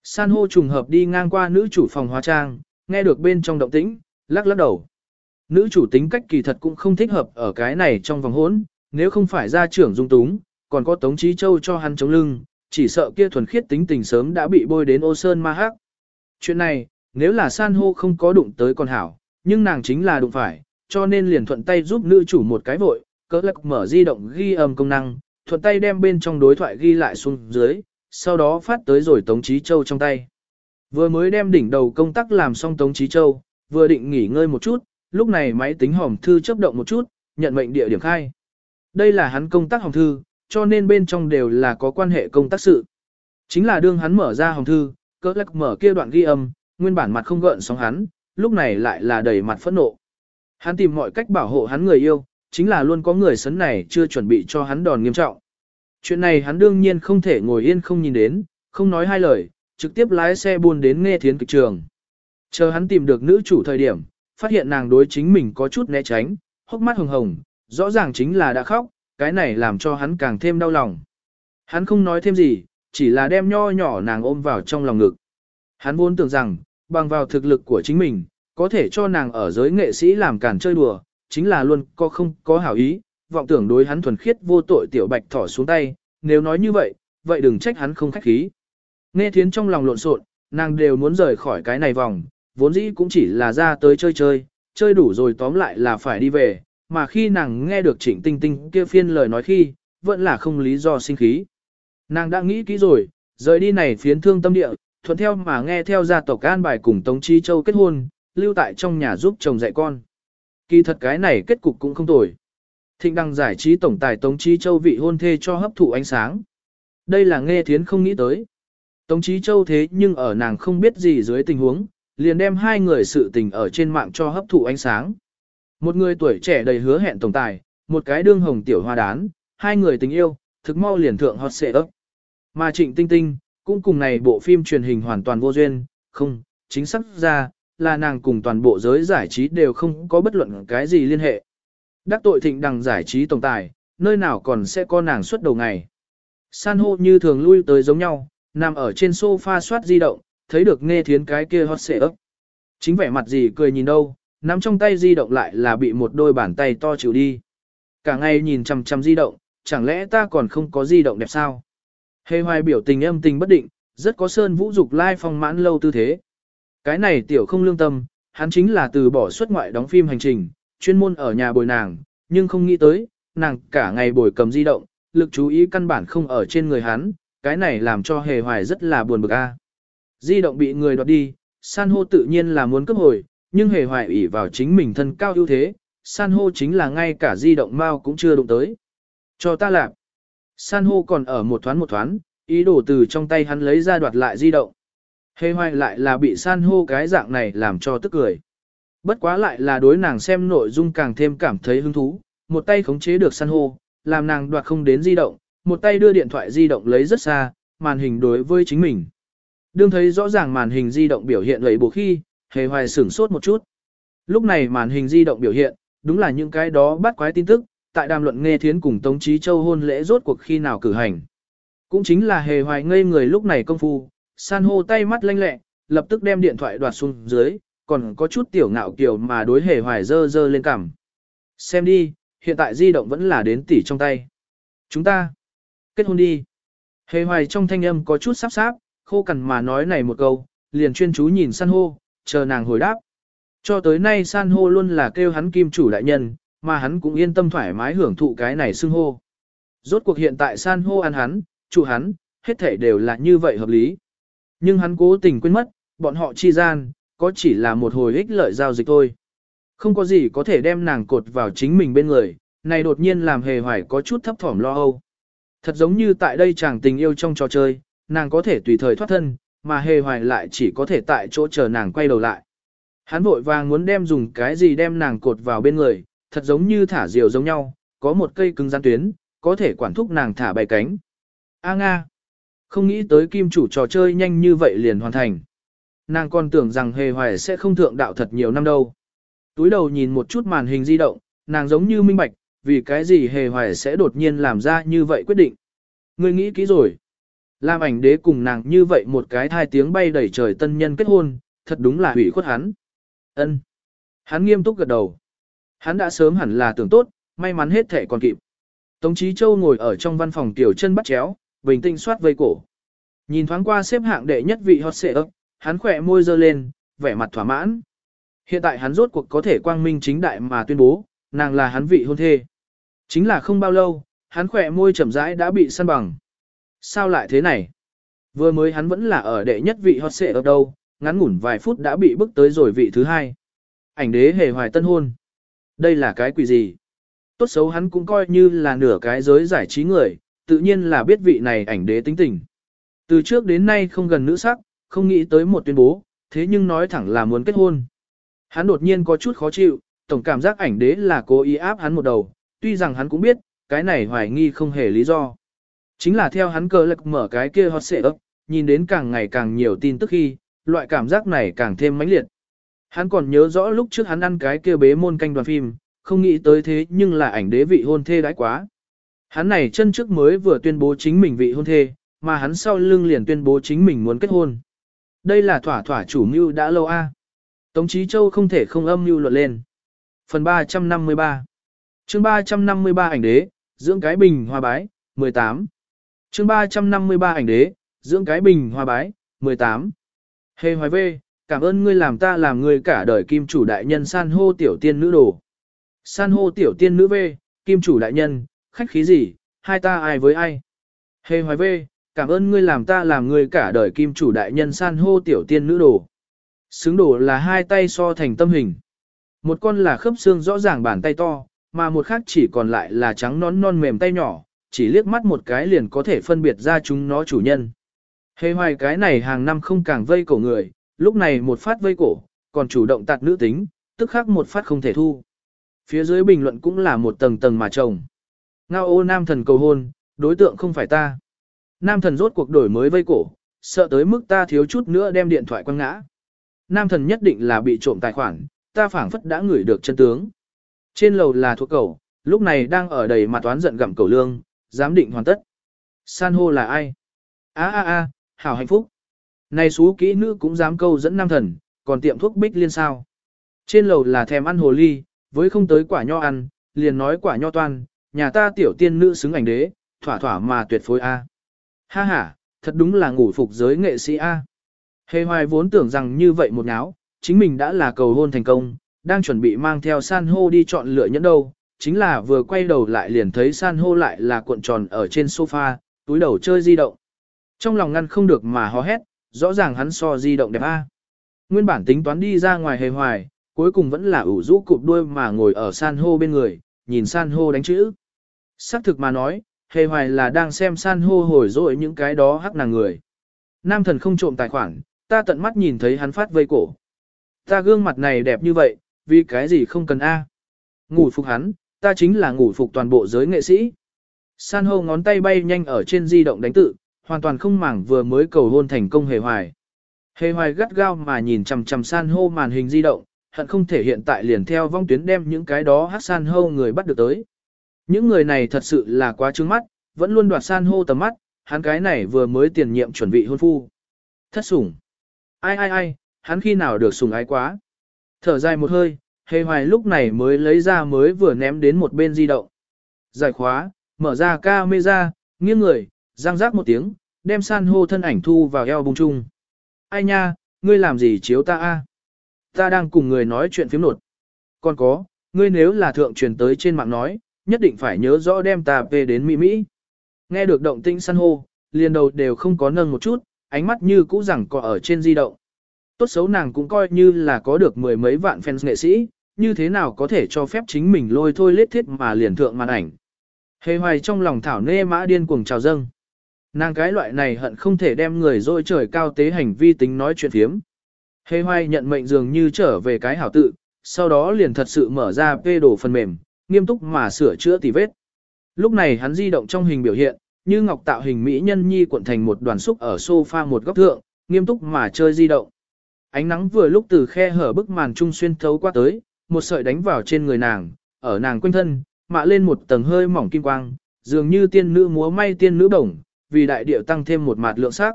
San hô trùng hợp đi ngang qua nữ chủ phòng hóa trang, nghe được bên trong động tĩnh, lắc lắc đầu. Nữ chủ tính cách kỳ thật cũng không thích hợp ở cái này trong vòng hỗn, nếu không phải gia trưởng dung túng, còn có Tống Chí Châu cho hắn chống lưng, chỉ sợ kia thuần khiết tính tình sớm đã bị bôi đến ô sơn ma hắc. Chuyện này, nếu là san hô không có đụng tới con hảo, nhưng nàng chính là đụng phải, cho nên liền thuận tay giúp nữ chủ một cái vội, cỡ lắc mở di động ghi âm công năng, thuận tay đem bên trong đối thoại ghi lại xuống dưới, sau đó phát tới rồi Tống Chí Châu trong tay. Vừa mới đem đỉnh đầu công tác làm xong Tống Chí Châu, vừa định nghỉ ngơi một chút, lúc này máy tính hòm thư chấp động một chút, nhận mệnh địa điểm khai. Đây là hắn công tác hòm thư, cho nên bên trong đều là có quan hệ công tác sự. Chính là đương hắn mở ra hòm thư, cỡ lắc mở kia đoạn ghi âm, nguyên bản mặt không gợn sóng hắn, lúc này lại là đầy mặt phẫn nộ. Hắn tìm mọi cách bảo hộ hắn người yêu, chính là luôn có người sấn này chưa chuẩn bị cho hắn đòn nghiêm trọng. Chuyện này hắn đương nhiên không thể ngồi yên không nhìn đến, không nói hai lời, trực tiếp lái xe buôn đến nghe thiến kịch trường. Chờ hắn tìm được nữ chủ thời điểm, phát hiện nàng đối chính mình có chút né tránh, hốc mắt hồng hồng, rõ ràng chính là đã khóc, cái này làm cho hắn càng thêm đau lòng. Hắn không nói thêm gì, chỉ là đem nho nhỏ nàng ôm vào trong lòng ngực. Hắn vốn tưởng rằng, bằng vào thực lực của chính mình, có thể cho nàng ở giới nghệ sĩ làm cản chơi đùa, chính là luôn có không có hảo ý, vọng tưởng đối hắn thuần khiết vô tội tiểu bạch thỏ xuống tay, nếu nói như vậy, vậy đừng trách hắn không khách khí. Nghe thiến trong lòng lộn xộn, nàng đều muốn rời khỏi cái này vòng, vốn dĩ cũng chỉ là ra tới chơi chơi, chơi đủ rồi tóm lại là phải đi về, mà khi nàng nghe được trịnh tinh tinh kia phiên lời nói khi, vẫn là không lý do sinh khí. Nàng đã nghĩ kỹ rồi, rời đi này phiến thương tâm địa, thuận theo mà nghe theo gia tộc an bài cùng Tống Chi Châu kết hôn, lưu tại trong nhà giúp chồng dạy con. Kỳ thật cái này kết cục cũng không tồi. Thịnh đăng giải trí tổng tài Tống Chí Châu vị hôn thê cho hấp thụ ánh sáng. Đây là nghe thiến không nghĩ tới. Tống Chí Châu thế nhưng ở nàng không biết gì dưới tình huống, liền đem hai người sự tình ở trên mạng cho hấp thụ ánh sáng. Một người tuổi trẻ đầy hứa hẹn tổng tài, một cái đương hồng tiểu hoa đán, hai người tình yêu, thực mau liền thượng hot xệ ấp. Mà Trịnh Tinh Tinh, cũng cùng này bộ phim truyền hình hoàn toàn vô duyên, không, chính xác ra, là nàng cùng toàn bộ giới giải trí đều không có bất luận cái gì liên hệ. Đắc tội thịnh đằng giải trí tổng tài, nơi nào còn sẽ có nàng suốt đầu ngày. San hô như thường lui tới giống nhau, nằm ở trên sofa soát di động, thấy được nghe thiến cái kia hot xệ ấp. Chính vẻ mặt gì cười nhìn đâu, nắm trong tay di động lại là bị một đôi bàn tay to chịu đi. Cả ngày nhìn chằm chằm di động, chẳng lẽ ta còn không có di động đẹp sao? Hề hoài biểu tình âm tình bất định, rất có sơn vũ dục lai phong mãn lâu tư thế. Cái này tiểu không lương tâm, hắn chính là từ bỏ xuất ngoại đóng phim hành trình, chuyên môn ở nhà bồi nàng, nhưng không nghĩ tới, nàng cả ngày bồi cầm di động, lực chú ý căn bản không ở trên người hắn, cái này làm cho hề hoài rất là buồn bực a. Di động bị người đoạt đi, san hô tự nhiên là muốn cấp hồi, nhưng hề hoài ủy vào chính mình thân cao ưu thế, san hô chính là ngay cả di động mao cũng chưa đụng tới. Cho ta làm. San hô còn ở một thoáng một thoáng, ý đồ từ trong tay hắn lấy ra đoạt lại di động. Hề hoài lại là bị san hô cái dạng này làm cho tức cười. Bất quá lại là đối nàng xem nội dung càng thêm cảm thấy hứng thú, một tay khống chế được san hô, làm nàng đoạt không đến di động, một tay đưa điện thoại di động lấy rất xa, màn hình đối với chính mình. Đương thấy rõ ràng màn hình di động biểu hiện lầy bộ khi, hề hoài sửng sốt một chút. Lúc này màn hình di động biểu hiện, đúng là những cái đó bắt quái tin tức, tại đàm luận nghe thiến cùng Tống Chí Châu hôn lễ rốt cuộc khi nào cử hành. Cũng chính là hề hoài ngây người lúc này công phu, san hô tay mắt lanh lẹ, lập tức đem điện thoại đoạt xuống dưới, còn có chút tiểu ngạo kiểu mà đối hề hoài dơ dơ lên cằm. Xem đi, hiện tại di động vẫn là đến tỷ trong tay. Chúng ta, kết hôn đi. Hề hoài trong thanh âm có chút sắp sáp, khô cằn mà nói này một câu, liền chuyên chú nhìn san hô, chờ nàng hồi đáp. Cho tới nay san hô luôn là kêu hắn kim chủ đại nhân, mà hắn cũng yên tâm thoải mái hưởng thụ cái này xưng hô. Rốt cuộc hiện tại san hô ăn hắn, chủ hắn, hết thể đều là như vậy hợp lý. Nhưng hắn cố tình quên mất, bọn họ chi gian, có chỉ là một hồi ích lợi giao dịch thôi. Không có gì có thể đem nàng cột vào chính mình bên người, này đột nhiên làm hề hoài có chút thấp thỏm lo âu. Thật giống như tại đây chàng tình yêu trong trò chơi, nàng có thể tùy thời thoát thân, mà hề hoài lại chỉ có thể tại chỗ chờ nàng quay đầu lại. Hắn vội vàng muốn đem dùng cái gì đem nàng cột vào bên người, thật giống như thả diều giống nhau, có một cây cứng gian tuyến, có thể quản thúc nàng thả bay cánh. A Nga! Không nghĩ tới kim chủ trò chơi nhanh như vậy liền hoàn thành. Nàng còn tưởng rằng hề hoài sẽ không thượng đạo thật nhiều năm đâu. Túi đầu nhìn một chút màn hình di động, nàng giống như minh bạch, vì cái gì hề hoài sẽ đột nhiên làm ra như vậy quyết định. Ngươi nghĩ kỹ rồi. Làm ảnh đế cùng nàng như vậy một cái thai tiếng bay đẩy trời tân nhân kết hôn, thật đúng là hủy khuất hắn. Ân. Hắn nghiêm túc gật đầu. Hắn đã sớm hẳn là tưởng tốt, may mắn hết thể còn kịp. Tống Chí Châu ngồi ở trong văn phòng tiểu chân bắt chéo, bình tĩnh soát vây cổ. Nhìn thoáng qua xếp hạng đệ nhất vị hot xệ ấp, hắn khỏe môi dơ lên, vẻ mặt thỏa mãn. Hiện tại hắn rốt cuộc có thể quang minh chính đại mà tuyên bố, nàng là hắn vị hôn thê. Chính là không bao lâu, hắn khỏe môi chậm rãi đã bị săn bằng. Sao lại thế này? Vừa mới hắn vẫn là ở đệ nhất vị hot xệ ở đâu, ngắn ngủn vài phút đã bị bước tới rồi vị thứ hai. Ảnh đế hề hoài tân hôn. Đây là cái quỷ gì? Tốt xấu hắn cũng coi như là nửa cái giới giải trí người, tự nhiên là biết vị này ảnh đế tính tình. Từ trước đến nay không gần nữ sắc, không nghĩ tới một tuyên bố, thế nhưng nói thẳng là muốn kết hôn. Hắn đột nhiên có chút khó chịu, tổng cảm giác ảnh đế là cố ý áp hắn một đầu, tuy rằng hắn cũng biết, cái này hoài nghi không hề lý do. Chính là theo hắn cơ lực mở cái kia hot xệ ấp, nhìn đến càng ngày càng nhiều tin tức khi, loại cảm giác này càng thêm mãnh liệt. Hắn còn nhớ rõ lúc trước hắn ăn cái kia bế môn canh đoàn phim, không nghĩ tới thế nhưng là ảnh đế vị hôn thê đãi quá. Hắn này chân trước mới vừa tuyên bố chính mình vị hôn thê, mà hắn sau lưng liền tuyên bố chính mình muốn kết hôn. Đây là thỏa thỏa chủ mưu đã lâu a. Tống Chí Châu không thể không âm mưu luận lên. Phần 353 chương 353 ảnh đế, dưỡng cái bình hoa bái, 18. chương 353 ảnh đế, dưỡng cái bình hoa bái, 18. Hề hoài vê, cảm ơn ngươi làm ta làm ngươi cả đời kim chủ đại nhân san hô tiểu tiên nữ đồ. San hô tiểu tiên nữ vê, kim chủ đại nhân, khách khí gì, hai ta ai với ai. Hề hoài vê, cảm ơn ngươi làm ta làm ngươi cả đời kim chủ đại nhân san hô tiểu tiên nữ đồ. Xứng đồ là hai tay so thành tâm hình. Một con là khớp xương rõ ràng bàn tay to, mà một khác chỉ còn lại là trắng nón non mềm tay nhỏ, chỉ liếc mắt một cái liền có thể phân biệt ra chúng nó chủ nhân. Hề hoài cái này hàng năm không càng vây cổ người, lúc này một phát vây cổ, còn chủ động tạt nữ tính, tức khắc một phát không thể thu. Phía dưới bình luận cũng là một tầng tầng mà chồng Ngao ô nam thần cầu hôn, đối tượng không phải ta. Nam thần rốt cuộc đổi mới vây cổ, sợ tới mức ta thiếu chút nữa đem điện thoại quăng ngã. Nam thần nhất định là bị trộm tài khoản, ta phảng phất đã ngửi được chân tướng. Trên lầu là thuộc cầu, lúc này đang ở đầy mặt toán giận gặm cầu lương, giám định hoàn tất. San hô là ai? a a a hảo hạnh phúc. Này xú kỹ nữ cũng dám câu dẫn nam thần, còn tiệm thuốc bích liên sao. Trên lầu là thèm ăn hồ ly, với không tới quả nho ăn, liền nói quả nho toan, nhà ta tiểu tiên nữ xứng ảnh đế, thỏa thỏa mà tuyệt phối A. Ha ha, thật đúng là ngủ phục giới nghệ sĩ A. Hề hoài vốn tưởng rằng như vậy một náo, chính mình đã là cầu hôn thành công, đang chuẩn bị mang theo san hô đi chọn lựa nhẫn đâu, chính là vừa quay đầu lại liền thấy san hô lại là cuộn tròn ở trên sofa, túi đầu chơi di động. Trong lòng ngăn không được mà hò hét, rõ ràng hắn so di động đẹp A. Nguyên bản tính toán đi ra ngoài hề hoài, cuối cùng vẫn là ủ rũ cụp đuôi mà ngồi ở san hô bên người, nhìn san hô đánh chữ. Sắc thực mà nói, hề hoài là đang xem san hô hồi dội những cái đó hắc nàng người. Nam thần không trộm tài khoản, ta tận mắt nhìn thấy hắn phát vây cổ. Ta gương mặt này đẹp như vậy, vì cái gì không cần A. Ngủ phục hắn, ta chính là ngủ phục toàn bộ giới nghệ sĩ. San hô ngón tay bay nhanh ở trên di động đánh tự, hoàn toàn không màng vừa mới cầu hôn thành công hề hoài. Hề hoài gắt gao mà nhìn chằm chằm san hô màn hình di động, hận không thể hiện tại liền theo vong tuyến đem những cái đó hát san hô người bắt được tới. Những người này thật sự là quá trướng mắt, vẫn luôn đoạt san hô tầm mắt, hắn cái này vừa mới tiền nhiệm chuẩn bị hôn phu. Thất sủng. Ai ai ai, hắn khi nào được sủng ái quá. Thở dài một hơi, hề hoài lúc này mới lấy ra mới vừa ném đến một bên di động. Giải khóa, mở ra camera, nghiêng người, răng rác một tiếng, đem san hô thân ảnh thu vào eo bung chung. Ai nha, ngươi làm gì chiếu ta a? Ta đang cùng người nói chuyện phiếm nột. Còn có, ngươi nếu là thượng truyền tới trên mạng nói, nhất định phải nhớ rõ đem ta về đến Mỹ Mỹ. Nghe được động tĩnh san hô, liền đầu đều không có nâng một chút, ánh mắt như cũ rằng có ở trên di động. Tốt xấu nàng cũng coi như là có được mười mấy vạn fans nghệ sĩ, như thế nào có thể cho phép chính mình lôi thôi lết thiết mà liền thượng màn ảnh. Hề hoài trong lòng thảo nê mã điên cuồng trào dâng. Nàng cái loại này hận không thể đem người dôi trời cao tế hành vi tính nói chuyện thiếm. Hề hoài nhận mệnh dường như trở về cái hảo tự, sau đó liền thật sự mở ra phê đồ phần mềm, nghiêm túc mà sửa chữa tỉ vết. Lúc này hắn di động trong hình biểu hiện, như ngọc tạo hình mỹ nhân nhi cuộn thành một đoàn xúc ở sofa một góc thượng, nghiêm túc mà chơi di động. Ánh nắng vừa lúc từ khe hở bức màn trung xuyên thấu qua tới, một sợi đánh vào trên người nàng, ở nàng quanh thân, mạ lên một tầng hơi mỏng kim quang, dường như tiên nữ múa may tiên nữ bổng, vì đại điệu tăng thêm một mạt lượng sắc.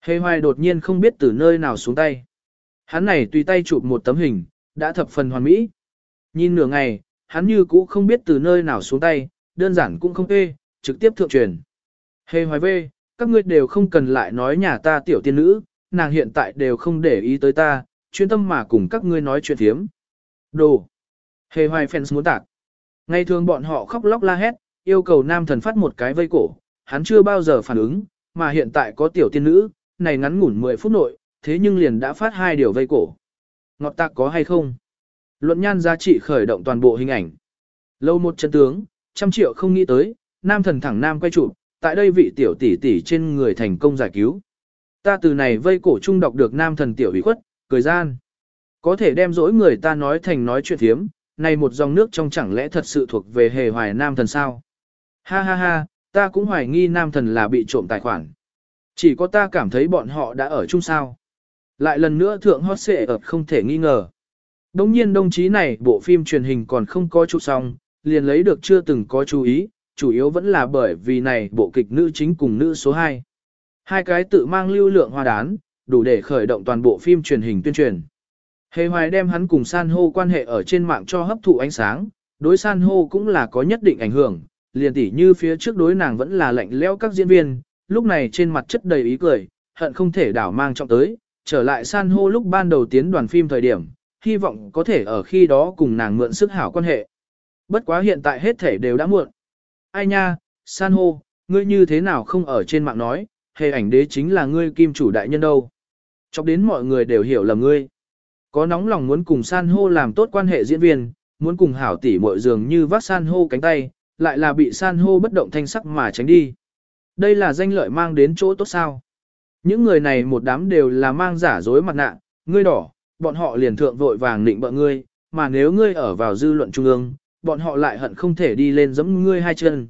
Hề hoài đột nhiên không biết từ nơi nào xuống tay. Hắn này tùy tay chụp một tấm hình, đã thập phần hoàn mỹ. Nhìn nửa ngày, hắn như cũ không biết từ nơi nào xuống tay, đơn giản cũng không ê, trực tiếp thượng truyền. Hề hoài vê, các ngươi đều không cần lại nói nhà ta tiểu tiên nữ, nàng hiện tại đều không để ý tới ta, chuyên tâm mà cùng các ngươi nói chuyện thiếm. Đồ! Hề hoài fans muốn tạc. Ngày thường bọn họ khóc lóc la hét, yêu cầu nam thần phát một cái vây cổ, hắn chưa bao giờ phản ứng, mà hiện tại có tiểu tiên nữ, này ngắn ngủn 10 phút nội, thế nhưng liền đã phát hai điều vây cổ. Ngọt tạc có hay không? Luận nhan giá trị khởi động toàn bộ hình ảnh. Lâu một chân tướng, trăm triệu không nghĩ tới, nam thần thẳng nam quay chụp, tại đây vị tiểu tỷ tỷ trên người thành công giải cứu. Ta từ này vây cổ trung đọc được nam thần tiểu ủy khuất, cười gian. Có thể đem dỗi người ta nói thành nói chuyện thiếm, này một dòng nước trong chẳng lẽ thật sự thuộc về hề hoài nam thần sao? Ha ha ha, ta cũng hoài nghi nam thần là bị trộm tài khoản. Chỉ có ta cảm thấy bọn họ đã ở chung sao. Lại lần nữa thượng hot xệ ợt không thể nghi ngờ. Đồng nhiên đồng chí này bộ phim truyền hình còn không có chụp xong, liền lấy được chưa từng có chú ý, chủ yếu vẫn là bởi vì này bộ kịch nữ chính cùng nữ số 2. Hai cái tự mang lưu lượng hoa đán, đủ để khởi động toàn bộ phim truyền hình tuyên truyền. Hề hoài đem hắn cùng san hô quan hệ ở trên mạng cho hấp thụ ánh sáng, đối san hô cũng là có nhất định ảnh hưởng, liền tỉ như phía trước đối nàng vẫn là lạnh lẽo các diễn viên, lúc này trên mặt chất đầy ý cười, hận không thể đảo mang trọng tới, trở lại san hô lúc ban đầu tiến đoàn phim thời điểm, hy vọng có thể ở khi đó cùng nàng mượn sức hảo quan hệ. Bất quá hiện tại hết thể đều đã muộn. Ai nha, san hô, ngươi như thế nào không ở trên mạng nói, hề ảnh đế chính là ngươi kim chủ đại nhân đâu. Chọc đến mọi người đều hiểu là ngươi. Có nóng lòng muốn cùng san hô làm tốt quan hệ diễn viên, muốn cùng hảo tỷ muội dường như vác san hô cánh tay, lại là bị san hô bất động thanh sắc mà tránh đi. Đây là danh lợi mang đến chỗ tốt sao. Những người này một đám đều là mang giả dối mặt nạ, ngươi đỏ, bọn họ liền thượng vội vàng định bợ ngươi, mà nếu ngươi ở vào dư luận trung ương, bọn họ lại hận không thể đi lên giẫm ngươi hai chân.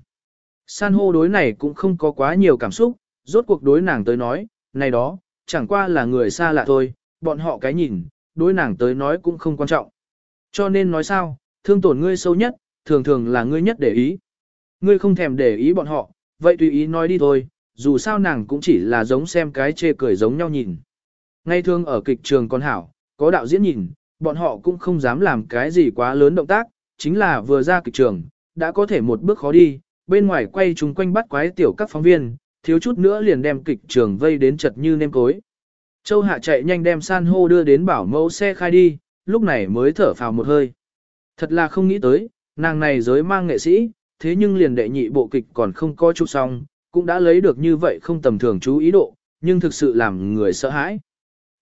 San hô đối này cũng không có quá nhiều cảm xúc, rốt cuộc đối nàng tới nói, này đó, chẳng qua là người xa lạ thôi, bọn họ cái nhìn, đối nàng tới nói cũng không quan trọng. Cho nên nói sao, thương tổn ngươi sâu nhất, thường thường là ngươi nhất để ý. Ngươi không thèm để ý bọn họ, vậy tùy ý nói đi thôi, dù sao nàng cũng chỉ là giống xem cái chê cười giống nhau nhìn. Ngay thường ở kịch trường con hảo, có đạo diễn nhìn, bọn họ cũng không dám làm cái gì quá lớn động tác, chính là vừa ra kịch trường, đã có thể một bước khó đi, bên ngoài quay chúng quanh bắt quái tiểu các phóng viên, thiếu chút nữa liền đem kịch trường vây đến chật như nêm cối. Châu Hạ chạy nhanh đem san hô đưa đến bảo mẫu xe khai đi, lúc này mới thở phào một hơi. Thật là không nghĩ tới, nàng này giới mang nghệ sĩ, thế nhưng liền đệ nhị bộ kịch còn không có chụp xong, cũng đã lấy được như vậy không tầm thường chú ý độ, nhưng thực sự làm người sợ hãi.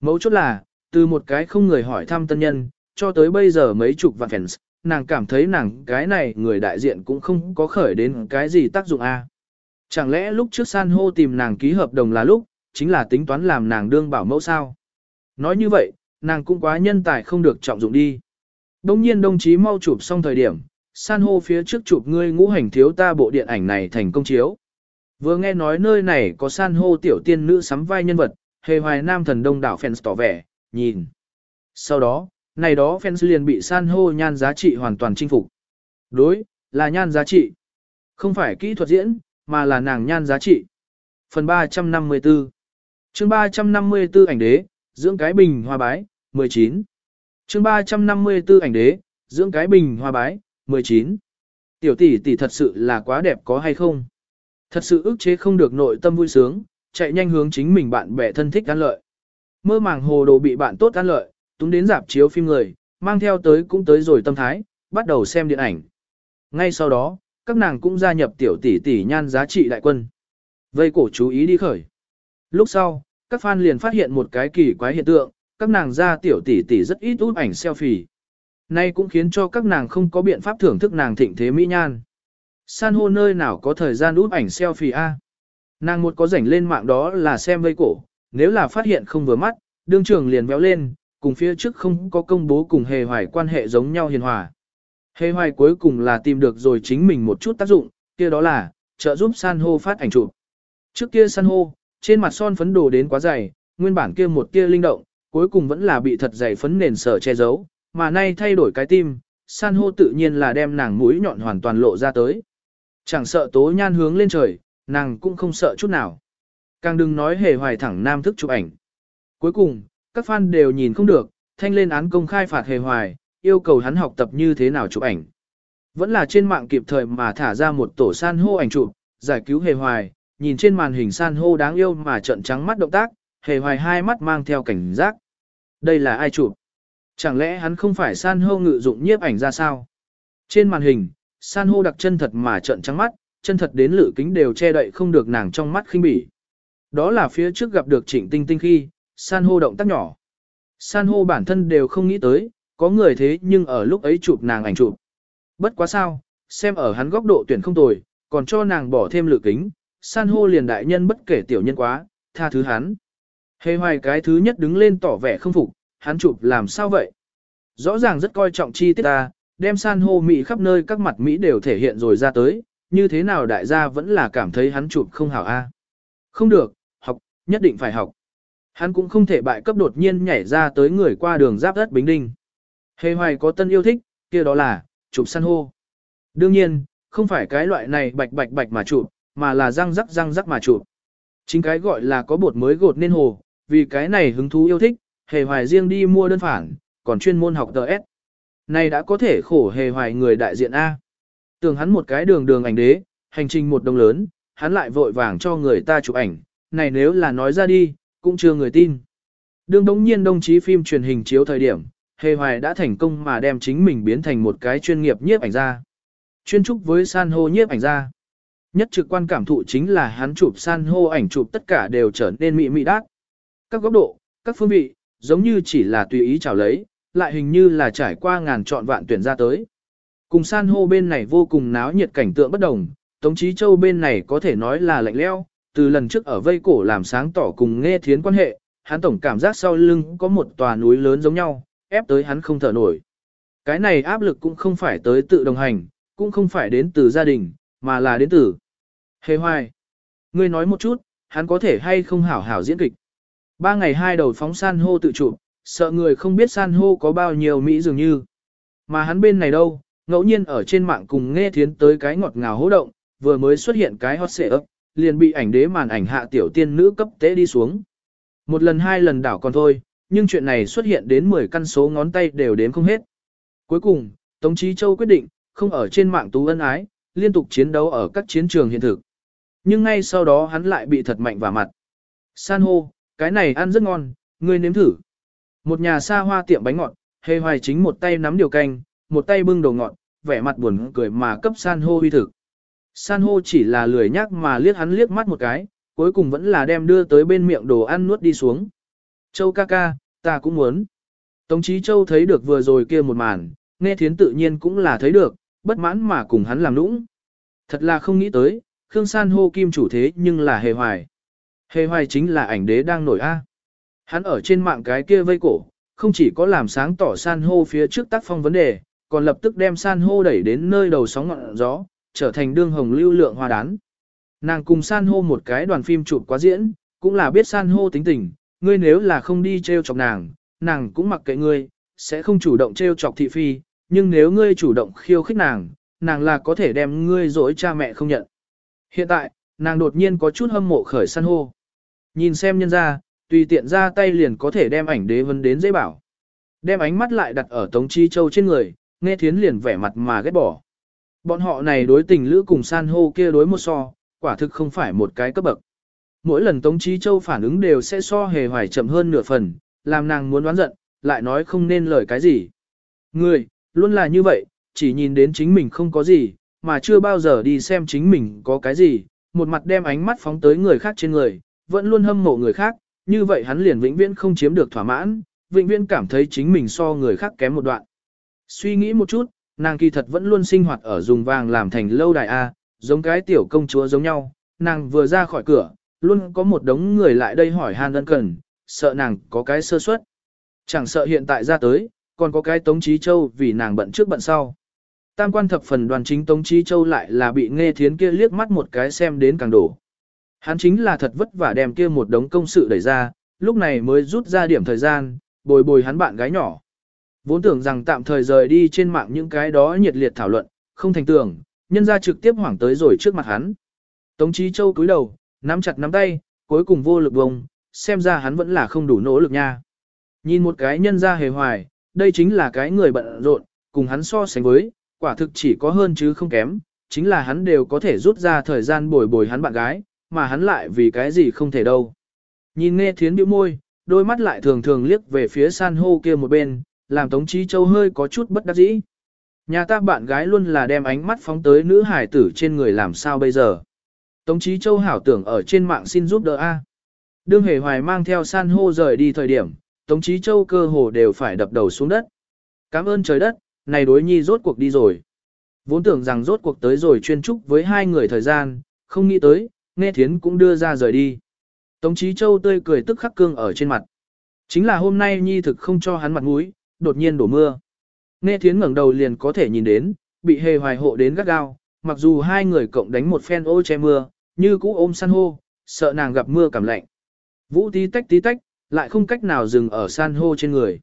Mấu chốt là, từ một cái không người hỏi thăm tân nhân, cho tới bây giờ mấy chục vạn fans, nàng cảm thấy nàng cái này người đại diện cũng không có khởi đến cái gì tác dụng a. Chẳng lẽ lúc trước san hô tìm nàng ký hợp đồng là lúc, chính là tính toán làm nàng đương bảo mẫu sao? Nói như vậy, nàng cũng quá nhân tài không được trọng dụng đi. Đông nhiên đồng chí mau chụp xong thời điểm, san hô phía trước chụp ngươi ngũ hành thiếu ta bộ điện ảnh này thành công chiếu. Vừa nghe nói nơi này có san hô tiểu tiên nữ sắm vai nhân vật, hề hoài nam thần đông đảo fans tỏ vẻ, nhìn. Sau đó, này đó fans liền bị san hô nhan giá trị hoàn toàn chinh phục. Đối, là nhan giá trị. Không phải kỹ thuật diễn, mà là nàng nhan giá trị. Phần 354 chương 354 ảnh đế, dưỡng cái bình hoa bái, 19. chương 354 ảnh đế, dưỡng cái bình hoa bái, 19. Tiểu tỷ tỷ thật sự là quá đẹp có hay không? Thật sự ức chế không được nội tâm vui sướng, chạy nhanh hướng chính mình bạn bè thân thích ăn lợi. Mơ màng hồ đồ bị bạn tốt ăn lợi, túm đến dạp chiếu phim người, mang theo tới cũng tới rồi tâm thái, bắt đầu xem điện ảnh. Ngay sau đó, các nàng cũng gia nhập tiểu tỷ tỷ nhan giá trị đại quân. Vây cổ chú ý đi khởi. Lúc sau, các fan liền phát hiện một cái kỳ quái hiện tượng, các nàng ra tiểu tỷ tỷ rất ít út ảnh selfie. Nay cũng khiến cho các nàng không có biện pháp thưởng thức nàng thịnh thế mỹ nhan. San hô nơi nào có thời gian út ảnh selfie a? Nàng một có rảnh lên mạng đó là xem vây cổ, nếu là phát hiện không vừa mắt, đương trường liền véo lên, cùng phía trước không có công bố cùng hề hoài quan hệ giống nhau hiền hòa. Hề hoài cuối cùng là tìm được rồi chính mình một chút tác dụng, kia đó là, trợ giúp san hô phát ảnh chụp. Trước kia san hô, trên mặt son phấn đồ đến quá dày, nguyên bản kia một kia linh động, cuối cùng vẫn là bị thật dày phấn nền sở che giấu, mà nay thay đổi cái tim, san hô tự nhiên là đem nàng mũi nhọn hoàn toàn lộ ra tới. Chẳng sợ tố nhan hướng lên trời, nàng cũng không sợ chút nào. Càng đừng nói hề hoài thẳng nam thức chụp ảnh. Cuối cùng, các fan đều nhìn không được, thanh lên án công khai phạt hề hoài, yêu cầu hắn học tập như thế nào chụp ảnh. Vẫn là trên mạng kịp thời mà thả ra một tổ san hô ảnh chụp, giải cứu hề hoài, nhìn trên màn hình san hô đáng yêu mà trận trắng mắt động tác, hề hoài hai mắt mang theo cảnh giác. Đây là ai chụp? Chẳng lẽ hắn không phải san hô ngự dụng nhiếp ảnh ra sao? Trên màn hình, san hô đặc chân thật mà trận trắng mắt, chân thật đến lử kính đều che đậy không được nàng trong mắt khinh bỉ. Đó là phía trước gặp được trịnh tinh tinh khi, san hô động tác nhỏ. San hô bản thân đều không nghĩ tới, có người thế nhưng ở lúc ấy chụp nàng ảnh chụp. Bất quá sao, xem ở hắn góc độ tuyển không tồi, còn cho nàng bỏ thêm lửa kính, san hô liền đại nhân bất kể tiểu nhân quá, tha thứ hắn. Hề hoài cái thứ nhất đứng lên tỏ vẻ không phục, hắn chụp làm sao vậy? Rõ ràng rất coi trọng chi tiết ta, đem san hô Mỹ khắp nơi các mặt Mỹ đều thể hiện rồi ra tới, như thế nào đại gia vẫn là cảm thấy hắn chụp không hảo a? Không được, nhất định phải học. Hắn cũng không thể bại cấp đột nhiên nhảy ra tới người qua đường giáp đất Bình Đinh. Hề hoài có tân yêu thích, kia đó là, chụp san hô. Đương nhiên, không phải cái loại này bạch bạch bạch mà chụp, mà là răng rắc răng rắc mà chụp. Chính cái gọi là có bột mới gột nên hồ, vì cái này hứng thú yêu thích, hề hoài riêng đi mua đơn phản, còn chuyên môn học DS. Này đã có thể khổ hề hoài người đại diện A. Tưởng hắn một cái đường đường ảnh đế, hành trình một đồng lớn, hắn lại vội vàng cho người ta chụp ảnh, này nếu là nói ra đi, cũng chưa người tin. Đương đống nhiên đồng chí phim truyền hình chiếu thời điểm, Hề Hoài đã thành công mà đem chính mình biến thành một cái chuyên nghiệp nhiếp ảnh gia. Chuyên trúc với san hô nhiếp ảnh gia. Nhất trực quan cảm thụ chính là hắn chụp san hô ảnh chụp tất cả đều trở nên mị mị đát. Các góc độ, các phương vị, giống như chỉ là tùy ý chào lấy, lại hình như là trải qua ngàn trọn vạn tuyển ra tới. Cùng san hô bên này vô cùng náo nhiệt cảnh tượng bất đồng, Tống Chí Châu bên này có thể nói là lạnh leo, từ lần trước ở vây cổ làm sáng tỏ cùng nghe thiến quan hệ, hắn tổng cảm giác sau lưng có một tòa núi lớn giống nhau, ép tới hắn không thở nổi. Cái này áp lực cũng không phải tới tự đồng hành, cũng không phải đến từ gia đình, mà là đến từ Hề hoài. Ngươi nói một chút, hắn có thể hay không hảo hảo diễn kịch. Ba ngày hai đầu phóng san hô tự chụp, sợ người không biết san hô có bao nhiêu Mỹ dường như. Mà hắn bên này đâu, ngẫu nhiên ở trên mạng cùng nghe thiến tới cái ngọt ngào hố động, vừa mới xuất hiện cái hot xệ ấp, liền bị ảnh đế màn ảnh hạ tiểu tiên nữ cấp tế đi xuống. Một lần hai lần đảo còn thôi, nhưng chuyện này xuất hiện đến 10 căn số ngón tay đều đếm không hết. Cuối cùng, Tống Chí Châu quyết định, không ở trên mạng tú ân ái, liên tục chiến đấu ở các chiến trường hiện thực. Nhưng ngay sau đó hắn lại bị thật mạnh vào mặt. San hô, cái này ăn rất ngon, ngươi nếm thử. Một nhà xa hoa tiệm bánh ngọt, hề hoài chính một tay nắm điều canh, một tay bưng đồ ngọt, vẻ mặt buồn cười mà cấp san hô huy thực. San hô chỉ là lười nhắc mà liếc hắn liếc mắt một cái, cuối cùng vẫn là đem đưa tới bên miệng đồ ăn nuốt đi xuống. Châu ca ca, ta cũng muốn. Tống Chí Châu thấy được vừa rồi kia một màn, nghe thiến tự nhiên cũng là thấy được, bất mãn mà cùng hắn làm nũng. Thật là không nghĩ tới, Khương San hô kim chủ thế nhưng là hề hoài. Hề hoài chính là ảnh đế đang nổi A. Hắn ở trên mạng cái kia vây cổ, không chỉ có làm sáng tỏ san hô phía trước tác phong vấn đề, còn lập tức đem san hô đẩy đến nơi đầu sóng ngọn gió, trở thành đương hồng lưu lượng hoa đán. Nàng cùng san hô một cái đoàn phim chụp quá diễn, cũng là biết san hô tính tình, ngươi nếu là không đi treo chọc nàng, nàng cũng mặc kệ ngươi, sẽ không chủ động treo chọc thị phi, nhưng nếu ngươi chủ động khiêu khích nàng, nàng là có thể đem ngươi dối cha mẹ không nhận. Hiện tại, nàng đột nhiên có chút hâm mộ khởi san hô. Nhìn xem nhân ra, tùy tiện ra tay liền có thể đem ảnh đế vấn đến dễ bảo. Đem ánh mắt lại đặt ở Tống Chi Châu trên người, nghe thiến liền vẻ mặt mà ghét bỏ. Bọn họ này đối tình lữ cùng san hô kia đối một so, quả thực không phải một cái cấp bậc. Mỗi lần Tống Chí Châu phản ứng đều sẽ so hề hoài chậm hơn nửa phần, làm nàng muốn đoán giận, lại nói không nên lời cái gì. Người, luôn là như vậy, chỉ nhìn đến chính mình không có gì, mà chưa bao giờ đi xem chính mình có cái gì, một mặt đem ánh mắt phóng tới người khác trên người, vẫn luôn hâm mộ người khác, như vậy hắn liền vĩnh viễn không chiếm được thỏa mãn, vĩnh viễn cảm thấy chính mình so người khác kém một đoạn. Suy nghĩ một chút, nàng kỳ thật vẫn luôn sinh hoạt ở dùng vàng làm thành lâu đài A, giống cái tiểu công chúa giống nhau, nàng vừa ra khỏi cửa, luôn có một đống người lại đây hỏi han đơn cần, sợ nàng có cái sơ suất. Chẳng sợ hiện tại ra tới, còn có cái Tống trí Châu vì nàng bận trước bận sau. Tam quan thập phần đoàn chính Tống trí Châu lại là bị nghe thiến kia liếc mắt một cái xem đến càng đổ. Hắn chính là thật vất vả đem kia một đống công sự đẩy ra, lúc này mới rút ra điểm thời gian, bồi bồi hắn bạn gái nhỏ. Vốn tưởng rằng tạm thời rời đi trên mạng những cái đó nhiệt liệt thảo luận, không thành tưởng, nhân ra trực tiếp hoảng tới rồi trước mặt hắn. Tống Chí Châu cúi đầu, nắm chặt nắm tay, cuối cùng vô lực bông, xem ra hắn vẫn là không đủ nỗ lực nha. Nhìn một cái nhân ra hề hoài, đây chính là cái người bận rộn, cùng hắn so sánh với, quả thực chỉ có hơn chứ không kém, chính là hắn đều có thể rút ra thời gian bồi bồi hắn bạn gái, mà hắn lại vì cái gì không thể đâu. Nhìn nghe thiến bĩu môi, đôi mắt lại thường thường liếc về phía san hô kia một bên, làm Tống Chí Châu hơi có chút bất đắc dĩ. Nhà ta bạn gái luôn là đem ánh mắt phóng tới nữ hải tử trên người làm sao bây giờ. Tống Chí Châu hảo tưởng ở trên mạng xin giúp đỡ A. Đương hề hoài mang theo san hô rời đi thời điểm, Tống Chí Châu cơ hồ đều phải đập đầu xuống đất. Cảm ơn trời đất, này đối nhi rốt cuộc đi rồi. Vốn tưởng rằng rốt cuộc tới rồi chuyên trúc với hai người thời gian, không nghĩ tới, nghe thiến cũng đưa ra rời đi. Tống Chí Châu tươi cười tức khắc cương ở trên mặt. Chính là hôm nay nhi thực không cho hắn mặt mũi, đột nhiên đổ mưa. Nghe thiến ngẩng đầu liền có thể nhìn đến, bị hề hoài hộ đến gắt gao, mặc dù hai người cộng đánh một phen ô che mưa, như cũ ôm san hô, sợ nàng gặp mưa cảm lạnh. Vũ tí tách tí tách, lại không cách nào dừng ở san hô trên người.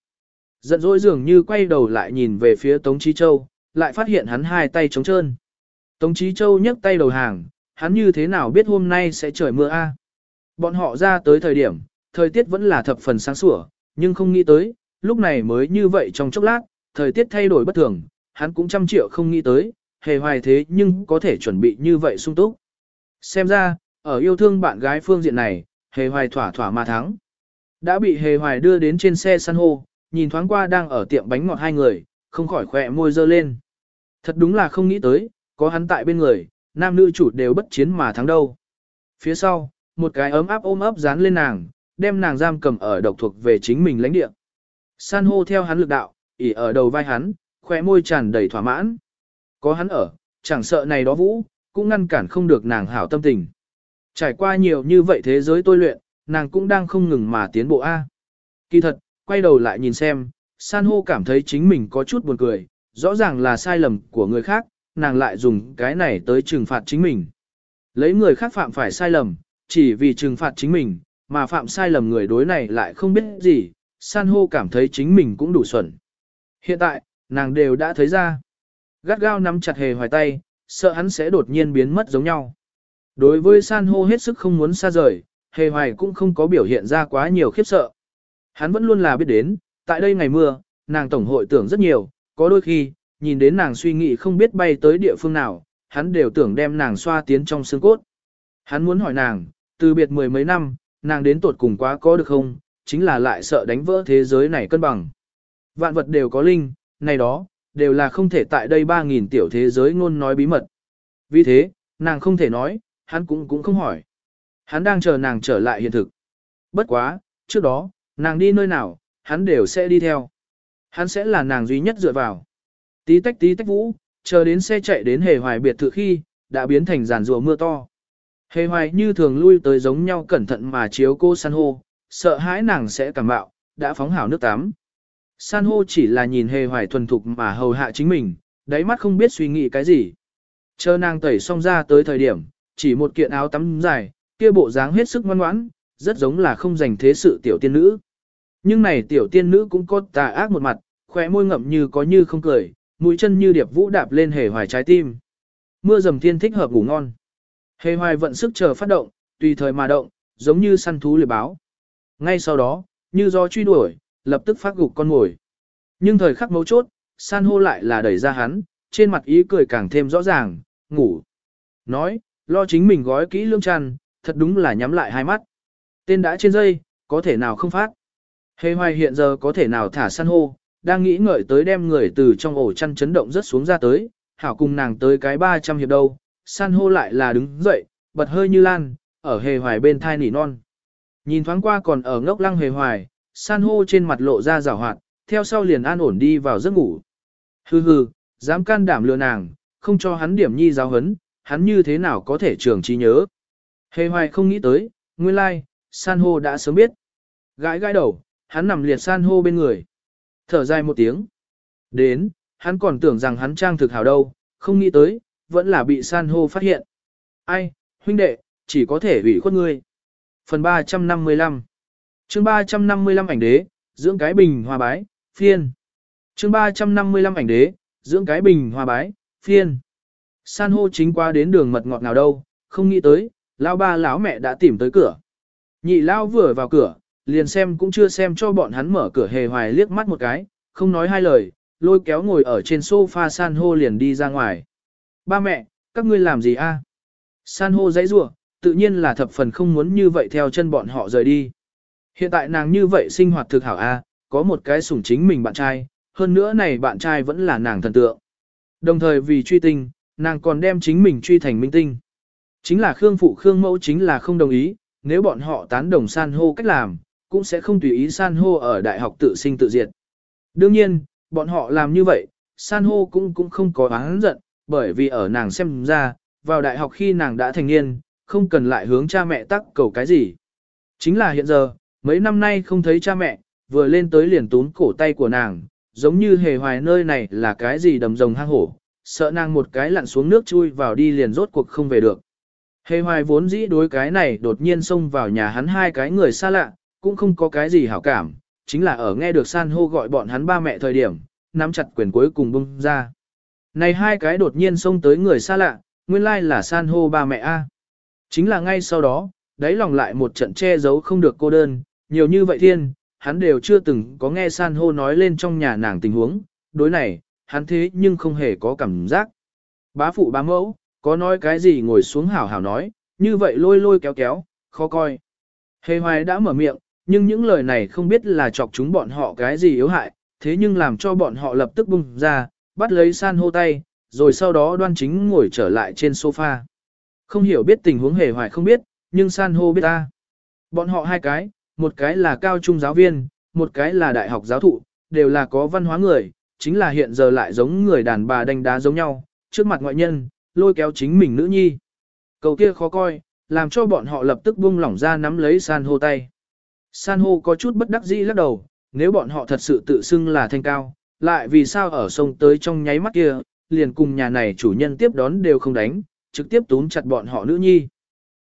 Giận dỗi dường như quay đầu lại nhìn về phía Tống Chí Châu, lại phát hiện hắn hai tay trống trơn. Tống Chí Châu nhấc tay đầu hàng, hắn như thế nào biết hôm nay sẽ trời mưa a? Bọn họ ra tới thời điểm, thời tiết vẫn là thập phần sáng sủa, nhưng không nghĩ tới, lúc này mới như vậy trong chốc lát, thời tiết thay đổi bất thường, hắn cũng trăm triệu không nghĩ tới, hề hoài thế nhưng có thể chuẩn bị như vậy sung túc. Xem ra, ở yêu thương bạn gái phương diện này, hề hoài thỏa thỏa mà thắng. Đã bị hề hoài đưa đến trên xe săn hô, nhìn thoáng qua đang ở tiệm bánh ngọt hai người, không khỏi khỏe môi dơ lên. Thật đúng là không nghĩ tới, có hắn tại bên người, nam nữ chủ đều bất chiến mà thắng đâu. Phía sau, một cái ấm áp ôm ấp dán lên nàng, đem nàng giam cầm ở độc thuộc về chính mình lãnh địa. San hô theo hắn lực đạo, ỉ ở đầu vai hắn, khóe môi tràn đầy thỏa mãn. Có hắn ở, chẳng sợ này đó vũ, cũng ngăn cản không được nàng hảo tâm tình. Trải qua nhiều như vậy thế giới tôi luyện, nàng cũng đang không ngừng mà tiến bộ A. Kỳ thật, quay đầu lại nhìn xem, san hô cảm thấy chính mình có chút buồn cười, rõ ràng là sai lầm của người khác, nàng lại dùng cái này tới trừng phạt chính mình. Lấy người khác phạm phải sai lầm, chỉ vì trừng phạt chính mình, mà phạm sai lầm người đối này lại không biết gì, san hô cảm thấy chính mình cũng đủ xuẩn. Hiện tại, nàng đều đã thấy ra. Gắt gao nắm chặt hề hoài tay, sợ hắn sẽ đột nhiên biến mất giống nhau. Đối với san hô hết sức không muốn xa rời, hề hoài cũng không có biểu hiện ra quá nhiều khiếp sợ. Hắn vẫn luôn là biết đến, tại đây ngày mưa, nàng tổng hội tưởng rất nhiều, có đôi khi, nhìn đến nàng suy nghĩ không biết bay tới địa phương nào, hắn đều tưởng đem nàng xoa tiến trong xương cốt. Hắn muốn hỏi nàng, từ biệt mười mấy năm, nàng đến tột cùng quá có được không, chính là lại sợ đánh vỡ thế giới này cân bằng. Vạn vật đều có linh, này đó, đều là không thể tại đây 3.000 tiểu thế giới ngôn nói bí mật. Vì thế, nàng không thể nói, hắn cũng cũng không hỏi. Hắn đang chờ nàng trở lại hiện thực. Bất quá, trước đó, nàng đi nơi nào, hắn đều sẽ đi theo. Hắn sẽ là nàng duy nhất dựa vào. Tí tách tí tách vũ, chờ đến xe chạy đến hề hoài biệt thự khi, đã biến thành giàn rùa mưa to. Hề hoài như thường lui tới giống nhau cẩn thận mà chiếu cô san hô, sợ hãi nàng sẽ cảm bạo, đã phóng hảo nước tắm. San hô chỉ là nhìn hề hoài thuần thục mà hầu hạ chính mình, đáy mắt không biết suy nghĩ cái gì. Chờ nàng tẩy xong ra tới thời điểm, chỉ một kiện áo tắm dài, kia bộ dáng hết sức ngoan ngoãn, rất giống là không dành thế sự tiểu tiên nữ. Nhưng này tiểu tiên nữ cũng có tà ác một mặt, khóe môi ngậm như có như không cười, mũi chân như điệp vũ đạp lên hề hoài trái tim. Mưa dầm thiên thích hợp ngủ ngon. Hề hoài vận sức chờ phát động, tùy thời mà động, giống như săn thú liệp báo. Ngay sau đó, như do truy đuổi, lập tức phát gục con ngồi. Nhưng thời khắc mấu chốt, san hô lại là đẩy ra hắn, trên mặt ý cười càng thêm rõ ràng, ngủ. Nói, Lo chính mình gói kỹ lương tràn, thật đúng là nhắm lại hai mắt. Tên đã trên dây, có thể nào không phát. Hề hoài hiện giờ có thể nào thả san hô, đang nghĩ ngợi tới đem người từ trong ổ chăn chấn động rất xuống ra tới, hảo cùng nàng tới cái 300 hiệp đâu, san hô lại là đứng dậy, bật hơi như lan, ở hề hoài bên thai nỉ non. Nhìn thoáng qua còn ở ngốc lăng hề hoài, san hô trên mặt lộ ra rào hoạt, theo sau liền an ổn đi vào giấc ngủ. Hừ hừ, dám can đảm lừa nàng, không cho hắn điểm nhi giáo hấn, hắn như thế nào có thể trường trí nhớ. Hề hoài không nghĩ tới, nguyên lai, san hô đã sớm biết. Gãi gãi đầu, hắn nằm liệt san hô bên người. Thở dài một tiếng. Đến, hắn còn tưởng rằng hắn trang thực hảo đâu, không nghĩ tới, vẫn là bị san hô phát hiện. Ai, huynh đệ, chỉ có thể ủy khuất ngươi. Phần 355 chương 355 ảnh đế, dưỡng cái bình hoa bái, phiên. chương 355 ảnh đế, dưỡng cái bình hoa bái, phiên. San hô chính qua đến đường mật ngọt nào đâu, không nghĩ tới, lao ba lão mẹ đã tìm tới cửa. Nhị lao vừa vào cửa, liền xem cũng chưa xem cho bọn hắn mở cửa hề hoài liếc mắt một cái, không nói hai lời, lôi kéo ngồi ở trên sofa san hô liền đi ra ngoài. Ba mẹ, các ngươi làm gì a? San hô dãy rủa, tự nhiên là thập phần không muốn như vậy theo chân bọn họ rời đi. Hiện tại nàng như vậy sinh hoạt thực hảo a, có một cái sủng chính mình bạn trai, hơn nữa này bạn trai vẫn là nàng thần tượng. Đồng thời vì truy tinh, nàng còn đem chính mình truy thành minh tinh. Chính là Khương Phụ Khương Mẫu chính là không đồng ý, nếu bọn họ tán đồng san hô cách làm, cũng sẽ không tùy ý san hô ở đại học tự sinh tự diệt. Đương nhiên, bọn họ làm như vậy, san hô cũng cũng không có oán giận, bởi vì ở nàng xem ra, vào đại học khi nàng đã thành niên, không cần lại hướng cha mẹ tắc cầu cái gì. Chính là hiện giờ, mấy năm nay không thấy cha mẹ, vừa lên tới liền tún cổ tay của nàng, giống như hề hoài nơi này là cái gì đầm rồng hang hổ, sợ nàng một cái lặn xuống nước chui vào đi liền rốt cuộc không về được. Hề hoài vốn dĩ đối cái này đột nhiên xông vào nhà hắn hai cái người xa lạ, cũng không có cái gì hảo cảm, chính là ở nghe được san hô gọi bọn hắn ba mẹ thời điểm, nắm chặt quyền cuối cùng bung ra. Này hai cái đột nhiên xông tới người xa lạ, nguyên lai là san hô ba mẹ A. Chính là ngay sau đó, đáy lòng lại một trận che giấu không được cô đơn, nhiều như vậy thiên, hắn đều chưa từng có nghe san hô nói lên trong nhà nàng tình huống, đối này, hắn thế nhưng không hề có cảm giác. Bá phụ bá mẫu, có nói cái gì ngồi xuống hảo hảo nói, như vậy lôi lôi kéo kéo, khó coi. Hề hoài đã mở miệng, nhưng những lời này không biết là chọc chúng bọn họ cái gì yếu hại, thế nhưng làm cho bọn họ lập tức bung ra, bắt lấy san hô tay, rồi sau đó đoan chính ngồi trở lại trên sofa. Không hiểu biết tình huống hề hoài không biết, nhưng san hô biết ta. Bọn họ hai cái, một cái là cao trung giáo viên, một cái là đại học giáo thụ, đều là có văn hóa người, chính là hiện giờ lại giống người đàn bà đánh đá giống nhau, trước mặt ngoại nhân, lôi kéo chính mình nữ nhi. Cầu kia khó coi, làm cho bọn họ lập tức buông lỏng ra nắm lấy san hô tay. San hô có chút bất đắc dĩ lắc đầu, nếu bọn họ thật sự tự xưng là thanh cao, lại vì sao ở sông tới trong nháy mắt kia, liền cùng nhà này chủ nhân tiếp đón đều không đánh, trực tiếp túm chặt bọn họ nữ nhi.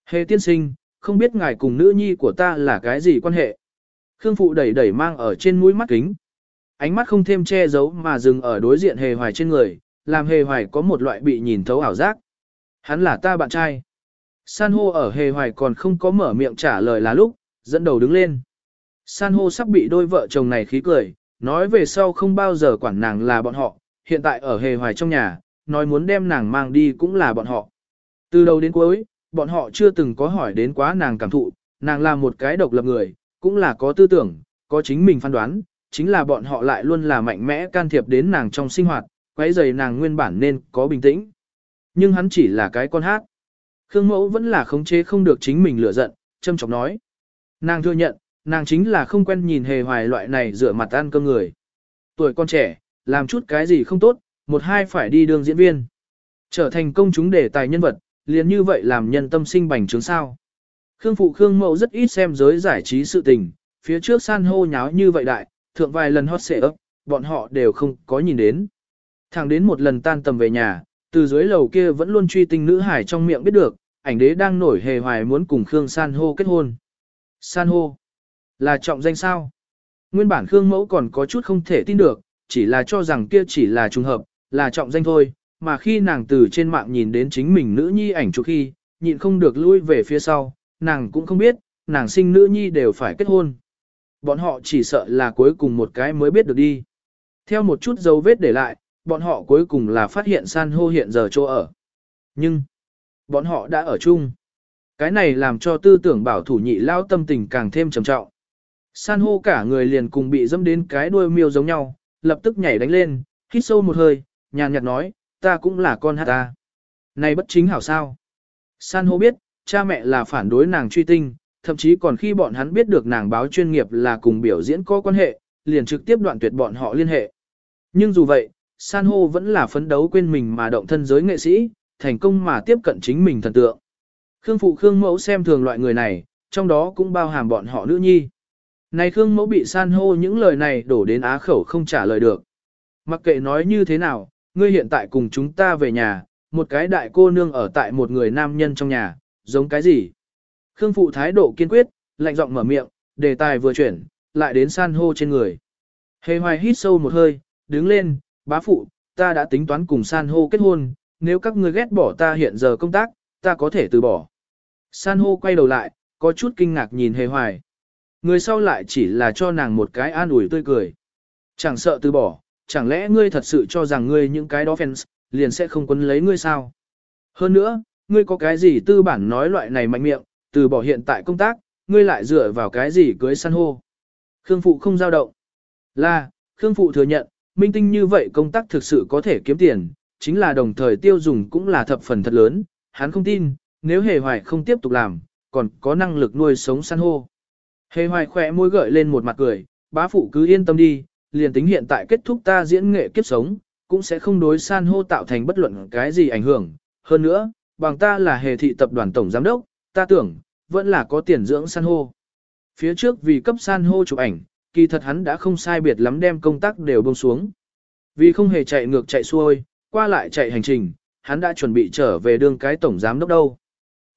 Hề tiên sinh, không biết ngài cùng nữ nhi của ta là cái gì quan hệ. Khương phụ đẩy đẩy mang ở trên mũi mắt kính. Ánh mắt không thêm che giấu mà dừng ở đối diện hề hoài trên người, làm hề hoài có một loại bị nhìn thấu ảo giác. Hắn là ta bạn trai. San hô ở hề hoài còn không có mở miệng trả lời là lúc, dẫn đầu đứng lên. San hô sắp bị đôi vợ chồng này khí cười, nói về sau không bao giờ quản nàng là bọn họ, hiện tại ở hề hoài trong nhà, nói muốn đem nàng mang đi cũng là bọn họ. Từ đầu đến cuối, bọn họ chưa từng có hỏi đến quá nàng cảm thụ, nàng là một cái độc lập người, cũng là có tư tưởng, có chính mình phán đoán, chính là bọn họ lại luôn là mạnh mẽ can thiệp đến nàng trong sinh hoạt, quấy rầy nàng nguyên bản nên có bình tĩnh. Nhưng hắn chỉ là cái con hát. Khương mẫu vẫn là khống chế không được chính mình lửa giận, châm chọc nói. Nàng thừa nhận, nàng chính là không quen nhìn hề hoài loại này rửa mặt ăn cơm người. Tuổi con trẻ, làm chút cái gì không tốt, một hai phải đi đường diễn viên. Trở thành công chúng đề tài nhân vật, liền như vậy làm nhân tâm sinh bành trướng sao. Khương Phụ Khương Mậu rất ít xem giới giải trí sự tình, phía trước san hô nháo như vậy đại, thượng vài lần hot xệ ấp, bọn họ đều không có nhìn đến. Thẳng đến một lần tan tầm về nhà, từ dưới lầu kia vẫn luôn truy tinh nữ hải trong miệng biết được, ảnh đế đang nổi hề hoài muốn cùng Khương San hô kết hôn. San hô, là trọng danh sao? Nguyên bản Khương Mẫu còn có chút không thể tin được, chỉ là cho rằng kia chỉ là trùng hợp, là trọng danh thôi, mà khi nàng từ trên mạng nhìn đến chính mình nữ nhi ảnh chụp khi, nhịn không được lui về phía sau, nàng cũng không biết, nàng sinh nữ nhi đều phải kết hôn. Bọn họ chỉ sợ là cuối cùng một cái mới biết được đi. Theo một chút dấu vết để lại, bọn họ cuối cùng là phát hiện san hô hiện giờ chỗ ở. Nhưng, bọn họ đã ở chung. Cái này làm cho tư tưởng bảo thủ nhị lao tâm tình càng thêm trầm trọng. San hô cả người liền cùng bị dâm đến cái đuôi miêu giống nhau, lập tức nhảy đánh lên, hít sâu một hơi, nhàn nhạt nói, ta cũng là con hát ta. Này bất chính hảo sao. San hô biết, cha mẹ là phản đối nàng truy tinh, thậm chí còn khi bọn hắn biết được nàng báo chuyên nghiệp là cùng biểu diễn có quan hệ, liền trực tiếp đoạn tuyệt bọn họ liên hệ. Nhưng dù vậy, San hô vẫn là phấn đấu quên mình mà động thân giới nghệ sĩ, thành công mà tiếp cận chính mình thần tượng. Khương phụ Khương mẫu xem thường loại người này, trong đó cũng bao hàm bọn họ nữ nhi. Này Khương mẫu bị san hô những lời này đổ đến á khẩu không trả lời được. Mặc kệ nói như thế nào, ngươi hiện tại cùng chúng ta về nhà, một cái đại cô nương ở tại một người nam nhân trong nhà, giống cái gì? Khương phụ thái độ kiên quyết, lạnh giọng mở miệng, đề tài vừa chuyển, lại đến san hô trên người. Hề hoài hít sâu một hơi, đứng lên, bá phụ, ta đã tính toán cùng san hô kết hôn, nếu các ngươi ghét bỏ ta hiện giờ công tác, ta có thể từ bỏ. San hô quay đầu lại, có chút kinh ngạc nhìn hề hoài. Người sau lại chỉ là cho nàng một cái an ủi tươi cười. Chẳng sợ từ bỏ, chẳng lẽ ngươi thật sự cho rằng ngươi những cái đó fans, liền sẽ không quấn lấy ngươi sao? Hơn nữa, ngươi có cái gì tư bản nói loại này mạnh miệng, từ bỏ hiện tại công tác, ngươi lại dựa vào cái gì cưới san hô. Khương Phụ không giao động. Là, Khương Phụ thừa nhận, minh tinh như vậy công tác thực sự có thể kiếm tiền, chính là đồng thời tiêu dùng cũng là thập phần thật lớn, hắn không tin, nếu hề hoài không tiếp tục làm, còn có năng lực nuôi sống san hô. Hề hoài khỏe môi gợi lên một mặt cười, bá phụ cứ yên tâm đi, liền tính hiện tại kết thúc ta diễn nghệ kiếp sống, cũng sẽ không đối san hô tạo thành bất luận cái gì ảnh hưởng. Hơn nữa, bằng ta là hề thị tập đoàn tổng giám đốc, ta tưởng, vẫn là có tiền dưỡng san hô. Phía trước vì cấp san hô chụp ảnh, kỳ thật hắn đã không sai biệt lắm đem công tác đều buông xuống. Vì không hề chạy ngược chạy xuôi, qua lại chạy hành trình, hắn đã chuẩn bị trở về đương cái tổng giám đốc đâu.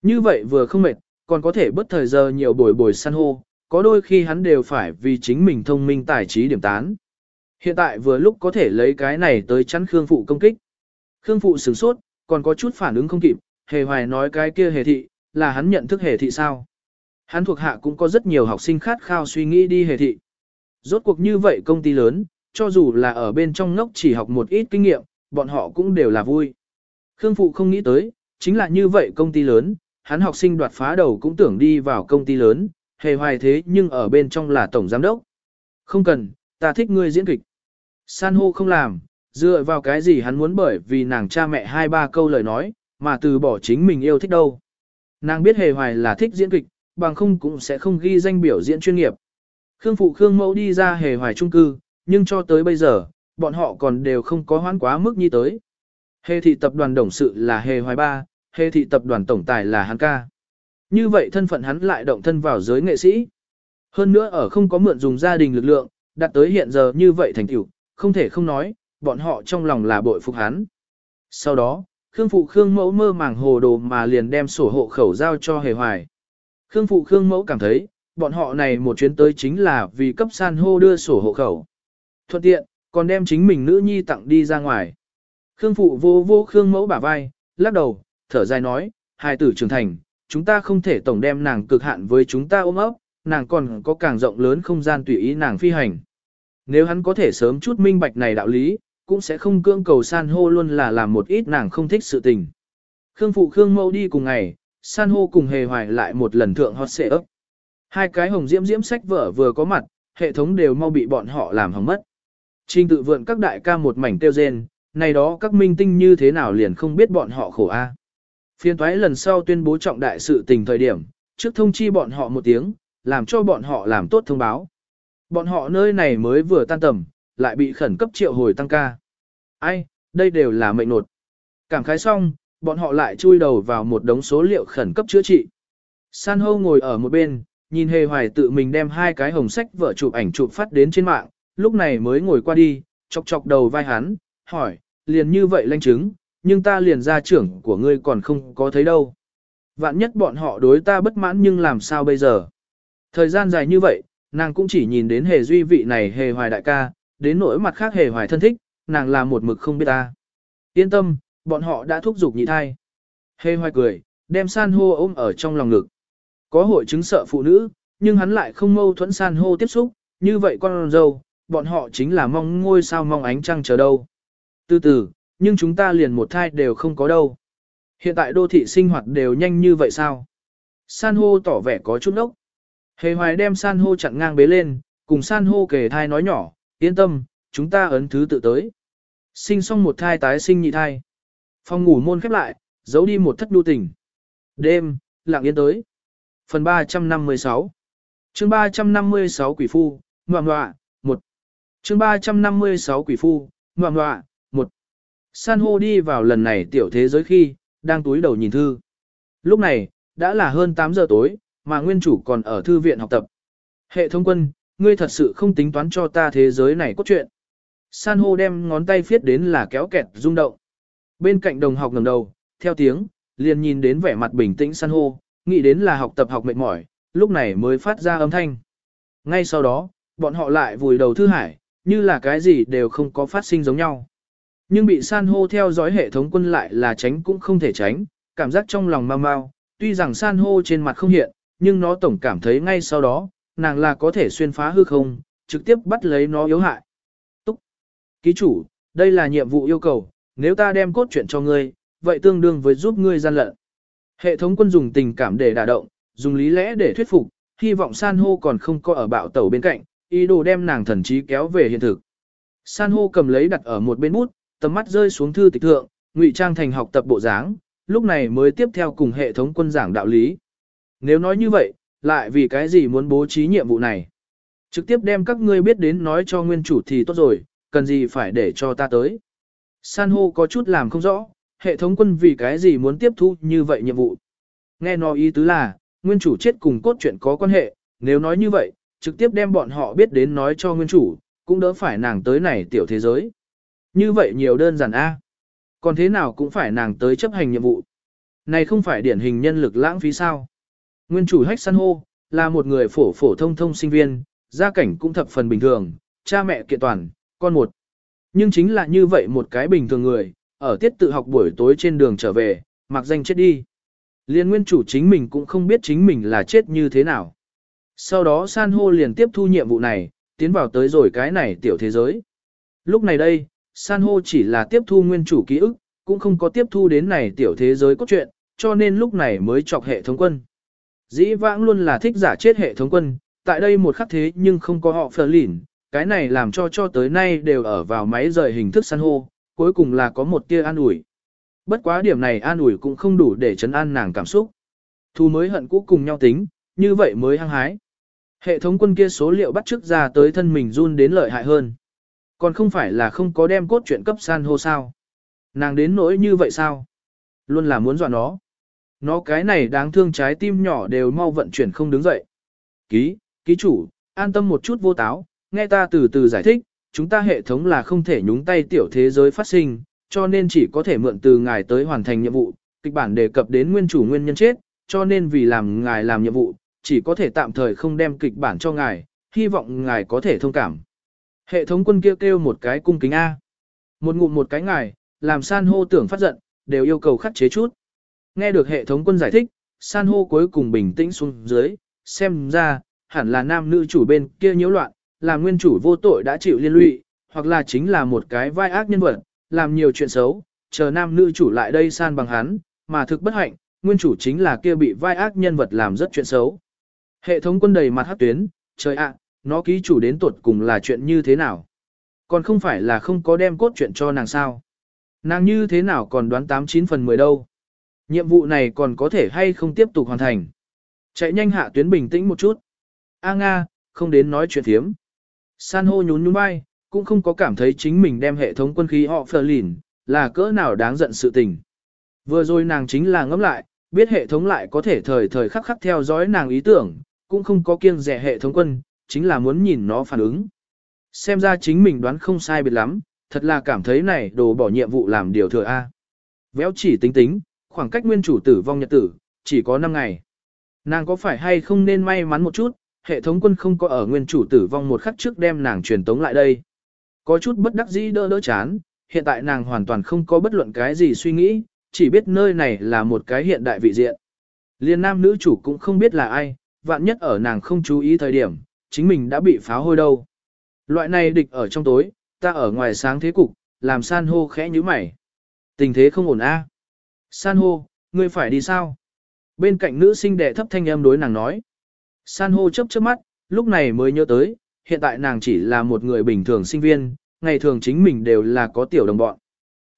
Như vậy vừa không mệt, còn có thể bất thời giờ nhiều bồi bồi san hô, có đôi khi hắn đều phải vì chính mình thông minh tài trí điểm tán. Hiện tại vừa lúc có thể lấy cái này tới chắn Khương Phụ công kích. Khương Phụ sửng sốt, còn có chút phản ứng không kịp, hề hoài nói cái kia hề thị, là hắn nhận thức hề thị sao. Hắn thuộc hạ cũng có rất nhiều học sinh khát khao suy nghĩ đi hề thị. Rốt cuộc như vậy công ty lớn, cho dù là ở bên trong ngốc chỉ học một ít kinh nghiệm, bọn họ cũng đều là vui. Khương Phụ không nghĩ tới, chính là như vậy công ty lớn, hắn học sinh đoạt phá đầu cũng tưởng đi vào công ty lớn, hề hoài thế nhưng ở bên trong là tổng giám đốc. Không cần, ta thích ngươi diễn kịch. San hô không làm, dựa vào cái gì hắn muốn bởi vì nàng cha mẹ hai ba câu lời nói, mà từ bỏ chính mình yêu thích đâu. Nàng biết hề hoài là thích diễn kịch, bằng không cũng sẽ không ghi danh biểu diễn chuyên nghiệp. Khương phụ Khương mẫu đi ra hề hoài trung cư, nhưng cho tới bây giờ, bọn họ còn đều không có hoãn quá mức như tới. Hề thị tập đoàn đồng sự là hề hoài ba, hề thị tập đoàn tổng tài là hắn ca. Như vậy thân phận hắn lại động thân vào giới nghệ sĩ. Hơn nữa ở không có mượn dùng gia đình lực lượng, đạt tới hiện giờ như vậy thành tựu, không thể không nói, bọn họ trong lòng là bội phục hắn. Sau đó, Khương Phụ Khương Mẫu mơ màng hồ đồ mà liền đem sổ hộ khẩu giao cho Hề Hoài. Khương Phụ Khương Mẫu cảm thấy, bọn họ này một chuyến tới chính là vì cấp san hô đưa sổ hộ khẩu. Thuận tiện, còn đem chính mình nữ nhi tặng đi ra ngoài. Khương Phụ vô vô Khương Mẫu bả vai, lắc đầu, thở dài nói, hai tử trưởng thành, chúng ta không thể tổng đem nàng cực hạn với chúng ta ôm ấp, nàng còn có càng rộng lớn không gian tùy ý nàng phi hành. Nếu hắn có thể sớm chút minh bạch này đạo lý, cũng sẽ không cưỡng cầu san hô luôn là làm một ít nàng không thích sự tình. Khương phụ Khương mâu đi cùng ngày, san hô cùng hề hoài lại một lần thượng hot xệ ấp. Hai cái hồng diễm diễm sách vở vừa có mặt, hệ thống đều mau bị bọn họ làm hỏng mất. Trình tự vượn các đại ca một mảnh tiêu rên, này đó các minh tinh như thế nào liền không biết bọn họ khổ a. Phiên thoái lần sau tuyên bố trọng đại sự tình thời điểm, trước thông chi bọn họ một tiếng, làm cho bọn họ làm tốt thông báo. Bọn họ nơi này mới vừa tan tầm, lại bị khẩn cấp triệu hồi tăng ca. Ai, đây đều là mệnh nột. Cảm khái xong, bọn họ lại chui đầu vào một đống số liệu khẩn cấp chữa trị. San hô ngồi ở một bên, nhìn hề hoài tự mình đem hai cái hồng sách vợ chụp ảnh chụp phát đến trên mạng, lúc này mới ngồi qua đi, chọc chọc đầu vai hắn, hỏi, liền như vậy lanh chứng, nhưng ta liền ra trưởng của ngươi còn không có thấy đâu. Vạn nhất bọn họ đối ta bất mãn nhưng làm sao bây giờ? Thời gian dài như vậy, nàng cũng chỉ nhìn đến hề duy vị này hề hoài đại ca, đến nỗi mặt khác hề hoài thân thích, nàng là một mực không biết ta. Yên tâm, bọn họ đã thúc giục nhị thai. Hề hoài cười, đem san hô ôm ở trong lòng ngực. Có hội chứng sợ phụ nữ, nhưng hắn lại không mâu thuẫn san hô tiếp xúc, như vậy con dâu, bọn họ chính là mong ngôi sao mong ánh trăng chờ đâu. Từ từ, nhưng chúng ta liền một thai đều không có đâu. Hiện tại đô thị sinh hoạt đều nhanh như vậy sao? San hô tỏ vẻ có chút ốc. Hề hoài đem san hô chặn ngang bế lên, cùng san hô kề thai nói nhỏ, yên tâm, chúng ta ấn thứ tự tới. Sinh xong một thai tái sinh nhị thai. Phòng ngủ môn khép lại, giấu đi một thất đu tình. Đêm, lặng yên tới. Phần 356 chương 356 quỷ phu, ngoạ ngoạ, một chương 356 quỷ phu, ngoạ ngoạ, một San hô đi vào lần này tiểu thế giới khi, đang túi đầu nhìn thư. Lúc này, đã là hơn 8 giờ tối, mà nguyên chủ còn ở thư viện học tập. Hệ thống quân, ngươi thật sự không tính toán cho ta thế giới này cốt truyện. San hô đem ngón tay viết đến là kéo kẹt rung động. Bên cạnh đồng học ngẩng đầu, theo tiếng, liền nhìn đến vẻ mặt bình tĩnh san hô, nghĩ đến là học tập học mệt mỏi, lúc này mới phát ra âm thanh. Ngay sau đó, bọn họ lại vùi đầu thư hải, như là cái gì đều không có phát sinh giống nhau. Nhưng bị san hô theo dõi hệ thống quân lại là tránh cũng không thể tránh, cảm giác trong lòng mau mau, tuy rằng san hô trên mặt không hiện, nhưng nó tổng cảm thấy ngay sau đó, nàng là có thể xuyên phá hư không, trực tiếp bắt lấy nó yếu hại. Túc! Ký chủ, đây là nhiệm vụ yêu cầu, nếu ta đem cốt truyện cho ngươi, vậy tương đương với giúp ngươi gian lận. Hệ thống quân dùng tình cảm để đả động, dùng lý lẽ để thuyết phục, hy vọng san hô còn không có ở bạo tàu bên cạnh, ý đồ đem nàng thần trí kéo về hiện thực. San hô cầm lấy đặt ở một bên bút, tầm mắt rơi xuống thư tịch thượng, ngụy trang thành học tập bộ dáng, lúc này mới tiếp theo cùng hệ thống quân giảng đạo lý. Nếu nói như vậy, lại vì cái gì muốn bố trí nhiệm vụ này? Trực tiếp đem các ngươi biết đến nói cho nguyên chủ thì tốt rồi, cần gì phải để cho ta tới. San hô có chút làm không rõ, hệ thống quân vì cái gì muốn tiếp thu như vậy nhiệm vụ. Nghe nói ý tứ là, nguyên chủ chết cùng cốt chuyện có quan hệ, nếu nói như vậy, trực tiếp đem bọn họ biết đến nói cho nguyên chủ, cũng đỡ phải nàng tới này tiểu thế giới. Như vậy nhiều đơn giản A. Còn thế nào cũng phải nàng tới chấp hành nhiệm vụ. Này không phải điển hình nhân lực lãng phí sao. Nguyên chủ hách san hô, là một người phổ phổ thông thông sinh viên, gia cảnh cũng thập phần bình thường, cha mẹ kiện toàn, con một. Nhưng chính là như vậy một cái bình thường người, ở tiết tự học buổi tối trên đường trở về, mặc danh chết đi. Liên nguyên chủ chính mình cũng không biết chính mình là chết như thế nào. Sau đó san hô liền tiếp thu nhiệm vụ này, tiến vào tới rồi cái này tiểu thế giới. Lúc này đây, san hô chỉ là tiếp thu nguyên chủ ký ức, cũng không có tiếp thu đến này tiểu thế giới cốt truyện, cho nên lúc này mới chọc hệ thống quân. Dĩ vãng luôn là thích giả chết hệ thống quân, tại đây một khắc thế nhưng không có họ phờ lỉn, cái này làm cho cho tới nay đều ở vào máy rời hình thức san hô, cuối cùng là có một tia an ủi. Bất quá điểm này an ủi cũng không đủ để chấn an nàng cảm xúc. Thu mới hận cũ cùng nhau tính, như vậy mới hăng hái. Hệ thống quân kia số liệu bắt trước ra tới thân mình run đến lợi hại hơn. Còn không phải là không có đem cốt truyện cấp san hô sao. Nàng đến nỗi như vậy sao? Luôn là muốn dọa nó. Nó cái này đáng thương trái tim nhỏ đều mau vận chuyển không đứng dậy. Ký, ký chủ, an tâm một chút vô táo, nghe ta từ từ giải thích, chúng ta hệ thống là không thể nhúng tay tiểu thế giới phát sinh, cho nên chỉ có thể mượn từ ngài tới hoàn thành nhiệm vụ. Kịch bản đề cập đến nguyên chủ nguyên nhân chết, cho nên vì làm ngài làm nhiệm vụ, chỉ có thể tạm thời không đem kịch bản cho ngài, hy vọng ngài có thể thông cảm. Hệ thống quân kêu kêu một cái cung kính A. Một ngụm một cái ngài, làm san hô tưởng phát giận, đều yêu cầu khắc chế chút. Nghe được hệ thống quân giải thích, san hô cuối cùng bình tĩnh xuống dưới, xem ra, hẳn là nam nữ chủ bên kia nhiễu loạn, là nguyên chủ vô tội đã chịu liên lụy, hoặc là chính là một cái vai ác nhân vật, làm nhiều chuyện xấu, chờ nam nữ chủ lại đây san bằng hắn, mà thực bất hạnh, nguyên chủ chính là kia bị vai ác nhân vật làm rất chuyện xấu. Hệ thống quân đầy mặt hát tuyến, trời ạ, nó ký chủ đến tuột cùng là chuyện như thế nào? Còn không phải là không có đem cốt chuyện cho nàng sao? Nàng như thế nào còn đoán 89 phần 10 đâu? Nhiệm vụ này còn có thể hay không tiếp tục hoàn thành? Chạy nhanh hạ tuyến bình tĩnh một chút. A Nga, không đến nói chuyện thiếm. San hô nhún nhún bay, cũng không có cảm thấy chính mình đem hệ thống quân khí họ phờ lìn, là cỡ nào đáng giận sự tình. Vừa rồi nàng chính là ngẫm lại, biết hệ thống lại có thể thời thời khắc khắc theo dõi nàng ý tưởng, cũng không có kiêng rẻ hệ thống quân, chính là muốn nhìn nó phản ứng. Xem ra chính mình đoán không sai biệt lắm, thật là cảm thấy này đồ bỏ nhiệm vụ làm điều thừa A. Véo chỉ tính tính, khoảng cách nguyên chủ tử vong nhật tử, chỉ có 5 ngày. Nàng có phải hay không nên may mắn một chút, hệ thống quân không có ở nguyên chủ tử vong một khắc trước đem nàng truyền tống lại đây. Có chút bất đắc dĩ đỡ đỡ chán, hiện tại nàng hoàn toàn không có bất luận cái gì suy nghĩ, chỉ biết nơi này là một cái hiện đại vị diện. Liên nam nữ chủ cũng không biết là ai, vạn nhất ở nàng không chú ý thời điểm, chính mình đã bị phá hôi đâu. Loại này địch ở trong tối, ta ở ngoài sáng thế cục, làm san hô khẽ như mày. Tình thế không ổn a. San hô, ngươi phải đi sao? Bên cạnh nữ sinh đệ thấp thanh âm đối nàng nói. San hô chớp chớp mắt, lúc này mới nhớ tới, hiện tại nàng chỉ là một người bình thường sinh viên, ngày thường chính mình đều là có tiểu đồng bọn.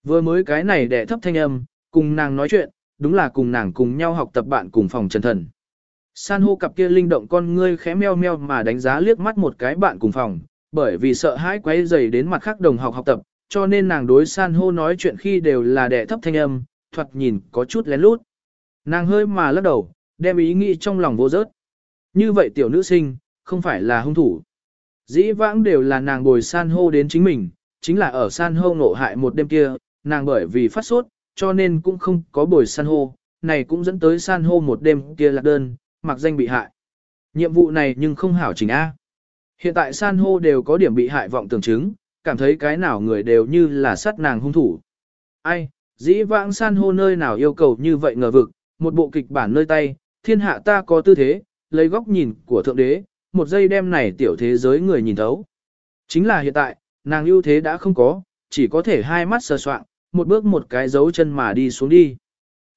Vừa mới cái này đệ thấp thanh âm, cùng nàng nói chuyện, đúng là cùng nàng cùng nhau học tập bạn cùng phòng trần thần. San hô cặp kia linh động con ngươi khẽ meo meo mà đánh giá liếc mắt một cái bạn cùng phòng, bởi vì sợ hãi quấy dày đến mặt khác đồng học học tập, cho nên nàng đối san hô nói chuyện khi đều là đệ thấp thanh âm, thoạt nhìn có chút lén lút. Nàng hơi mà lắc đầu, đem ý nghĩ trong lòng vô rớt. Như vậy tiểu nữ sinh, không phải là hung thủ. Dĩ vãng đều là nàng bồi san hô đến chính mình, chính là ở san hô nộ hại một đêm kia, nàng bởi vì phát sốt, cho nên cũng không có bồi san hô, này cũng dẫn tới san hô một đêm kia lạc đơn, mặc danh bị hại. Nhiệm vụ này nhưng không hảo chỉnh A. Hiện tại san hô đều có điểm bị hại vọng tưởng chứng, cảm thấy cái nào người đều như là sát nàng hung thủ. Ai, dĩ vãng san hô nơi nào yêu cầu như vậy ngờ vực, một bộ kịch bản nơi tay, thiên hạ ta có tư thế, lấy góc nhìn của thượng đế, một giây đem này tiểu thế giới người nhìn thấu. Chính là hiện tại, nàng ưu thế đã không có, chỉ có thể hai mắt sờ soạn, một bước một cái dấu chân mà đi xuống đi.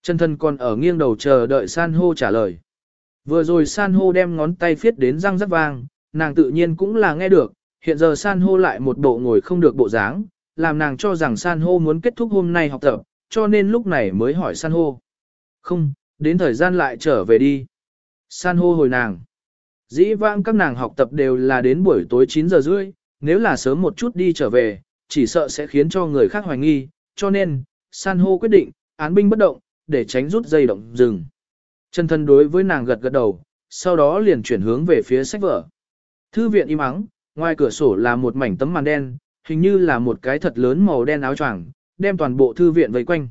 Chân thân còn ở nghiêng đầu chờ đợi san hô trả lời. Vừa rồi san hô đem ngón tay phiết đến răng rắc vang, nàng tự nhiên cũng là nghe được, hiện giờ san hô lại một bộ ngồi không được bộ dáng, làm nàng cho rằng san hô muốn kết thúc hôm nay học tập, cho nên lúc này mới hỏi san hô. Không, đến thời gian lại trở về đi. San hô hồi nàng. Dĩ vãng các nàng học tập đều là đến buổi tối 9 giờ rưỡi, nếu là sớm một chút đi trở về, chỉ sợ sẽ khiến cho người khác hoài nghi, cho nên, san hô quyết định, án binh bất động, để tránh rút dây động rừng. Chân thân đối với nàng gật gật đầu, sau đó liền chuyển hướng về phía sách vở. Thư viện im ắng, ngoài cửa sổ là một mảnh tấm màn đen, hình như là một cái thật lớn màu đen áo choàng, đem toàn bộ thư viện vây quanh.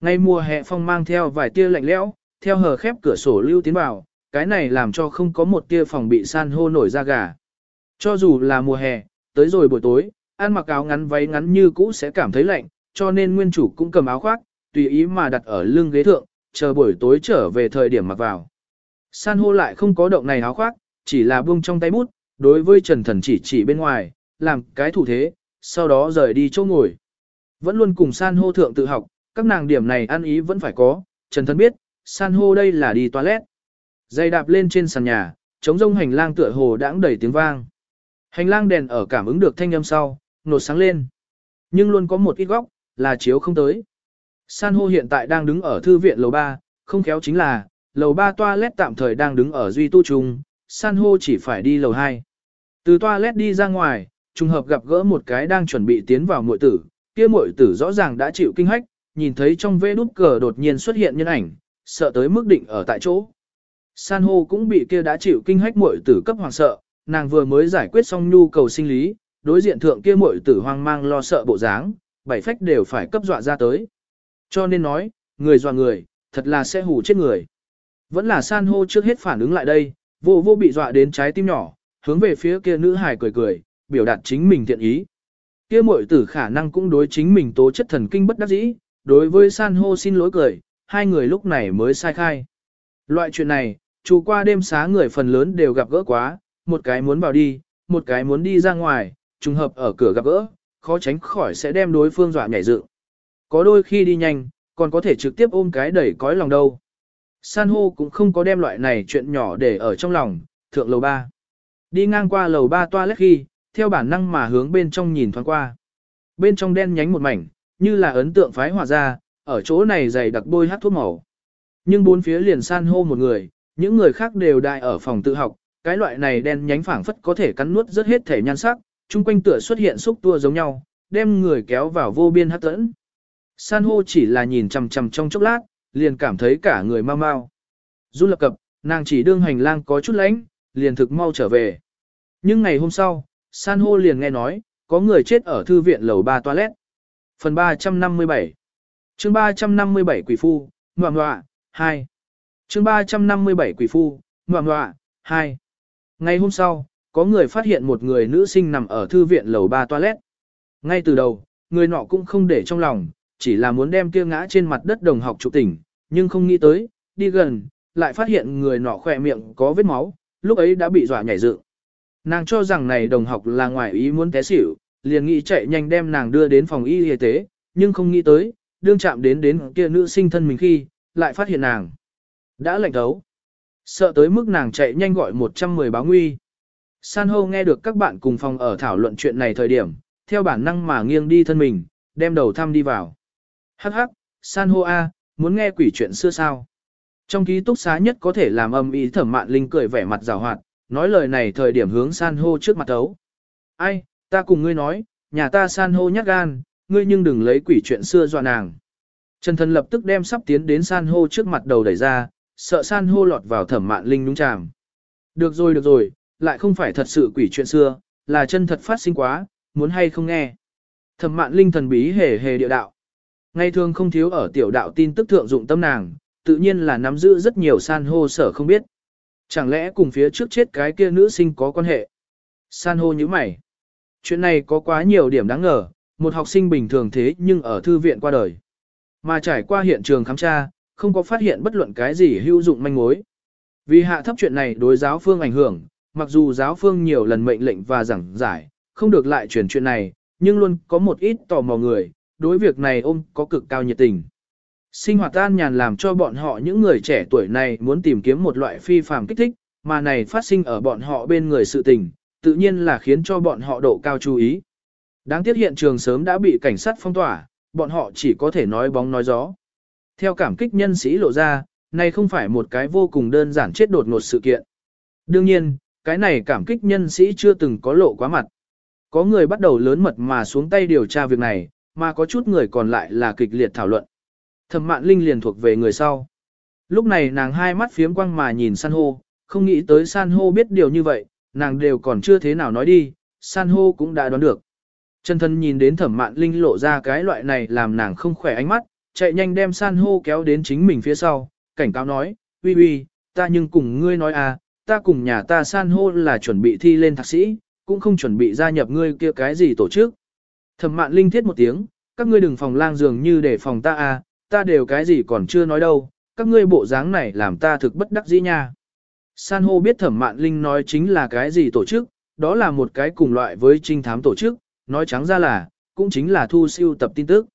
Ngay mùa hè phong mang theo vài tia lạnh lẽo, theo hờ khép cửa sổ lưu tiến vào, cái này làm cho không có một tia phòng bị san hô nổi ra gà. Cho dù là mùa hè, tới rồi buổi tối, ăn mặc áo ngắn váy ngắn như cũ sẽ cảm thấy lạnh, cho nên nguyên chủ cũng cầm áo khoác, tùy ý mà đặt ở lưng ghế thượng, chờ buổi tối trở về thời điểm mặc vào. San hô lại không có động này áo khoác, chỉ là buông trong tay bút, đối với Trần Thần chỉ chỉ bên ngoài, làm cái thủ thế, sau đó rời đi chỗ ngồi. Vẫn luôn cùng San hô thượng tự học, các nàng điểm này ăn ý vẫn phải có, Trần Thần biết, San hô đây là đi toilet. Dây đạp lên trên sàn nhà, chống rông hành lang tựa hồ đãng đầy tiếng vang. Hành lang đèn ở cảm ứng được thanh âm sau, nột sáng lên. Nhưng luôn có một ít góc, là chiếu không tới. San hô hiện tại đang đứng ở thư viện lầu 3, không khéo chính là, lầu 3 toilet tạm thời đang đứng ở duy tu trùng. san hô chỉ phải đi lầu 2. Từ toilet đi ra ngoài, trùng hợp gặp gỡ một cái đang chuẩn bị tiến vào muội tử, kia muội tử rõ ràng đã chịu kinh hách, nhìn thấy trong vê nút cờ đột nhiên xuất hiện nhân ảnh, sợ tới mức định ở tại chỗ. San hô cũng bị kia đã chịu kinh hách muội tử cấp hoàng sợ, nàng vừa mới giải quyết xong nhu cầu sinh lý, đối diện thượng kia muội tử hoang mang lo sợ bộ dáng, bảy phách đều phải cấp dọa ra tới. Cho nên nói, người dọa người, thật là sẽ hù chết người. Vẫn là san hô trước hết phản ứng lại đây, vô vô bị dọa đến trái tim nhỏ, hướng về phía kia nữ hài cười cười, biểu đạt chính mình thiện ý. Kia muội tử khả năng cũng đối chính mình tố chất thần kinh bất đắc dĩ, đối với san hô xin lỗi cười, hai người lúc này mới sai khai. Loại chuyện này, chủ qua đêm xá người phần lớn đều gặp gỡ quá, một cái muốn vào đi, một cái muốn đi ra ngoài, trùng hợp ở cửa gặp gỡ, khó tránh khỏi sẽ đem đối phương dọa nhảy dựng. Có đôi khi đi nhanh, còn có thể trực tiếp ôm cái đẩy cõi lòng đâu. San hô cũng không có đem loại này chuyện nhỏ để ở trong lòng, thượng lầu 3. Đi ngang qua lầu 3 toilet khi, theo bản năng mà hướng bên trong nhìn thoáng qua. Bên trong đen nhánh một mảnh, như là ấn tượng phái hòa ra, ở chỗ này dày đặc bôi hát thuốc màu. Nhưng bốn phía liền san hô một người, những người khác đều đại ở phòng tự học, cái loại này đen nhánh phảng phất có thể cắn nuốt rất hết thể nhan sắc, chung quanh tựa xuất hiện xúc tua giống nhau, đem người kéo vào vô biên hấp tẫn. San hô chỉ là nhìn chằm chằm trong chốc lát, liền cảm thấy cả người mau mau. Du lập cập, nàng chỉ đương hành lang có chút lánh, liền thực mau trở về. Nhưng ngày hôm sau, San hô liền nghe nói, có người chết ở thư viện lầu 3 toilet. Phần 357 chương 357 quỷ phu, ngoạ ngoạ, 2 chương 357 quỷ phu, ngoạ ngoạ, 2 Ngày hôm sau, có người phát hiện một người nữ sinh nằm ở thư viện lầu 3 toilet. Ngay từ đầu, người nọ cũng không để trong lòng, chỉ là muốn đem kia ngã trên mặt đất đồng học trụ tỉnh, nhưng không nghĩ tới, đi gần, lại phát hiện người nọ khỏe miệng có vết máu, lúc ấy đã bị dọa nhảy dựng. Nàng cho rằng này đồng học là ngoài ý muốn té xỉu, liền nghĩ chạy nhanh đem nàng đưa đến phòng y y tế, nhưng không nghĩ tới, đương chạm đến đến kia nữ sinh thân mình khi, lại phát hiện nàng. Đã lạnh thấu. Sợ tới mức nàng chạy nhanh gọi 110 báo nguy. San hô nghe được các bạn cùng phòng ở thảo luận chuyện này thời điểm, theo bản năng mà nghiêng đi thân mình, đem đầu thăm đi vào. Hắc hắc, San hô A, muốn nghe quỷ chuyện xưa sao? Trong ký túc xá nhất có thể làm âm ý thẩm mạn linh cười vẻ mặt rào hoạt, nói lời này thời điểm hướng san hô trước mặt thấu. Ai, ta cùng ngươi nói, nhà ta san hô nhát gan, ngươi nhưng đừng lấy quỷ chuyện xưa dọa nàng. Trần thần lập tức đem sắp tiến đến san hô trước mặt đầu đẩy ra, sợ san hô lọt vào thẩm mạn linh nhúng chàm. Được rồi được rồi, lại không phải thật sự quỷ chuyện xưa, là chân thật phát sinh quá, muốn hay không nghe. Thẩm mạn linh thần bí hề hề địa đạo. Ngày thường không thiếu ở tiểu đạo tin tức thượng dụng tâm nàng, tự nhiên là nắm giữ rất nhiều san hô sở không biết. Chẳng lẽ cùng phía trước chết cái kia nữ sinh có quan hệ? San hô như mày. Chuyện này có quá nhiều điểm đáng ngờ, một học sinh bình thường thế nhưng ở thư viện qua đời. Mà trải qua hiện trường khám tra, không có phát hiện bất luận cái gì hữu dụng manh mối. Vì hạ thấp chuyện này đối giáo phương ảnh hưởng, mặc dù giáo phương nhiều lần mệnh lệnh và giảng giải, không được lại truyền chuyện này, nhưng luôn có một ít tò mò người, đối việc này ôm có cực cao nhiệt tình. Sinh hoạt an nhàn làm cho bọn họ những người trẻ tuổi này muốn tìm kiếm một loại phi phàm kích thích, mà này phát sinh ở bọn họ bên người sự tình, tự nhiên là khiến cho bọn họ độ cao chú ý. Đáng tiếc hiện trường sớm đã bị cảnh sát phong tỏa, bọn họ chỉ có thể nói bóng nói gió. Theo cảm kích nhân sĩ lộ ra, này không phải một cái vô cùng đơn giản chết đột ngột sự kiện. Đương nhiên, cái này cảm kích nhân sĩ chưa từng có lộ quá mặt. Có người bắt đầu lớn mật mà xuống tay điều tra việc này, mà có chút người còn lại là kịch liệt thảo luận. Thẩm mạn linh liền thuộc về người sau. Lúc này nàng hai mắt phiếm quang mà nhìn san hô, không nghĩ tới san hô biết điều như vậy, nàng đều còn chưa thế nào nói đi, san hô cũng đã đoán được. Chân thân nhìn đến thẩm mạn linh lộ ra cái loại này làm nàng không khỏe ánh mắt, chạy nhanh đem san hô kéo đến chính mình phía sau, cảnh cáo nói, uy uy, ta nhưng cùng ngươi nói à, ta cùng nhà ta san hô là chuẩn bị thi lên thạc sĩ, cũng không chuẩn bị gia nhập ngươi kia cái gì tổ chức. Thẩm mạn linh thiết một tiếng, các ngươi đừng phòng lang dường như để phòng ta à, ta đều cái gì còn chưa nói đâu, các ngươi bộ dáng này làm ta thực bất đắc dĩ nha. San hô biết thẩm mạn linh nói chính là cái gì tổ chức, đó là một cái cùng loại với trinh thám tổ chức, nói trắng ra là, cũng chính là thu siêu tập tin tức.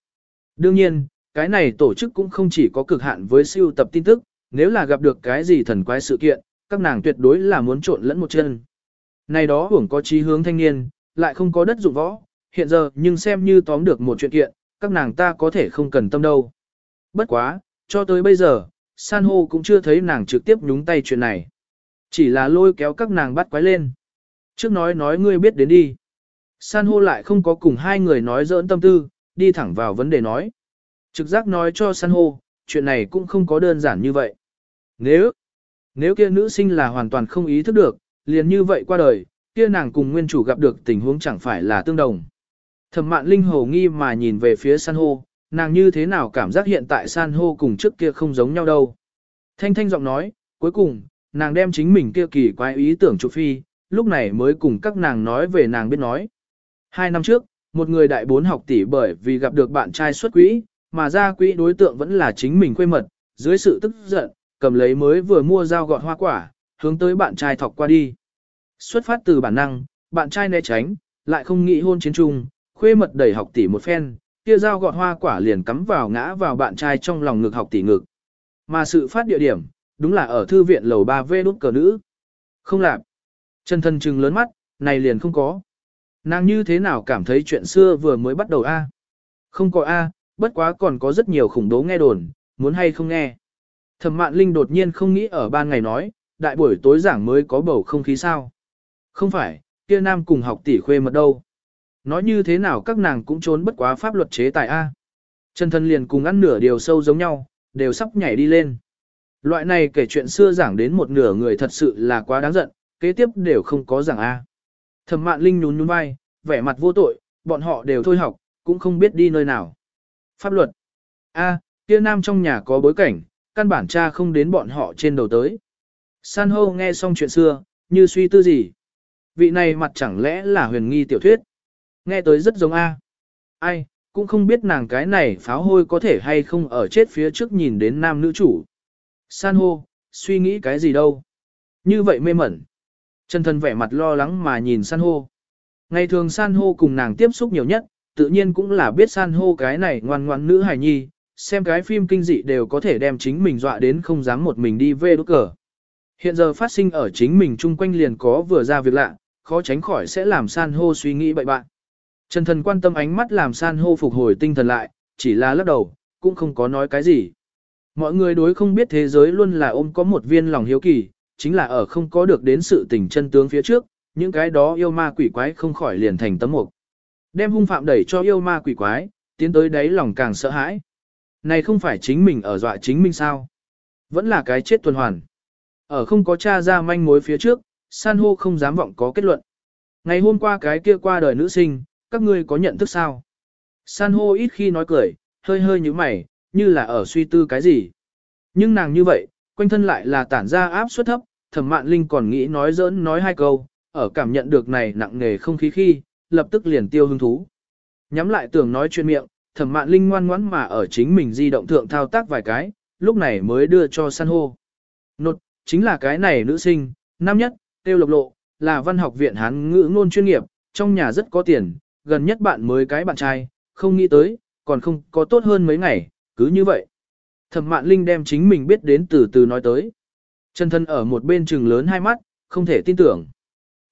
Đương nhiên, cái này tổ chức cũng không chỉ có cực hạn với siêu tập tin tức, nếu là gặp được cái gì thần quái sự kiện, các nàng tuyệt đối là muốn trộn lẫn một chân. Này đó hưởng có trí hướng thanh niên, lại không có đất dụng võ, hiện giờ nhưng xem như tóm được một chuyện kiện, các nàng ta có thể không cần tâm đâu. Bất quá, cho tới bây giờ, san hô cũng chưa thấy nàng trực tiếp nhúng tay chuyện này. Chỉ là lôi kéo các nàng bắt quái lên. Trước nói nói ngươi biết đến đi. San hô lại không có cùng hai người nói dỡn tâm tư, đi thẳng vào vấn đề nói. Trực giác nói cho san hô, chuyện này cũng không có đơn giản như vậy. Nếu, nếu kia nữ sinh là hoàn toàn không ý thức được, liền như vậy qua đời, kia nàng cùng nguyên chủ gặp được tình huống chẳng phải là tương đồng. Thẩm mạn linh hồ nghi mà nhìn về phía san hô, nàng như thế nào cảm giác hiện tại san hô cùng trước kia không giống nhau đâu. Thanh thanh giọng nói, cuối cùng, nàng đem chính mình kia kỳ quái ý tưởng chụp phi, lúc này mới cùng các nàng nói về nàng biết nói. Hai năm trước, một người đại bốn học tỷ bởi vì gặp được bạn trai xuất quỹ, mà ra quỹ đối tượng vẫn là chính mình quê mật, dưới sự tức giận, cầm lấy mới vừa mua dao gọt hoa quả, hướng tới bạn trai thọc qua đi. Xuất phát từ bản năng, bạn trai né tránh, lại không nghĩ hôn chiến trung, khuê mật đẩy học tỷ một phen, kia dao gọt hoa quả liền cắm vào ngã vào bạn trai trong lòng ngực học tỷ ngực. Mà sự phát địa điểm, đúng là ở thư viện lầu 3V đút cờ nữ. Không làm. Chân thân trừng lớn mắt, này liền không có. Nàng như thế nào cảm thấy chuyện xưa vừa mới bắt đầu a? Không có a, bất quá còn có rất nhiều khủng bố nghe đồn, muốn hay không nghe. Thẩm mạn linh đột nhiên không nghĩ ở ban ngày nói, đại buổi tối giảng mới có bầu không khí sao. Không phải, kia nam cùng học tỷ khuê mật đâu. Nói như thế nào các nàng cũng trốn bất quá pháp luật chế tài A. Trần thân liền cùng ăn nửa điều sâu giống nhau, đều sắp nhảy đi lên. Loại này kể chuyện xưa giảng đến một nửa người thật sự là quá đáng giận, kế tiếp đều không có giảng A. Thẩm mạn linh nhún nhún vai, vẻ mặt vô tội, bọn họ đều thôi học, cũng không biết đi nơi nào. Pháp luật. A, kia nam trong nhà có bối cảnh, căn bản cha không đến bọn họ trên đầu tới. San hô nghe xong chuyện xưa, như suy tư gì. Vị này mặt chẳng lẽ là huyền nghi tiểu thuyết. Nghe tới rất giống A. Ai, cũng không biết nàng cái này pháo hôi có thể hay không ở chết phía trước nhìn đến nam nữ chủ. San hô, suy nghĩ cái gì đâu. Như vậy mê mẩn. Chân thân vẻ mặt lo lắng mà nhìn san hô. Ngày thường san hô cùng nàng tiếp xúc nhiều nhất, tự nhiên cũng là biết san hô cái này ngoan ngoan nữ hài nhi, xem cái phim kinh dị đều có thể đem chính mình dọa đến không dám một mình đi về đốt cờ. Hiện giờ phát sinh ở chính mình chung quanh liền có vừa ra việc lạ, khó tránh khỏi sẽ làm san hô suy nghĩ bậy bạn. Trần thần quan tâm ánh mắt làm san hô phục hồi tinh thần lại, chỉ là lắc đầu, cũng không có nói cái gì. Mọi người đối không biết thế giới luôn là ôm có một viên lòng hiếu kỳ, chính là ở không có được đến sự tình chân tướng phía trước, những cái đó yêu ma quỷ quái không khỏi liền thành tấm mục. Đem hung phạm đẩy cho yêu ma quỷ quái, tiến tới đấy lòng càng sợ hãi. Này không phải chính mình ở dọa chính mình sao? Vẫn là cái chết tuần hoàn. Ở không có cha ra manh mối phía trước, san hô không dám vọng có kết luận. Ngày hôm qua cái kia qua đời nữ sinh, các ngươi có nhận thức sao? San hô ít khi nói cười, hơi hơi như mày, như là ở suy tư cái gì. Nhưng nàng như vậy, quanh thân lại là tản ra áp suất thấp, thẩm mạn linh còn nghĩ nói giỡn nói hai câu, ở cảm nhận được này nặng nề không khí khi, lập tức liền tiêu hứng thú. Nhắm lại tưởng nói chuyện miệng, thẩm mạn linh ngoan ngoãn mà ở chính mình di động thượng thao tác vài cái, lúc này mới đưa cho san hô. Nột, chính là cái này nữ sinh, năm nhất, tiêu lộc lộ, là văn học viện hán ngữ ngôn chuyên nghiệp, trong nhà rất có tiền, gần nhất bạn mới cái bạn trai, không nghĩ tới, còn không có tốt hơn mấy ngày, cứ như vậy. Thẩm mạn linh đem chính mình biết đến từ từ nói tới. Chân thân ở một bên trừng lớn hai mắt, không thể tin tưởng.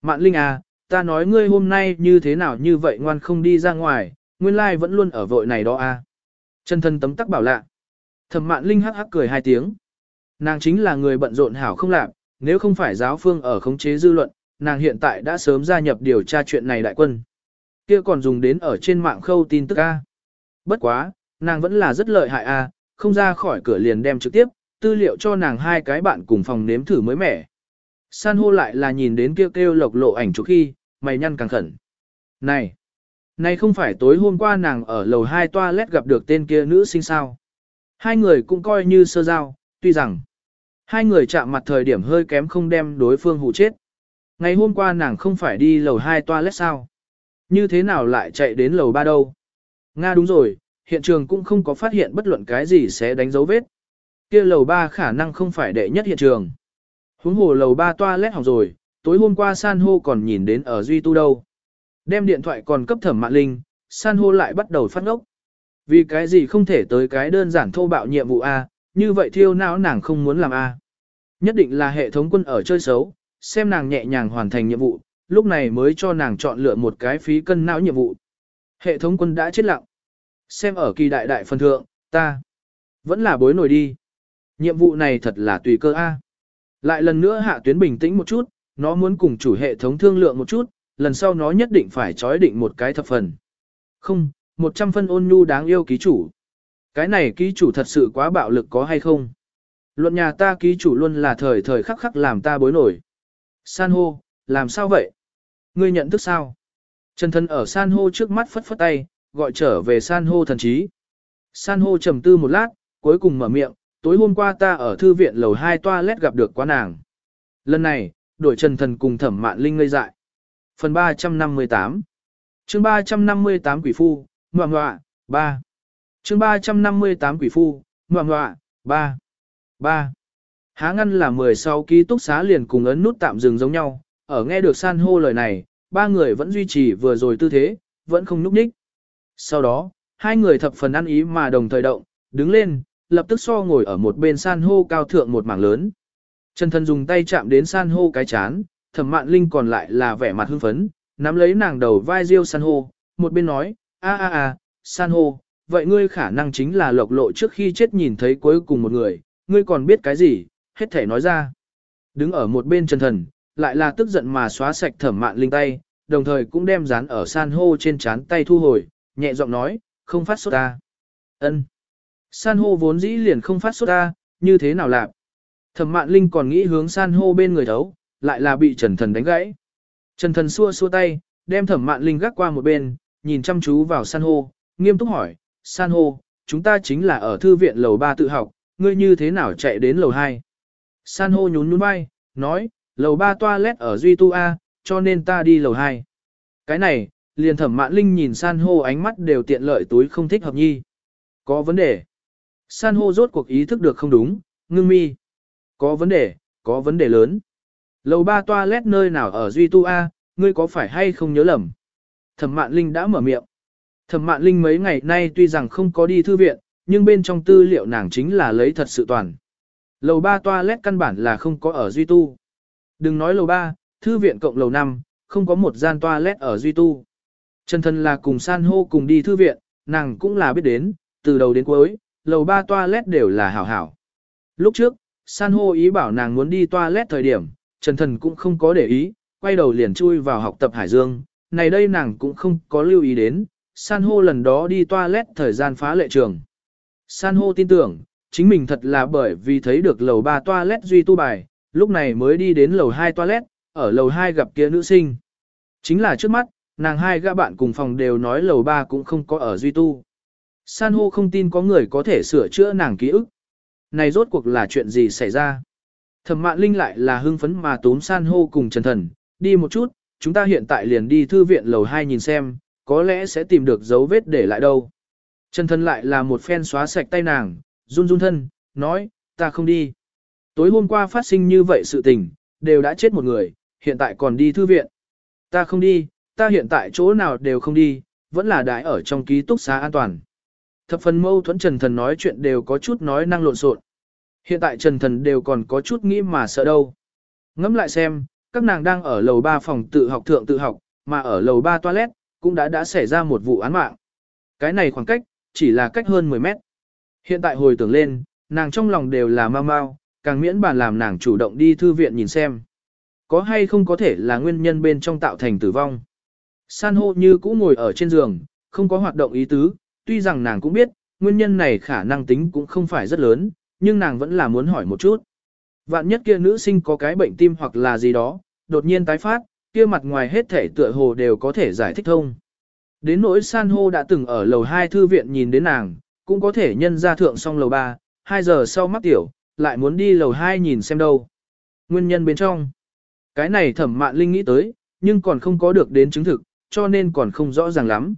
Mạn linh à, ta nói ngươi hôm nay như thế nào như vậy ngoan không đi ra ngoài, nguyên lai vẫn luôn ở vội này đó à. Chân thân tấm tắc bảo lạ. Thẩm mạn linh hắc hắc cười hai tiếng. Nàng chính là người bận rộn hảo không lạc, nếu không phải giáo phương ở khống chế dư luận, nàng hiện tại đã sớm gia nhập điều tra chuyện này đại quân. Kia còn dùng đến ở trên mạng khâu tin tức A. Bất quá, nàng vẫn là rất lợi hại A, không ra khỏi cửa liền đem trực tiếp, tư liệu cho nàng hai cái bạn cùng phòng nếm thử mới mẻ. San hô lại là nhìn đến kêu kêu lộc lộ ảnh chụp khi, mày nhăn càng khẩn. Này! Này không phải tối hôm qua nàng ở lầu 2 toilet gặp được tên kia nữ sinh sao. Hai người cũng coi như sơ giao, tuy rằng hai người chạm mặt thời điểm hơi kém không đem đối phương hụ chết. Ngày hôm qua nàng không phải đi lầu 2 toilet sao? Như thế nào lại chạy đến lầu ba đâu? Nga đúng rồi, hiện trường cũng không có phát hiện bất luận cái gì sẽ đánh dấu vết. Kia lầu ba khả năng không phải đệ nhất hiện trường. Huống hồ lầu 3 toilet hỏng rồi, tối hôm qua san hô còn nhìn đến ở Duy Tu đâu. Đem điện thoại còn cấp thẩm mạng linh, san hô lại bắt đầu phát ngốc. Vì cái gì không thể tới cái đơn giản thô bạo nhiệm vụ A, như vậy thiêu não nàng không muốn làm A. Nhất định là hệ thống quân ở chơi xấu, xem nàng nhẹ nhàng hoàn thành nhiệm vụ, lúc này mới cho nàng chọn lựa một cái phí cân não nhiệm vụ. Hệ thống quân đã chết lặng. Xem ở kỳ đại đại phần thượng, ta vẫn là bối nổi đi. Nhiệm vụ này thật là tùy cơ A. Lại lần nữa hạ tuyến bình tĩnh một chút, nó muốn cùng chủ hệ thống thương lượng một chút, lần sau nó nhất định phải chói định một cái thập phần. Không, một trăm phân ôn nhu đáng yêu ký chủ. Cái này ký chủ thật sự quá bạo lực có hay không? Luận nhà ta ký chủ luôn là thời thời khắc khắc làm ta bối nổi. San hô, làm sao vậy? Ngươi nhận thức sao? Trần thân ở san hô trước mắt phất phất tay, gọi trở về san hô thần trí. San hô trầm tư một lát, cuối cùng mở miệng, tối hôm qua ta ở thư viện lầu 2 toilet gặp được quá nàng. Lần này, đổi trần thần cùng thẩm mạn linh ngây dại. Phần 358 chương 358 quỷ phu, ngoạ ngoạ, 3. chương 358 quỷ phu, ngoạ ngoạ, 3. 3. Há ngăn là 16 ký túc xá liền cùng ấn nút tạm dừng giống nhau, ở nghe được san hô lời này, ba người vẫn duy trì vừa rồi tư thế, vẫn không núp ních. Sau đó, hai người thập phần ăn ý mà đồng thời động, đứng lên, lập tức so ngồi ở một bên san hô cao thượng một mảng lớn. Trần thân dùng tay chạm đến san hô cái chán, thẩm mạn linh còn lại là vẻ mặt hưng phấn, nắm lấy nàng đầu vai riêu san hô, một bên nói, a a a, san hô, vậy ngươi khả năng chính là lộc lộ trước khi chết nhìn thấy cuối cùng một người, ngươi còn biết cái gì, hết thể nói ra. Đứng ở một bên Trần thần, lại là tức giận mà xóa sạch thẩm mạn linh tay, đồng thời cũng đem dán ở san hô trên chán tay thu hồi, nhẹ giọng nói, không phát sốt ta. ân San hô vốn dĩ liền không phát sốt ta, như thế nào lạ? Thẩm mạn linh còn nghĩ hướng san hô bên người thấu, lại là bị trần thần đánh gãy. Trần thần xua xua tay, đem thẩm mạn linh gác qua một bên, nhìn chăm chú vào san hô, nghiêm túc hỏi, san hô, chúng ta chính là ở thư viện lầu 3 tự học, ngươi như thế nào chạy đến lầu 2? San hô nhún nhún vai, nói, lầu 3 toilet ở Duy Tu A, cho nên ta đi lầu 2. Cái này, liền thẩm mạn linh nhìn san hô ánh mắt đều tiện lợi túi không thích hợp nhi. Có vấn đề. San hô rốt cuộc ý thức được không đúng, ngưng mi. Có vấn đề, có vấn đề lớn. Lầu ba toilet nơi nào ở Duy Tu A, ngươi có phải hay không nhớ lầm? Thẩm mạn linh đã mở miệng. Thẩm Mạn Linh mấy ngày nay tuy rằng không có đi thư viện, nhưng bên trong tư liệu nàng chính là lấy thật sự toàn. Lầu 3 toilet căn bản là không có ở Duy Tu. Đừng nói lầu 3, thư viện cộng lầu 5, không có một gian toilet ở Duy Tu. Trần thân là cùng san hô cùng đi thư viện, nàng cũng là biết đến, từ đầu đến cuối, lầu 3 toilet đều là hảo hảo. Lúc trước, san hô ý bảo nàng muốn đi toilet thời điểm, Trần Thần cũng không có để ý, quay đầu liền chui vào học tập Hải Dương, này đây nàng cũng không có lưu ý đến, san hô lần đó đi toilet thời gian phá lệ trường. San hô tin tưởng, chính mình thật là bởi vì thấy được lầu 3 toilet duy tu bài, lúc này mới đi đến lầu 2 toilet, ở lầu 2 gặp kia nữ sinh. Chính là trước mắt, nàng hai gã bạn cùng phòng đều nói lầu 3 cũng không có ở duy tu. San hô không tin có người có thể sửa chữa nàng ký ức. Này rốt cuộc là chuyện gì xảy ra? Thẩm mạn linh lại là hưng phấn mà tốn san hô cùng Trần Thần, đi một chút, chúng ta hiện tại liền đi thư viện lầu 2 nhìn xem, có lẽ sẽ tìm được dấu vết để lại đâu. Trần Thần lại là một phen xóa sạch tay nàng, run run thân, nói, ta không đi. Tối hôm qua phát sinh như vậy sự tình, đều đã chết một người, hiện tại còn đi thư viện. Ta không đi, ta hiện tại chỗ nào đều không đi, vẫn là đại ở trong ký túc xá an toàn. Thập phần mâu thuẫn Trần Thần nói chuyện đều có chút nói năng lộn xộn. Hiện tại Trần Thần đều còn có chút nghĩ mà sợ đâu. Ngẫm lại xem, các nàng đang ở lầu 3 phòng tự học thượng tự học, mà ở lầu 3 toilet, cũng đã đã xảy ra một vụ án mạng. Cái này khoảng cách, chỉ là cách hơn 10 mét. Hiện tại hồi tưởng lên, nàng trong lòng đều là mau mau, càng miễn bàn làm nàng chủ động đi thư viện nhìn xem. Có hay không có thể là nguyên nhân bên trong tạo thành tử vong. San hô như cũ ngồi ở trên giường, không có hoạt động ý tứ, tuy rằng nàng cũng biết, nguyên nhân này khả năng tính cũng không phải rất lớn, nhưng nàng vẫn là muốn hỏi một chút. Vạn nhất kia nữ sinh có cái bệnh tim hoặc là gì đó, đột nhiên tái phát, kia mặt ngoài hết thể tựa hồ đều có thể giải thích thông. Đến nỗi san hô đã từng ở lầu 2 thư viện nhìn đến nàng, cũng có thể nhân ra thượng xong lầu 3, 2 giờ sau mắc tiểu, lại muốn đi lầu 2 nhìn xem đâu. Nguyên nhân bên trong. Cái này thẩm mạn linh nghĩ tới, nhưng còn không có được đến chứng thực, cho nên còn không rõ ràng lắm.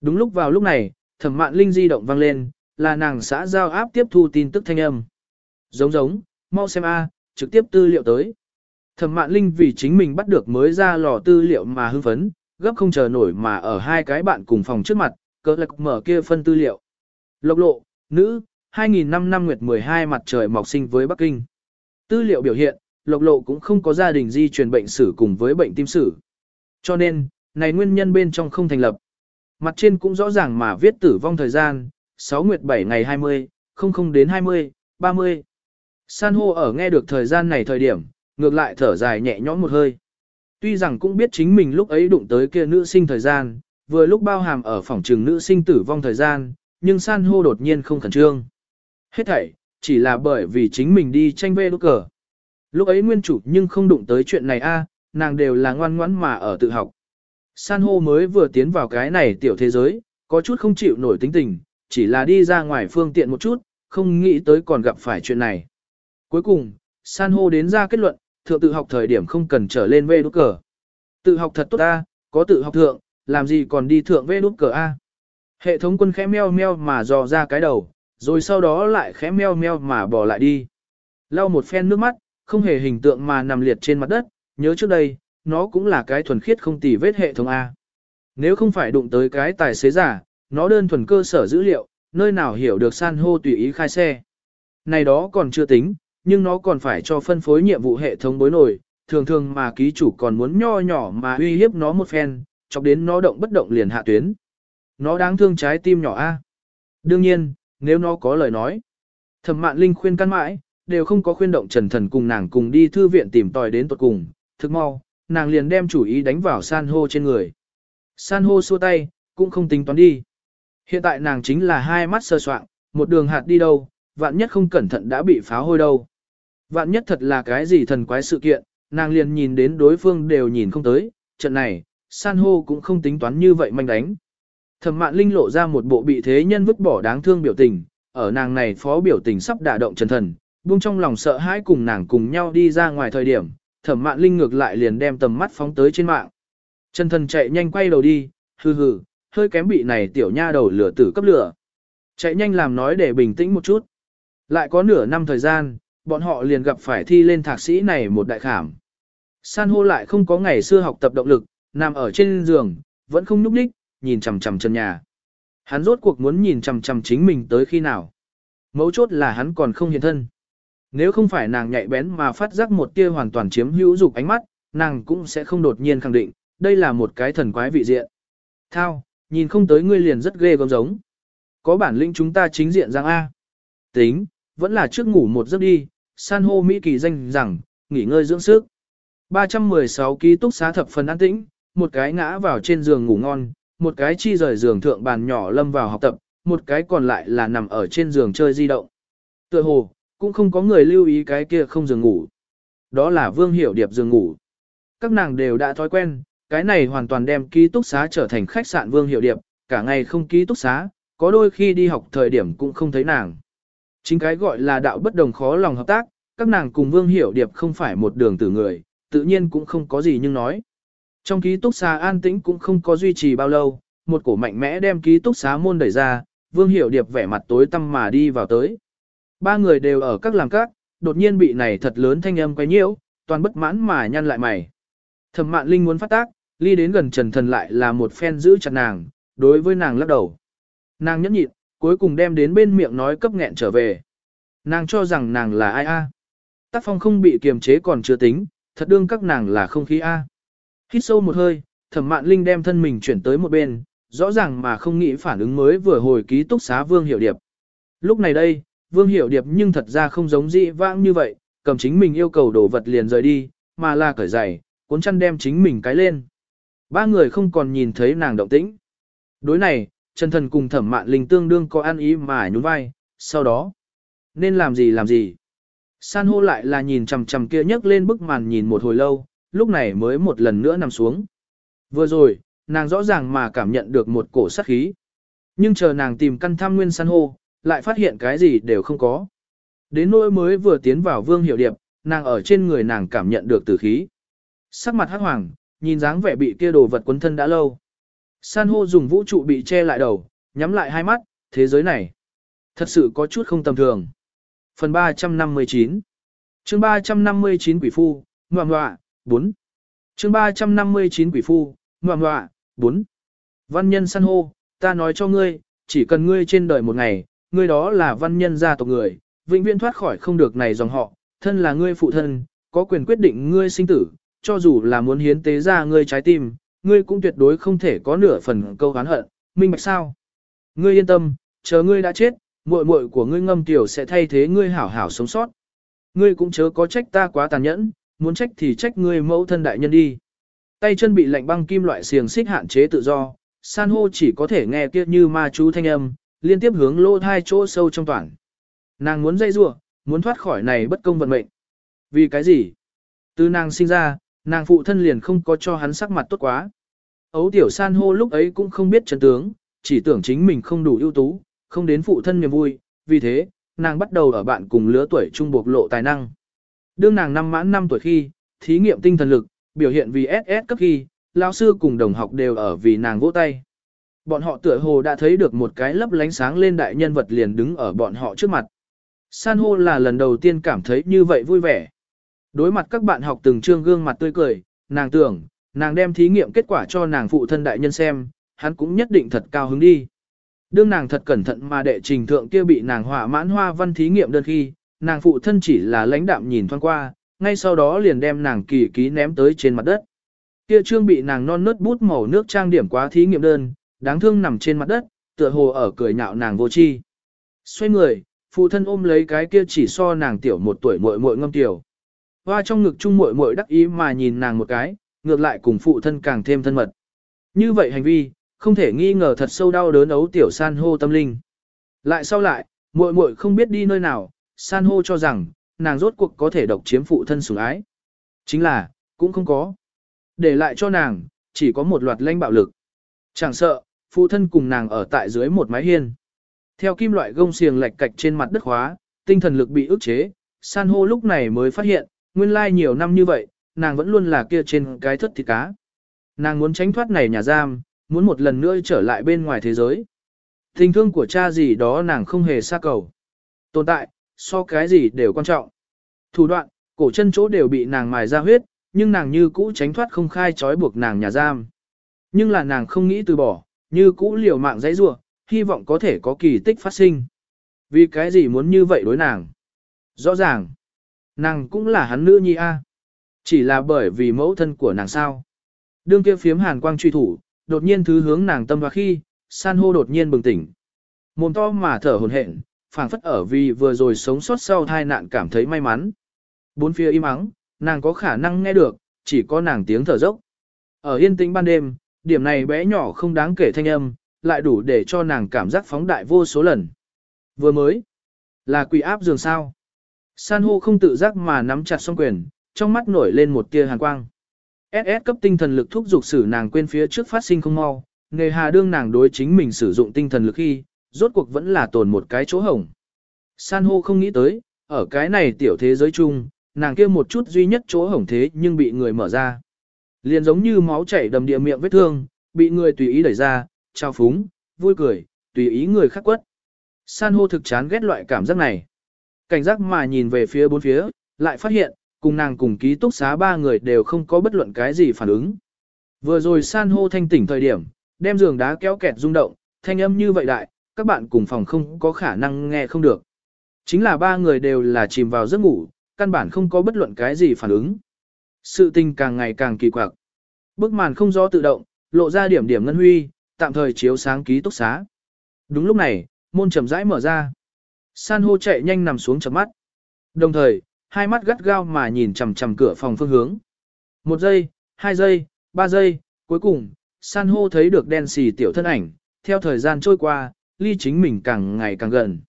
Đúng lúc vào lúc này, thẩm mạn linh di động vang lên, là nàng xã giao áp tiếp thu tin tức thanh âm. Giống giống, mau xem a, trực tiếp tư liệu tới. Thẩm mạn linh vì chính mình bắt được mới ra lò tư liệu mà hưng phấn, gấp không chờ nổi mà ở hai cái bạn cùng phòng trước mặt, cỡ lạc mở kia phân tư liệu. Lộc lộ, nữ, 2005 năm nguyệt 12 mặt trời mọc sinh với Bắc Kinh. Tư liệu biểu hiện, lộc lộ cũng không có gia đình di truyền bệnh sử cùng với bệnh tim sử. Cho nên, này nguyên nhân bên trong không thành lập. Mặt trên cũng rõ ràng mà viết tử vong thời gian, 6 nguyệt 7 ngày 20, 00 đến 20, 30. San hô ở nghe được thời gian này thời điểm, ngược lại thở dài nhẹ nhõm một hơi. Tuy rằng cũng biết chính mình lúc ấy đụng tới kia nữ sinh thời gian, vừa lúc bao hàm ở phòng trường nữ sinh tử vong thời gian, nhưng san hô đột nhiên không khẩn trương. Hết thảy, chỉ là bởi vì chính mình đi tranh vê lúc cờ. Lúc ấy nguyên chủ nhưng không đụng tới chuyện này a, nàng đều là ngoan ngoãn mà ở tự học. San hô mới vừa tiến vào cái này tiểu thế giới, có chút không chịu nổi tính tình, chỉ là đi ra ngoài phương tiện một chút, không nghĩ tới còn gặp phải chuyện này. Cuối cùng, San hô đến ra kết luận, thượng tự học thời điểm không cần trở lên vê đốt cờ. Tự học thật tốt a, có tự học thượng, làm gì còn đi thượng vê đốt cờ a. Hệ thống quân khẽ meo meo mà dò ra cái đầu, rồi sau đó lại khẽ meo meo mà bỏ lại đi. Lau một phen nước mắt, không hề hình tượng mà nằm liệt trên mặt đất, nhớ trước đây, nó cũng là cái thuần khiết không tì vết hệ thống A. Nếu không phải đụng tới cái tài xế giả, nó đơn thuần cơ sở dữ liệu, nơi nào hiểu được san hô tùy ý khai xe. Này đó còn chưa tính, nhưng nó còn phải cho phân phối nhiệm vụ hệ thống bối nổi, thường thường mà ký chủ còn muốn nho nhỏ mà uy hiếp nó một phen, chọc đến nó động bất động liền hạ tuyến. Nó đáng thương trái tim nhỏ A. Đương nhiên, nếu nó có lời nói. Thẩm mạn linh khuyên can mãi, đều không có khuyên động trần thần cùng nàng cùng đi thư viện tìm tòi đến tận cùng, thực mau, nàng liền đem chủ ý đánh vào san hô trên người. San hô xua tay, cũng không tính toán đi. Hiện tại nàng chính là hai mắt sơ soạn, một đường hạt đi đâu, vạn nhất không cẩn thận đã bị phá hôi đâu. Vạn nhất thật là cái gì thần quái sự kiện, nàng liền nhìn đến đối phương đều nhìn không tới, trận này, san hô cũng không tính toán như vậy manh đánh. Thẩm mạn linh lộ ra một bộ bị thế nhân vứt bỏ đáng thương biểu tình, ở nàng này phó biểu tình sắp đả động trần thần, buông trong lòng sợ hãi cùng nàng cùng nhau đi ra ngoài thời điểm, thẩm mạn linh ngược lại liền đem tầm mắt phóng tới trên mạng. Trần thần chạy nhanh quay đầu đi, hừ hừ, hơi kém bị này tiểu nha đầu lửa tử cấp lửa. Chạy nhanh làm nói để bình tĩnh một chút. Lại có nửa năm thời gian, bọn họ liền gặp phải thi lên thạc sĩ này một đại khảm. San hô lại không có ngày xưa học tập động lực, nằm ở trên giường, vẫn không nhúc nhích, nhìn chằm chằm chân nhà. Hắn rốt cuộc muốn nhìn chằm chằm chính mình tới khi nào. Mấu chốt là hắn còn không hiện thân. Nếu không phải nàng nhạy bén mà phát giác một tia hoàn toàn chiếm hữu dục ánh mắt, nàng cũng sẽ không đột nhiên khẳng định, đây là một cái thần quái vị diện. Thao, nhìn không tới ngươi liền rất ghê gớm giống. Có bản lĩnh chúng ta chính diện rằng A. Tính, vẫn là trước ngủ một giấc đi, san hô Mỹ kỳ danh rằng, nghỉ ngơi dưỡng sức. 316 ký túc xá thập phần an tĩnh, một cái ngã vào trên giường ngủ ngon, một cái chi rời giường thượng bàn nhỏ lâm vào học tập, một cái còn lại là nằm ở trên giường chơi di động. Tựa hồ, cũng không có người lưu ý cái kia không giường ngủ. Đó là Vương Hiểu Điệp giường ngủ. Các nàng đều đã thói quen, cái này hoàn toàn đem ký túc xá trở thành khách sạn Vương Hiểu Điệp, cả ngày không ký túc xá, có đôi khi đi học thời điểm cũng không thấy nàng. Chính cái gọi là đạo bất đồng khó lòng hợp tác, các nàng cùng Vương Hiểu Điệp không phải một đường tử người, tự nhiên cũng không có gì nhưng nói. Trong ký túc xá an tĩnh cũng không có duy trì bao lâu, một cổ mạnh mẽ đem ký túc xá môn đẩy ra, Vương Hiểu Điệp vẻ mặt tối tăm mà đi vào tới. Ba người đều ở các làm các, đột nhiên bị này thật lớn thanh âm quấy nhiễu, toàn bất mãn mà nhăn lại mày. Thẩm Mạn Linh muốn phát tác, ly đến gần Trần Thần lại là một phen giữ chặt nàng, đối với nàng lắc đầu. Nàng nhẫn nhịn, cuối cùng đem đến bên miệng nói cấp nghẹn trở về. Nàng cho rằng nàng là ai a? Tác phong không bị kiềm chế còn chưa tính, thật đương các nàng là không khí a. Hít sâu một hơi, Thẩm Mạn Linh đem thân mình chuyển tới một bên, rõ ràng mà không nghĩ phản ứng mới vừa hồi ký túc xá Vương Hiểu Điệp. Lúc này đây, Vương Hiểu Điệp nhưng thật ra không giống dị vãng như vậy, cầm chính mình yêu cầu đổ vật liền rời đi, mà là cởi giày, cuốn chăn đem chính mình cái lên. Ba người không còn nhìn thấy nàng động tĩnh. Đối này, Trần Thần cùng Thẩm Mạn Linh tương đương có ăn ý mà nhún vai, sau đó, nên làm gì làm gì. San hô lại là nhìn chằm chằm kia nhấc lên bức màn nhìn một hồi lâu, lúc này mới một lần nữa nằm xuống. Vừa rồi, nàng rõ ràng mà cảm nhận được một cổ sát khí. Nhưng chờ nàng tìm căn tham nguyên san hô, lại phát hiện cái gì đều không có. Đến nỗi mới vừa tiến vào vương hiệu điệp, nàng ở trên người nàng cảm nhận được tử khí. Sắc mặt hắc hoàng, nhìn dáng vẻ bị kia đồ vật quấn thân đã lâu. San hô dùng vũ trụ bị che lại đầu, nhắm lại hai mắt, thế giới này. Thật sự có chút không tầm thường. Phần 359 chương 359 quỷ phu, ngoà ngoạ, 4. chương 359 quỷ phu, ngoạ ngoạ, 4. Văn nhân san hô, ta nói cho ngươi, chỉ cần ngươi trên đời một ngày, ngươi đó là văn nhân gia tộc người, vĩnh viễn thoát khỏi không được này dòng họ, thân là ngươi phụ thân, có quyền quyết định ngươi sinh tử, cho dù là muốn hiến tế ra ngươi trái tim, ngươi cũng tuyệt đối không thể có nửa phần câu hán hận, minh bạch sao. Ngươi yên tâm, chờ ngươi đã chết, muội muội của ngươi ngâm tiểu sẽ thay thế ngươi hảo hảo sống sót. Ngươi cũng chớ có trách ta quá tàn nhẫn, muốn trách thì trách ngươi mẫu thân đại nhân đi. Tay chân bị lạnh băng kim loại xiềng xích hạn chế tự do, san hô chỉ có thể nghe kia như ma chú thanh âm, liên tiếp hướng lô thai chỗ sâu trong toàn. Nàng muốn dây rua, muốn thoát khỏi này bất công vận mệnh. Vì cái gì? Từ nàng sinh ra, nàng phụ thân liền không có cho hắn sắc mặt tốt quá. Ấu tiểu san hô lúc ấy cũng không biết chân tướng, chỉ tưởng chính mình không đủ ưu tú, không đến phụ thân niềm vui, vì thế, nàng bắt đầu ở bạn cùng lứa tuổi trung bộc lộ tài năng. Đương nàng năm mãn 5 tuổi khi, thí nghiệm tinh thần lực, biểu hiện vì SS cấp khi, lao sư cùng đồng học đều ở vì nàng vỗ tay. Bọn họ tựa hồ đã thấy được một cái lấp lánh sáng lên đại nhân vật liền đứng ở bọn họ trước mặt. San hô là lần đầu tiên cảm thấy như vậy vui vẻ. Đối mặt các bạn học từng trương gương mặt tươi cười, nàng tưởng, nàng đem thí nghiệm kết quả cho nàng phụ thân đại nhân xem, hắn cũng nhất định thật cao hứng đi. Đương nàng thật cẩn thận mà đệ trình thượng kia bị nàng hỏa mãn hoa văn thí nghiệm đơn khi, nàng phụ thân chỉ là lãnh đạm nhìn thoáng qua, ngay sau đó liền đem nàng kỳ ký ném tới trên mặt đất. Kia trương bị nàng non nớt bút màu nước trang điểm quá thí nghiệm đơn, đáng thương nằm trên mặt đất, tựa hồ ở cười nhạo nàng vô tri. Xoay người, phụ thân ôm lấy cái kia chỉ so nàng tiểu một tuổi muội muội ngâm tiểu. Hoa trong ngực chung muội muội đắc ý mà nhìn nàng một cái, ngược lại cùng phụ thân càng thêm thân mật. Như vậy hành vi, không thể nghi ngờ thật sâu đau đớn ấu tiểu san hô tâm linh. Lại sau lại, muội muội không biết đi nơi nào, san hô cho rằng, nàng rốt cuộc có thể độc chiếm phụ thân sủng ái. Chính là, cũng không có. Để lại cho nàng, chỉ có một loạt lãnh bạo lực. Chẳng sợ, phụ thân cùng nàng ở tại dưới một mái hiên. Theo kim loại gông xiềng lệch cạch trên mặt đất hóa tinh thần lực bị ức chế, san hô lúc này mới phát hiện, nguyên lai nhiều năm như vậy, nàng vẫn luôn là kia trên cái thất thịt cá. Nàng muốn tránh thoát này nhà giam, muốn một lần nữa trở lại bên ngoài thế giới. Tình thương của cha gì đó nàng không hề xa cầu. Tồn tại, so cái gì đều quan trọng. Thủ đoạn, cổ chân chỗ đều bị nàng mài ra huyết, nhưng nàng như cũ tránh thoát không khai trói buộc nàng nhà giam. Nhưng là nàng không nghĩ từ bỏ, như cũ liều mạng dãy rua, hy vọng có thể có kỳ tích phát sinh. Vì cái gì muốn như vậy đối nàng? Rõ ràng, nàng cũng là hắn nữ nhi a. Chỉ là bởi vì mẫu thân của nàng sao. Đương kia phiếm hàn quang truy thủ, đột nhiên thứ hướng nàng tâm và khi, san hô đột nhiên bừng tỉnh. Mồm to mà thở hồn hển, phảng phất ở vì vừa rồi sống sót sau tai nạn cảm thấy may mắn. Bốn phía im ắng, nàng có khả năng nghe được, chỉ có nàng tiếng thở dốc. Ở yên tĩnh ban đêm, điểm này bé nhỏ không đáng kể thanh âm, lại đủ để cho nàng cảm giác phóng đại vô số lần. Vừa mới, là quỷ áp giường sao. San hô không tự giác mà nắm chặt song quyền, trong mắt nổi lên một tia hàn quang. SS cấp tinh thần lực thúc giục sử nàng quên phía trước phát sinh không mau, nghề hà đương nàng đối chính mình sử dụng tinh thần lực khi, rốt cuộc vẫn là tồn một cái chỗ hổng. San hô không nghĩ tới, ở cái này tiểu thế giới chung, nàng kia một chút duy nhất chỗ hổng thế nhưng bị người mở ra. Liền giống như máu chảy đầm địa miệng vết thương, bị người tùy ý đẩy ra, trao phúng, vui cười, tùy ý người khắc quất. San hô thực chán ghét loại cảm giác này. Cảnh giác mà nhìn về phía bốn phía, lại phát hiện, cùng nàng cùng ký túc xá ba người đều không có bất luận cái gì phản ứng. Vừa rồi san hô thanh tỉnh thời điểm, đem giường đá kéo kẹt rung động, thanh âm như vậy đại, các bạn cùng phòng không có khả năng nghe không được. Chính là ba người đều là chìm vào giấc ngủ, căn bản không có bất luận cái gì phản ứng. Sự tình càng ngày càng kỳ quặc. Bức màn không gió tự động, lộ ra điểm điểm ngân huy, tạm thời chiếu sáng ký túc xá. Đúng lúc này, môn chậm rãi mở ra. San hô chạy nhanh nằm xuống chấm mắt. Đồng thời, hai mắt gắt gao mà nhìn chằm chằm cửa phòng phương hướng. Một giây, hai giây, ba giây, cuối cùng, san hô thấy được đen xì tiểu thân ảnh, theo thời gian trôi qua, ly chính mình càng ngày càng gần.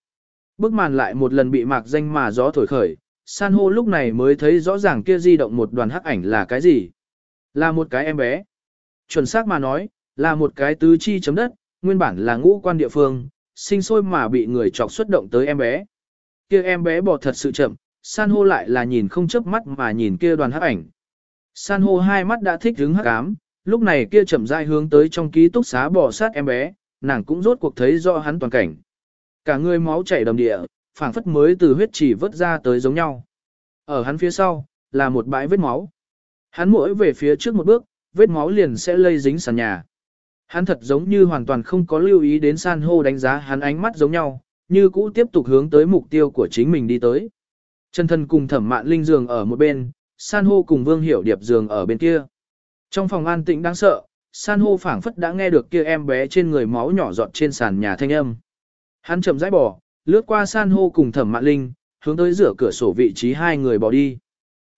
Bức màn lại một lần bị mạc danh mà gió thổi khởi, san hô lúc này mới thấy rõ ràng kia di động một đoàn hắc ảnh là cái gì. Là một cái em bé. Chuẩn xác mà nói, là một cái tứ chi chấm đất, nguyên bản là ngũ quan địa phương, sinh sôi mà bị người chọc xuất động tới em bé. Kia em bé bỏ thật sự chậm, san hô lại là nhìn không chớp mắt mà nhìn kia đoàn hắc ảnh. San hô hai mắt đã thích hứng hắc ám, lúc này kia chậm rãi hướng tới trong ký túc xá bỏ sát em bé, nàng cũng rốt cuộc thấy rõ hắn toàn cảnh. Cả người máu chảy đầm địa, phảng phất mới từ huyết chỉ vớt ra tới giống nhau. Ở hắn phía sau, là một bãi vết máu. Hắn mỗi về phía trước một bước, vết máu liền sẽ lây dính sàn nhà. Hắn thật giống như hoàn toàn không có lưu ý đến san hô đánh giá hắn ánh mắt giống nhau, như cũ tiếp tục hướng tới mục tiêu của chính mình đi tới. Chân thân cùng thẩm mạn linh giường ở một bên, san hô cùng vương hiểu điệp giường ở bên kia. Trong phòng an tĩnh đáng sợ, san hô phảng phất đã nghe được kia em bé trên người máu nhỏ giọt trên sàn nhà thanh âm. Hắn chậm rãi bỏ, lướt qua san hô cùng thẩm mạn linh, hướng tới rửa cửa sổ vị trí hai người bỏ đi.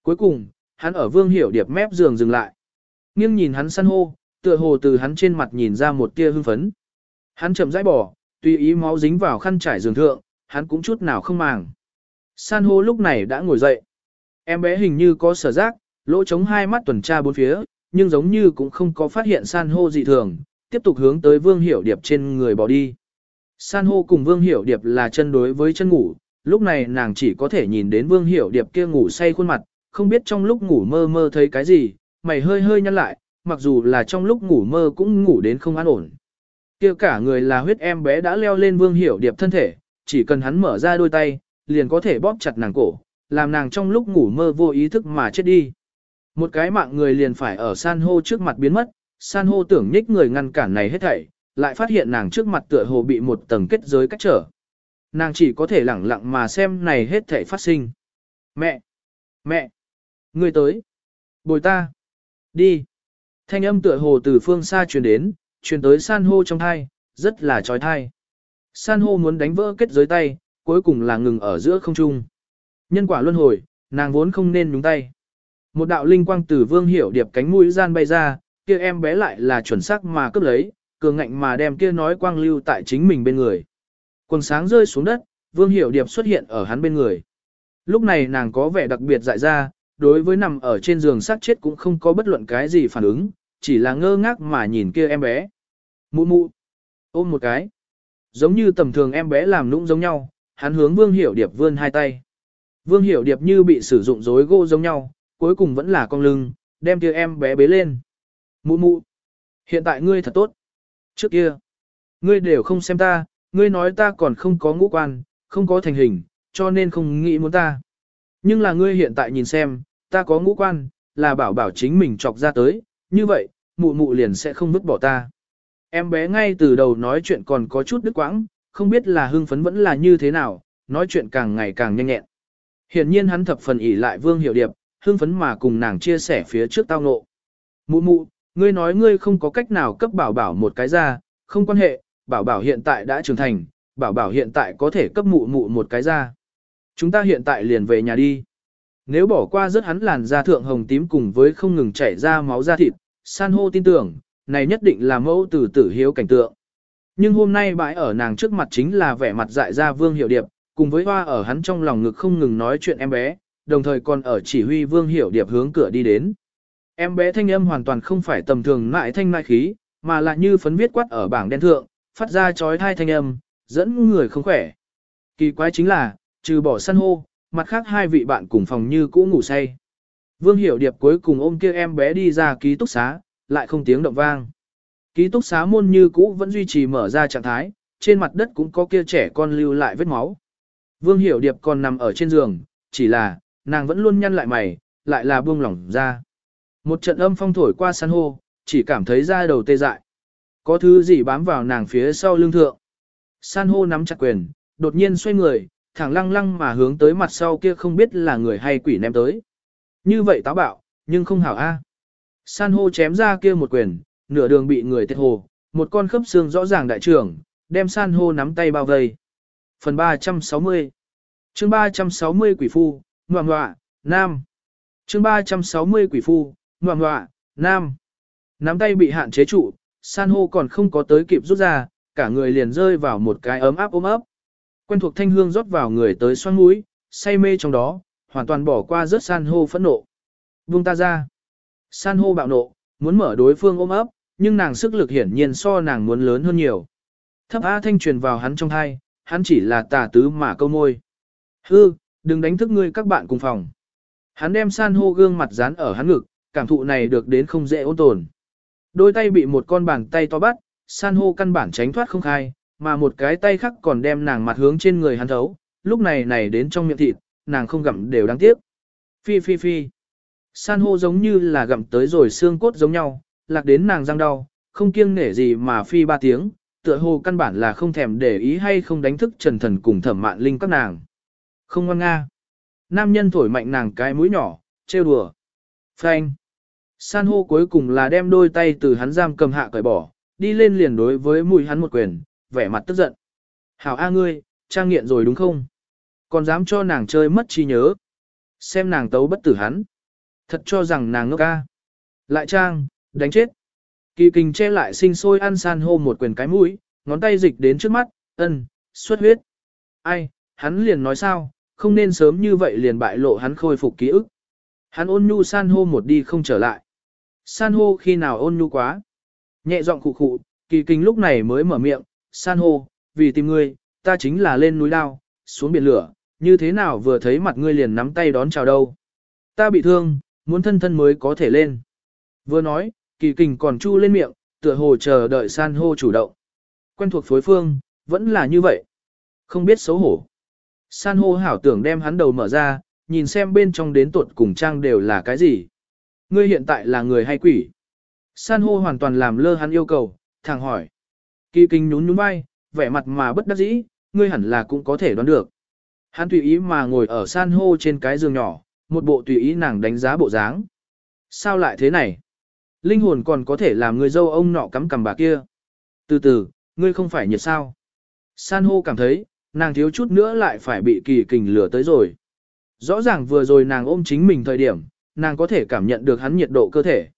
Cuối cùng, hắn ở vương hiểu điệp mép giường dừng lại. Nghiêng nhìn hắn san hô, tựa hồ từ hắn trên mặt nhìn ra một tia hưng phấn. Hắn chậm rãi bỏ, tùy ý máu dính vào khăn trải giường thượng, hắn cũng chút nào không màng. San hô lúc này đã ngồi dậy. Em bé hình như có sở giác, lỗ chống hai mắt tuần tra bốn phía, nhưng giống như cũng không có phát hiện san hô dị thường, tiếp tục hướng tới vương hiểu điệp trên người bỏ đi. San hô cùng vương hiểu điệp là chân đối với chân ngủ, lúc này nàng chỉ có thể nhìn đến vương hiểu điệp kia ngủ say khuôn mặt, không biết trong lúc ngủ mơ mơ thấy cái gì, mày hơi hơi nhăn lại, mặc dù là trong lúc ngủ mơ cũng ngủ đến không an ổn. Kia cả người là huyết em bé đã leo lên vương hiểu điệp thân thể, chỉ cần hắn mở ra đôi tay, liền có thể bóp chặt nàng cổ, làm nàng trong lúc ngủ mơ vô ý thức mà chết đi. Một cái mạng người liền phải ở san hô trước mặt biến mất, san hô tưởng nhích người ngăn cản này hết thảy, lại phát hiện nàng trước mặt tựa hồ bị một tầng kết giới cách trở. Nàng chỉ có thể lẳng lặng mà xem này hết thảy phát sinh. Mẹ! Mẹ! Người tới! Bồi ta! Đi! Thanh âm tựa hồ từ phương xa truyền đến, truyền tới san hô trong thai, rất là trói thai. San hô muốn đánh vỡ kết giới tay, cuối cùng là ngừng ở giữa không trung. Nhân quả luân hồi, nàng vốn không nên nhúng tay. Một đạo linh quang từ vương hiểu điệp cánh mũi gian bay ra, kia em bé lại là chuẩn xác mà cướp lấy, cường ngạnh mà đem kia nói quang lưu tại chính mình bên người. Quần sáng rơi xuống đất, vương hiểu điệp xuất hiện ở hắn bên người. Lúc này nàng có vẻ đặc biệt dại ra, đối với nằm ở trên giường sát chết cũng không có bất luận cái gì phản ứng, chỉ là ngơ ngác mà nhìn kia em bé. Mụ mụ, ôm một cái. Giống như tầm thường em bé làm nũng giống nhau, hắn hướng Vương Hiểu Điệp vươn hai tay. Vương Hiểu Điệp như bị sử dụng rối gỗ giống nhau, cuối cùng vẫn là con lưng, đem kia em bé bế lên. Mụ mụ, hiện tại ngươi thật tốt. Trước kia, ngươi đều không xem ta, ngươi nói ta còn không có ngũ quan, không có thành hình, cho nên không nghĩ muốn ta. Nhưng là ngươi hiện tại nhìn xem, ta có ngũ quan, là bảo bảo chính mình chọc ra tới, như vậy, mụ mụ liền sẽ không vứt bỏ ta. Em bé ngay từ đầu nói chuyện còn có chút đứt quãng, không biết là hưng phấn vẫn là như thế nào, nói chuyện càng ngày càng nhanh nhẹn. Hiển nhiên hắn thập phần ỉ lại Vương Hiểu Điệp, hưng phấn mà cùng nàng chia sẻ phía trước tao ngộ. Mụ mụ, ngươi nói ngươi không có cách nào cấp bảo bảo một cái ra, không quan hệ, bảo bảo hiện tại đã trưởng thành, bảo bảo hiện tại có thể cấp mụ mụ một cái ra. Chúng ta hiện tại liền về nhà đi. Nếu bỏ qua rất hắn làn da thượng hồng tím cùng với không ngừng chảy ra máu da thịt, san hô tin tưởng, này nhất định là mẫu tử tử hiếu cảnh tượng. Nhưng hôm nay bãi ở nàng trước mặt chính là vẻ mặt dại ra vương hiệu điệp, cùng với hoa ở hắn trong lòng ngực không ngừng nói chuyện em bé, đồng thời còn ở chỉ huy vương hiểu điệp hướng cửa đi đến. Em bé thanh âm hoàn toàn không phải tầm thường lại thanh mai khí, mà là như phấn viết quát ở bảng đen thượng, phát ra chói thai thanh âm, dẫn người không khỏe. Kỳ quái chính là, trừ bỏ săn hô, mặt khác hai vị bạn cùng phòng như cũ ngủ say. Vương Hiểu Điệp cuối cùng ôm kia em bé đi ra ký túc xá, lại không tiếng động vang. Ký túc xá môn như cũ vẫn duy trì mở ra trạng thái, trên mặt đất cũng có kia trẻ con lưu lại vết máu. Vương Hiểu Điệp còn nằm ở trên giường, chỉ là, nàng vẫn luôn nhăn lại mày, lại là buông lỏng ra. Một trận âm phong thổi qua san hô, chỉ cảm thấy da đầu tê dại. Có thứ gì bám vào nàng phía sau lưng thượng. San hô nắm chặt quyền, đột nhiên xoay người, thẳng lăng lăng mà hướng tới mặt sau kia không biết là người hay quỷ ném tới. Như vậy táo bạo, nhưng không hảo a. San hô chém ra kia một quyền, nửa đường bị người tiết hồ, một con khớp xương rõ ràng đại trưởng, đem san hô nắm tay bao vây. Phần 360 chương 360 quỷ phu, ngoạm ngoạ, nam. chương 360 quỷ phu, ngoạm ngoạ, nam. Nắm tay bị hạn chế trụ, san hô còn không có tới kịp rút ra, cả người liền rơi vào một cái ấm áp ôm ấp. Quen thuộc thanh hương rót vào người tới xoan mũi, say mê trong đó, hoàn toàn bỏ qua rớt san hô phẫn nộ. Vung ta ra. San hô bạo nộ, muốn mở đối phương ôm ấp, nhưng nàng sức lực hiển nhiên so nàng muốn lớn hơn nhiều. Thấp A thanh truyền vào hắn trong thai, hắn chỉ là tà tứ mà câu môi. Hư, đừng đánh thức ngươi các bạn cùng phòng. Hắn đem san hô gương mặt dán ở hắn ngực, cảm thụ này được đến không dễ ôn tồn. Đôi tay bị một con bàn tay to bắt, san hô căn bản tránh thoát không khai, mà một cái tay khác còn đem nàng mặt hướng trên người hắn thấu, lúc này này đến trong miệng thịt, nàng không gặm đều đáng tiếc. Phi phi phi. San hô giống như là gặm tới rồi xương cốt giống nhau, lạc đến nàng răng đau, không kiêng nể gì mà phi ba tiếng, tựa hồ căn bản là không thèm để ý hay không đánh thức trần thần cùng thẩm mạn linh các nàng. Không ngoan nga. Nam nhân thổi mạnh nàng cái mũi nhỏ, trêu đùa. Phanh. San hô cuối cùng là đem đôi tay từ hắn giam cầm hạ cởi bỏ, đi lên liền đối với mùi hắn một quyền, vẻ mặt tức giận. Hảo A ngươi, trang nghiện rồi đúng không? Còn dám cho nàng chơi mất trí nhớ. Xem nàng tấu bất tử hắn. Thật cho rằng nàng ngốc A. Lại trang, đánh chết. Kỳ kình che lại sinh sôi ăn san hô một quyền cái mũi, ngón tay dịch đến trước mắt, ân, xuất huyết. Ai, hắn liền nói sao, không nên sớm như vậy liền bại lộ hắn khôi phục ký ức. Hắn ôn nhu san hô một đi không trở lại. San hô khi nào ôn nhu quá. Nhẹ giọng khụ khụ, kỳ kinh lúc này mới mở miệng, san hô, vì tìm ngươi, ta chính là lên núi lao, xuống biển lửa, như thế nào vừa thấy mặt ngươi liền nắm tay đón chào đâu. Ta bị thương, muốn thân thân mới có thể lên. Vừa nói, kỳ kình còn chu lên miệng, tựa hồ chờ đợi san hô chủ động. Quen thuộc phối phương, vẫn là như vậy. Không biết xấu hổ. San hô hảo tưởng đem hắn đầu mở ra, nhìn xem bên trong đến tuột cùng trang đều là cái gì. Ngươi hiện tại là người hay quỷ? San hô hoàn toàn làm lơ hắn yêu cầu, thẳng hỏi. Kỳ kinh nhún nhún vai, vẻ mặt mà bất đắc dĩ, ngươi hẳn là cũng có thể đoán được. Hắn tùy ý mà ngồi ở san hô trên cái giường nhỏ, một bộ tùy ý nàng đánh giá bộ dáng. Sao lại thế này? Linh hồn còn có thể làm người dâu ông nọ cắm cằm bà kia. Từ từ, ngươi không phải nhiệt sao? San hô cảm thấy, nàng thiếu chút nữa lại phải bị kỳ kình lửa tới rồi. Rõ ràng vừa rồi nàng ôm chính mình thời điểm, nàng có thể cảm nhận được hắn nhiệt độ cơ thể.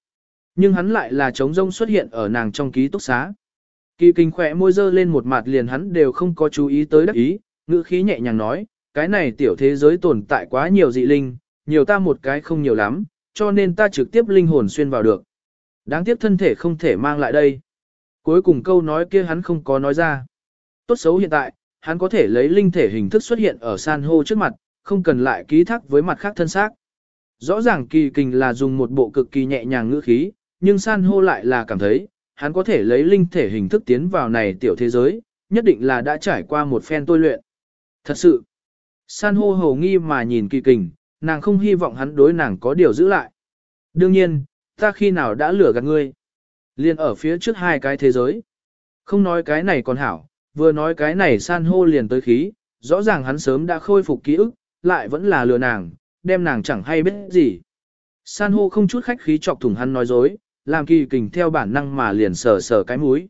Nhưng hắn lại là trống rông xuất hiện ở nàng trong ký túc xá. Kỳ kinh khỏe môi dơ lên một mặt liền hắn đều không có chú ý tới đắc ý, ngữ khí nhẹ nhàng nói, cái này tiểu thế giới tồn tại quá nhiều dị linh, nhiều ta một cái không nhiều lắm, cho nên ta trực tiếp linh hồn xuyên vào được. Đáng tiếc thân thể không thể mang lại đây. Cuối cùng câu nói kia hắn không có nói ra. Tốt xấu hiện tại, hắn có thể lấy linh thể hình thức xuất hiện ở san hô trước mặt, không cần lại ký thác với mặt khác thân xác. Rõ ràng kỳ kình là dùng một bộ cực kỳ nhẹ nhàng ngữ khí, nhưng san hô lại là cảm thấy, hắn có thể lấy linh thể hình thức tiến vào này tiểu thế giới, nhất định là đã trải qua một phen tôi luyện. Thật sự, san hô hầu nghi mà nhìn kỳ kình, nàng không hy vọng hắn đối nàng có điều giữ lại. Đương nhiên, ta khi nào đã lừa gạt ngươi. Liên ở phía trước hai cái thế giới. Không nói cái này còn hảo, vừa nói cái này san hô liền tới khí, rõ ràng hắn sớm đã khôi phục ký ức, lại vẫn là lừa nàng, đem nàng chẳng hay biết gì. San hô không chút khách khí chọc thủng hắn nói dối, làm kỳ kình theo bản năng mà liền sờ sờ cái mũi.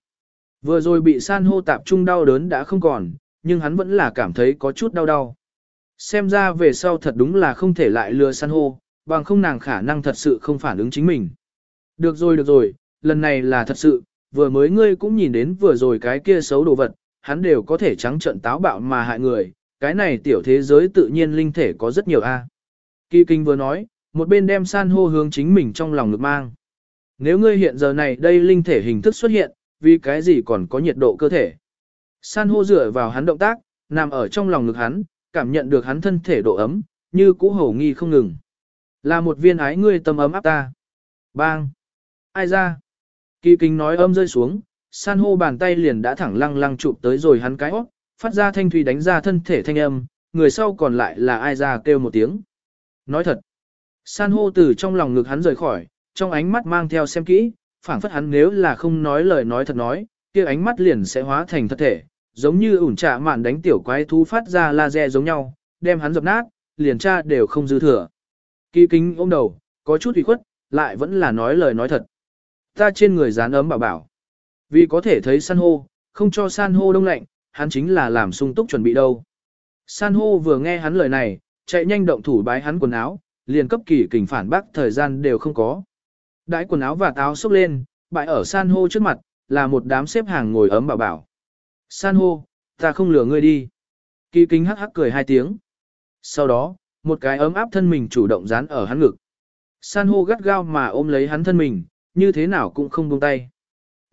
Vừa rồi bị san hô tạp trung đau đớn đã không còn, nhưng hắn vẫn là cảm thấy có chút đau đau. Xem ra về sau thật đúng là không thể lại lừa san hô, bằng không nàng khả năng thật sự không phản ứng chính mình. Được rồi được rồi, lần này là thật sự, vừa mới ngươi cũng nhìn đến vừa rồi cái kia xấu đồ vật, hắn đều có thể trắng trợn táo bạo mà hại người, cái này tiểu thế giới tự nhiên linh thể có rất nhiều a. Kỳ kinh vừa nói, một bên đem san hô hướng chính mình trong lòng ngực mang. Nếu ngươi hiện giờ này đây linh thể hình thức xuất hiện, vì cái gì còn có nhiệt độ cơ thể. San hô dựa vào hắn động tác, nằm ở trong lòng ngực hắn, cảm nhận được hắn thân thể độ ấm, như cũ hổ nghi không ngừng. Là một viên ái ngươi tâm ấm áp ta. Bang! Ai ra? Kỳ kinh nói âm rơi xuống, san hô bàn tay liền đã thẳng lăng lăng chụp tới rồi hắn cái óc, phát ra thanh thủy đánh ra thân thể thanh âm, người sau còn lại là ai ra kêu một tiếng. Nói thật, san hô từ trong lòng ngực hắn rời khỏi, trong ánh mắt mang theo xem kỹ, phảng phất hắn nếu là không nói lời nói thật nói, kia ánh mắt liền sẽ hóa thành thật thể, giống như ủn trạ mạn đánh tiểu quái thú phát ra laser giống nhau, đem hắn dập nát, liền cha đều không dư thừa. Kỳ kính ôm đầu, có chút ủy khuất, lại vẫn là nói lời nói thật. Ta trên người dán ấm bảo bảo. Vì có thể thấy san hô, không cho san hô đông lạnh, hắn chính là làm sung túc chuẩn bị đâu. San hô vừa nghe hắn lời này, chạy nhanh động thủ bái hắn quần áo, liền cấp kỳ kình phản bác thời gian đều không có. Đãi quần áo và táo xốc lên, bại ở san hô trước mặt, là một đám xếp hàng ngồi ấm bảo bảo. San hô, ta không lừa ngươi đi. Kỳ kính hắc hắc cười hai tiếng. Sau đó, một cái ấm áp thân mình chủ động dán ở hắn ngực. San hô gắt gao mà ôm lấy hắn thân mình, như thế nào cũng không buông tay.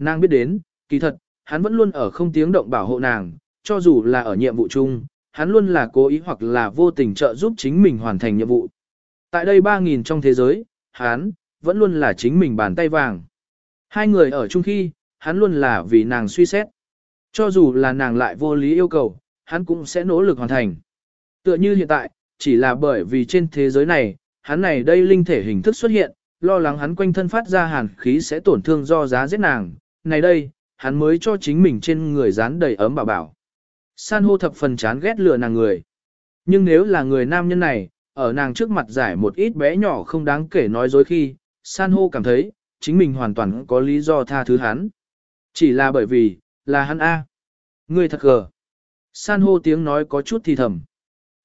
Nàng biết đến, kỳ thật, hắn vẫn luôn ở không tiếng động bảo hộ nàng, cho dù là ở nhiệm vụ chung, hắn luôn là cố ý hoặc là vô tình trợ giúp chính mình hoàn thành nhiệm vụ. Tại đây 3.000 trong thế giới, hắn, vẫn luôn là chính mình bàn tay vàng. Hai người ở chung khi, hắn luôn là vì nàng suy xét. Cho dù là nàng lại vô lý yêu cầu, hắn cũng sẽ nỗ lực hoàn thành. Tựa như hiện tại, chỉ là bởi vì trên thế giới này, hắn này đây linh thể hình thức xuất hiện, lo lắng hắn quanh thân phát ra hàn khí sẽ tổn thương do giá giết nàng. Này đây, hắn mới cho chính mình trên người dán đầy ấm bảo bảo. San hô thập phần chán ghét lừa nàng người. Nhưng nếu là người nam nhân này, ở nàng trước mặt giải một ít bé nhỏ không đáng kể nói dối khi, san hô cảm thấy, chính mình hoàn toàn có lý do tha thứ hắn. Chỉ là bởi vì, là hắn A. Người thật gờ. San hô tiếng nói có chút thì thầm.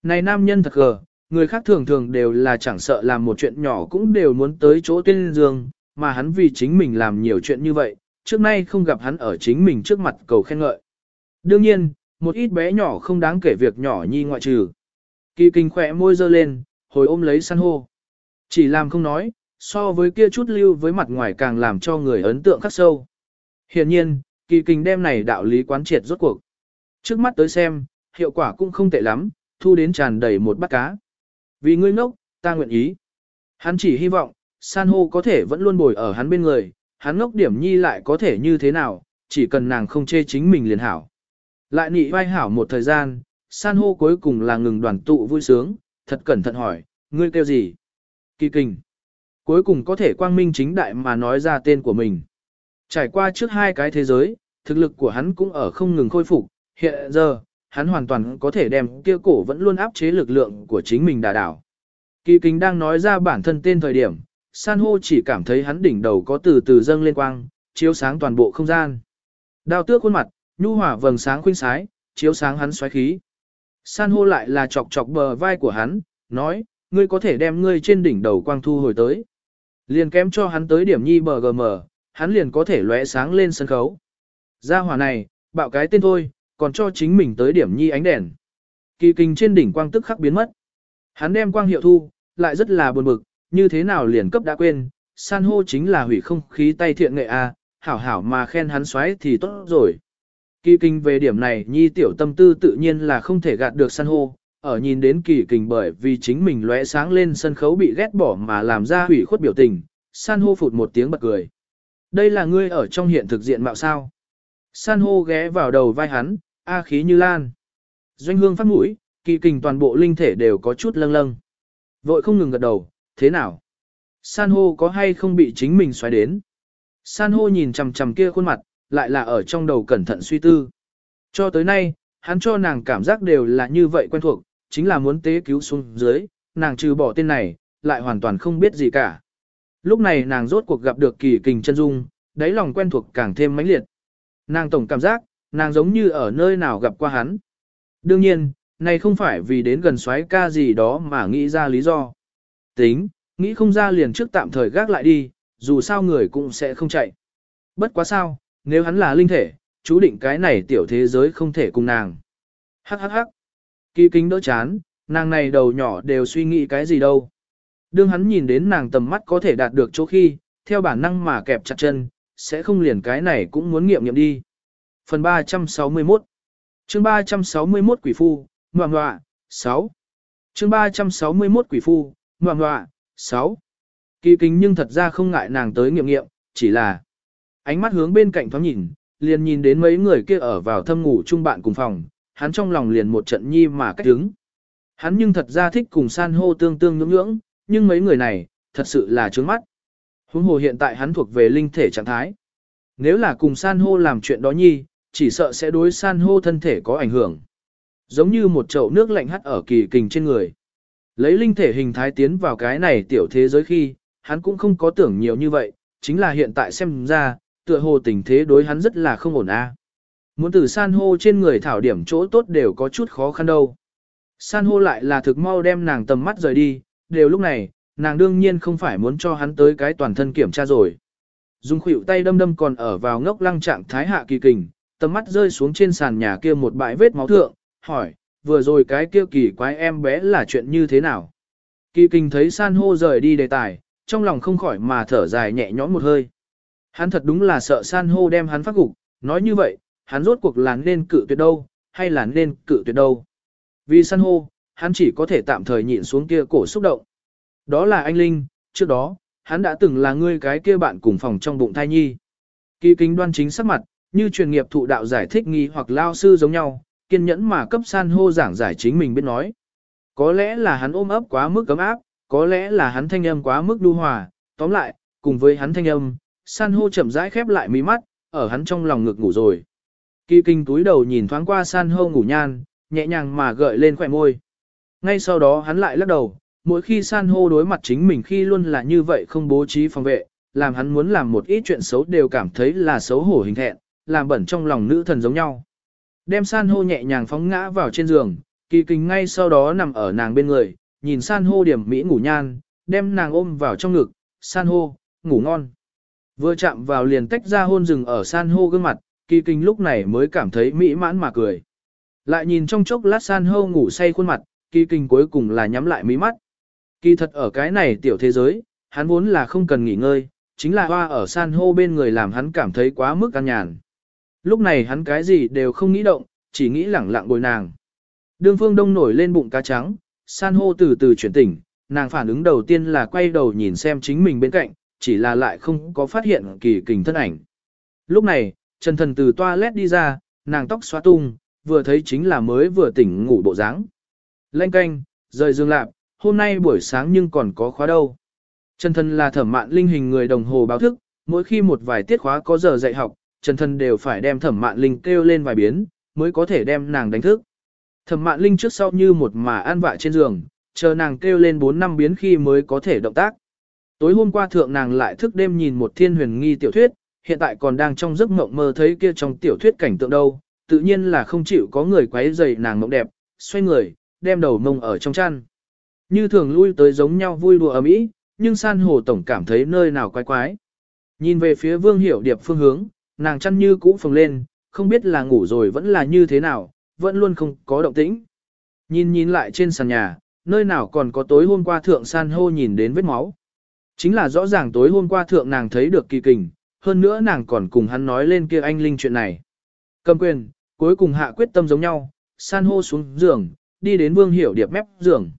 Này nam nhân thật gờ, người khác thường thường đều là chẳng sợ làm một chuyện nhỏ cũng đều muốn tới chỗ tuyên dương, mà hắn vì chính mình làm nhiều chuyện như vậy, trước nay không gặp hắn ở chính mình trước mặt cầu khen ngợi. Đương nhiên, một ít bé nhỏ không đáng kể việc nhỏ nhi ngoại trừ. Kỳ kinh khỏe môi dơ lên, hồi ôm lấy san hô. Chỉ làm không nói, so với kia chút lưu với mặt ngoài càng làm cho người ấn tượng khắc sâu. Hiện nhiên, kỳ kinh đem này đạo lý quán triệt rốt cuộc. Trước mắt tới xem, hiệu quả cũng không tệ lắm, thu đến tràn đầy một bát cá. Vì ngươi ngốc, ta nguyện ý. Hắn chỉ hy vọng, san hô có thể vẫn luôn bồi ở hắn bên người, hắn ngốc điểm nhi lại có thể như thế nào, chỉ cần nàng không chê chính mình liền hảo. Lại nị vai hảo một thời gian, san hô cuối cùng là ngừng đoàn tụ vui sướng, thật cẩn thận hỏi, ngươi kêu gì? Kỳ kinh. Cuối cùng có thể quang minh chính đại mà nói ra tên của mình. Trải qua trước hai cái thế giới, thực lực của hắn cũng ở không ngừng khôi phục, hiện giờ, hắn hoàn toàn có thể đem kia cổ vẫn luôn áp chế lực lượng của chính mình đà đảo. Kỳ kính đang nói ra bản thân tên thời điểm, san hô chỉ cảm thấy hắn đỉnh đầu có từ từ dâng lên quang, chiếu sáng toàn bộ không gian. Đao tước khuôn mặt, nhu hỏa vầng sáng khuynh sái, chiếu sáng hắn xoáy khí. San hô lại là chọc chọc bờ vai của hắn, nói, ngươi có thể đem ngươi trên đỉnh đầu quang thu hồi tới. Liền kém cho hắn tới điểm nhi bờ gm, hắn liền có thể lóe sáng lên sân khấu. Gia hỏa này, bạo cái tên thôi, còn cho chính mình tới điểm nhi ánh đèn. Kỳ kinh trên đỉnh quang tức khắc biến mất. Hắn đem quang hiệu thu, lại rất là buồn bực, như thế nào liền cấp đã quên, san hô chính là hủy không khí tay thiện nghệ a, hảo hảo mà khen hắn xoáy thì tốt rồi. Kỳ kinh về điểm này nhi tiểu tâm tư tự nhiên là không thể gạt được san hô, ở nhìn đến kỳ kinh bởi vì chính mình lóe sáng lên sân khấu bị ghét bỏ mà làm ra hủy khuất biểu tình, san hô phụt một tiếng bật cười. Đây là ngươi ở trong hiện thực diện mạo sao. San hô ghé vào đầu vai hắn, A khí như lan. Doanh hương phát mũi, kỳ kinh toàn bộ linh thể đều có chút lâng lâng. Vội không ngừng gật đầu, thế nào? San hô có hay không bị chính mình xoáy đến? San hô nhìn chằm chằm kia khuôn mặt, lại là ở trong đầu cẩn thận suy tư. Cho tới nay, hắn cho nàng cảm giác đều là như vậy quen thuộc, chính là muốn tế cứu xuống dưới, nàng trừ bỏ tên này, lại hoàn toàn không biết gì cả. Lúc này nàng rốt cuộc gặp được kỳ kình chân dung, đáy lòng quen thuộc càng thêm mãnh liệt. Nàng tổng cảm giác, nàng giống như ở nơi nào gặp qua hắn. Đương nhiên, này không phải vì đến gần xoáy ca gì đó mà nghĩ ra lý do. Tính, nghĩ không ra liền trước tạm thời gác lại đi, dù sao người cũng sẽ không chạy. Bất quá sao, nếu hắn là linh thể, chú định cái này tiểu thế giới không thể cùng nàng. Hắc hắc hắc. Kỳ kính đỡ chán, nàng này đầu nhỏ đều suy nghĩ cái gì đâu. Đương hắn nhìn đến nàng tầm mắt có thể đạt được chỗ khi, theo bản năng mà kẹp chặt chân, sẽ không liền cái này cũng muốn nghiệm nghiệm đi. Phần 361 chương 361 Quỷ Phu, Ngoà Ngoà, 6 chương 361 Quỷ Phu, Ngoà ngoạ, 6 Kỳ kính nhưng thật ra không ngại nàng tới nghiệm nghiệm, chỉ là ánh mắt hướng bên cạnh thoáng nhìn, liền nhìn đến mấy người kia ở vào thâm ngủ chung bạn cùng phòng, hắn trong lòng liền một trận nhi mà cách đứng. Hắn nhưng thật ra thích cùng san hô tương tương nhưỡng nhưỡng, nhưng mấy người này, thật sự là trướng mắt. Huống hồ hiện tại hắn thuộc về linh thể trạng thái. Nếu là cùng san hô làm chuyện đó nhi, chỉ sợ sẽ đối san hô thân thể có ảnh hưởng. Giống như một chậu nước lạnh hắt ở kỳ kình trên người. Lấy linh thể hình thái tiến vào cái này tiểu thế giới khi, hắn cũng không có tưởng nhiều như vậy, chính là hiện tại xem ra, tựa hồ tình thế đối hắn rất là không ổn a. Muốn từ san hô trên người thảo điểm chỗ tốt đều có chút khó khăn đâu. San hô lại là thực mau đem nàng tầm mắt rời đi, đều lúc này, nàng đương nhiên không phải muốn cho hắn tới cái toàn thân kiểm tra rồi. dùng khuỷu tay đâm đâm còn ở vào ngốc lăng trạng thái hạ kỳ kình, tầm mắt rơi xuống trên sàn nhà kia một bãi vết máu thượng, hỏi, vừa rồi cái kia kỳ quái em bé là chuyện như thế nào? Kỳ kinh thấy san hô rời đi đề tài, trong lòng không khỏi mà thở dài nhẹ nhõm một hơi. Hắn thật đúng là sợ san hô đem hắn phát gục, nói như vậy, hắn rốt cuộc là nên cự tuyệt đâu, hay là nên cự tuyệt đâu. Vì san hô, hắn chỉ có thể tạm thời nhịn xuống kia cổ xúc động. Đó là anh Linh, trước đó, hắn đã từng là ngươi cái kia bạn cùng phòng trong bụng thai nhi. Kỳ kính đoan chính sắc mặt, như truyền nghiệp thụ đạo giải thích nghi hoặc lao sư giống nhau, kiên nhẫn mà cấp san hô giảng giải chính mình biết nói. Có lẽ là hắn ôm ấp quá mức cấm áp, có lẽ là hắn thanh âm quá mức đu hòa, tóm lại, cùng với hắn thanh âm, san hô chậm rãi khép lại mí mắt, ở hắn trong lòng ngực ngủ rồi. Kỳ kinh túi đầu nhìn thoáng qua san hô ngủ nhan, nhẹ nhàng mà gợi lên khỏe môi. Ngay sau đó hắn lại lắc đầu, mỗi khi san hô đối mặt chính mình khi luôn là như vậy không bố trí phòng vệ, làm hắn muốn làm một ít chuyện xấu đều cảm thấy là xấu hổ hình thẹn, làm bẩn trong lòng nữ thần giống nhau. Đem san hô nhẹ nhàng phóng ngã vào trên giường, kỳ kinh ngay sau đó nằm ở nàng bên người, nhìn san hô điểm mỹ ngủ nhan, đem nàng ôm vào trong ngực, san hô, ngủ ngon. Vừa chạm vào liền tách ra hôn rừng ở san hô gương mặt, kỳ kinh lúc này mới cảm thấy mỹ mãn mà cười. Lại nhìn trong chốc lát san hô ngủ say khuôn mặt, kỳ kinh cuối cùng là nhắm lại mí mắt. Kỳ thật ở cái này tiểu thế giới, hắn vốn là không cần nghỉ ngơi, chính là hoa ở san hô bên người làm hắn cảm thấy quá mức an nhàn. Lúc này hắn cái gì đều không nghĩ động, chỉ nghĩ lẳng lặng bồi nàng. Đương phương đông nổi lên bụng cá trắng, san hô từ từ chuyển tỉnh, nàng phản ứng đầu tiên là quay đầu nhìn xem chính mình bên cạnh, chỉ là lại không có phát hiện kỳ kình thân ảnh. Lúc này, Trần Thần từ toilet đi ra, nàng tóc xóa tung, vừa thấy chính là mới vừa tỉnh ngủ bộ dáng. Lênh canh, rời dương lạp, hôm nay buổi sáng nhưng còn có khóa đâu. Trần Thần là thẩm mạn linh hình người đồng hồ báo thức, mỗi khi một vài tiết khóa có giờ dạy học, Trần Thần đều phải đem thẩm mạn linh kêu lên vài biến, mới có thể đem nàng đánh thức. Thẩm mạn linh trước sau như một mà an vạ trên giường, chờ nàng kêu lên 4 năm biến khi mới có thể động tác. Tối hôm qua thượng nàng lại thức đêm nhìn một thiên huyền nghi tiểu thuyết, hiện tại còn đang trong giấc mộng mơ thấy kia trong tiểu thuyết cảnh tượng đâu, tự nhiên là không chịu có người quấy rầy nàng mộng đẹp, xoay người, đem đầu mông ở trong chăn. Như thường lui tới giống nhau vui đùa ấm ý, nhưng san hồ tổng cảm thấy nơi nào quái quái. Nhìn về phía vương hiểu điệp phương hướng, nàng chăn như cũ phồng lên, không biết là ngủ rồi vẫn là như thế nào, vẫn luôn không có động tĩnh. Nhìn nhìn lại trên sàn nhà, nơi nào còn có tối hôm qua thượng san hô nhìn đến vết máu. Chính là rõ ràng tối hôm qua thượng nàng thấy được kỳ kình, hơn nữa nàng còn cùng hắn nói lên kia anh linh chuyện này. Cầm quyền, cuối cùng hạ quyết tâm giống nhau, san hô xuống giường, đi đến vương hiểu điệp mép giường.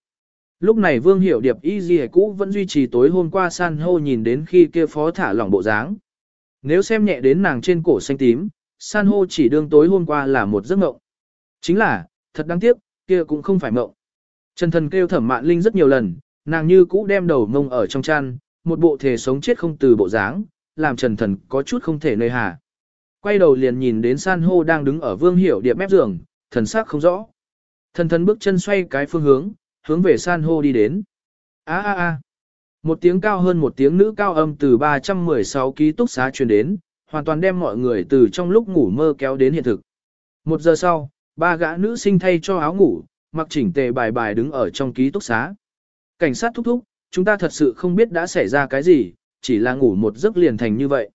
Lúc này vương hiểu điệp y gì cũ vẫn duy trì tối hôm qua san hô nhìn đến khi kia phó thả lỏng bộ dáng. Nếu xem nhẹ đến nàng trên cổ xanh tím, san hô chỉ đương tối hôm qua là một giấc mộng. Chính là, thật đáng tiếc, kia cũng không phải mộng. Trần thần kêu thẩm mạn linh rất nhiều lần, nàng như cũ đem đầu mông ở trong chăn, một bộ thể sống chết không từ bộ dáng, làm trần thần có chút không thể nơi hà. quay đầu liền nhìn đến san hô đang đứng ở vương hiểu điệp mép giường, thần sắc không rõ. Thần thần bước chân xoay cái phương hướng, hướng về san hô đi đến. a a a một tiếng cao hơn một tiếng nữ cao âm từ 316 ký túc xá truyền đến, hoàn toàn đem mọi người từ trong lúc ngủ mơ kéo đến hiện thực. Một giờ sau, ba gã nữ sinh thay cho áo ngủ, mặc chỉnh tề bài bài đứng ở trong ký túc xá. Cảnh sát thúc thúc, chúng ta thật sự không biết đã xảy ra cái gì, chỉ là ngủ một giấc liền thành như vậy.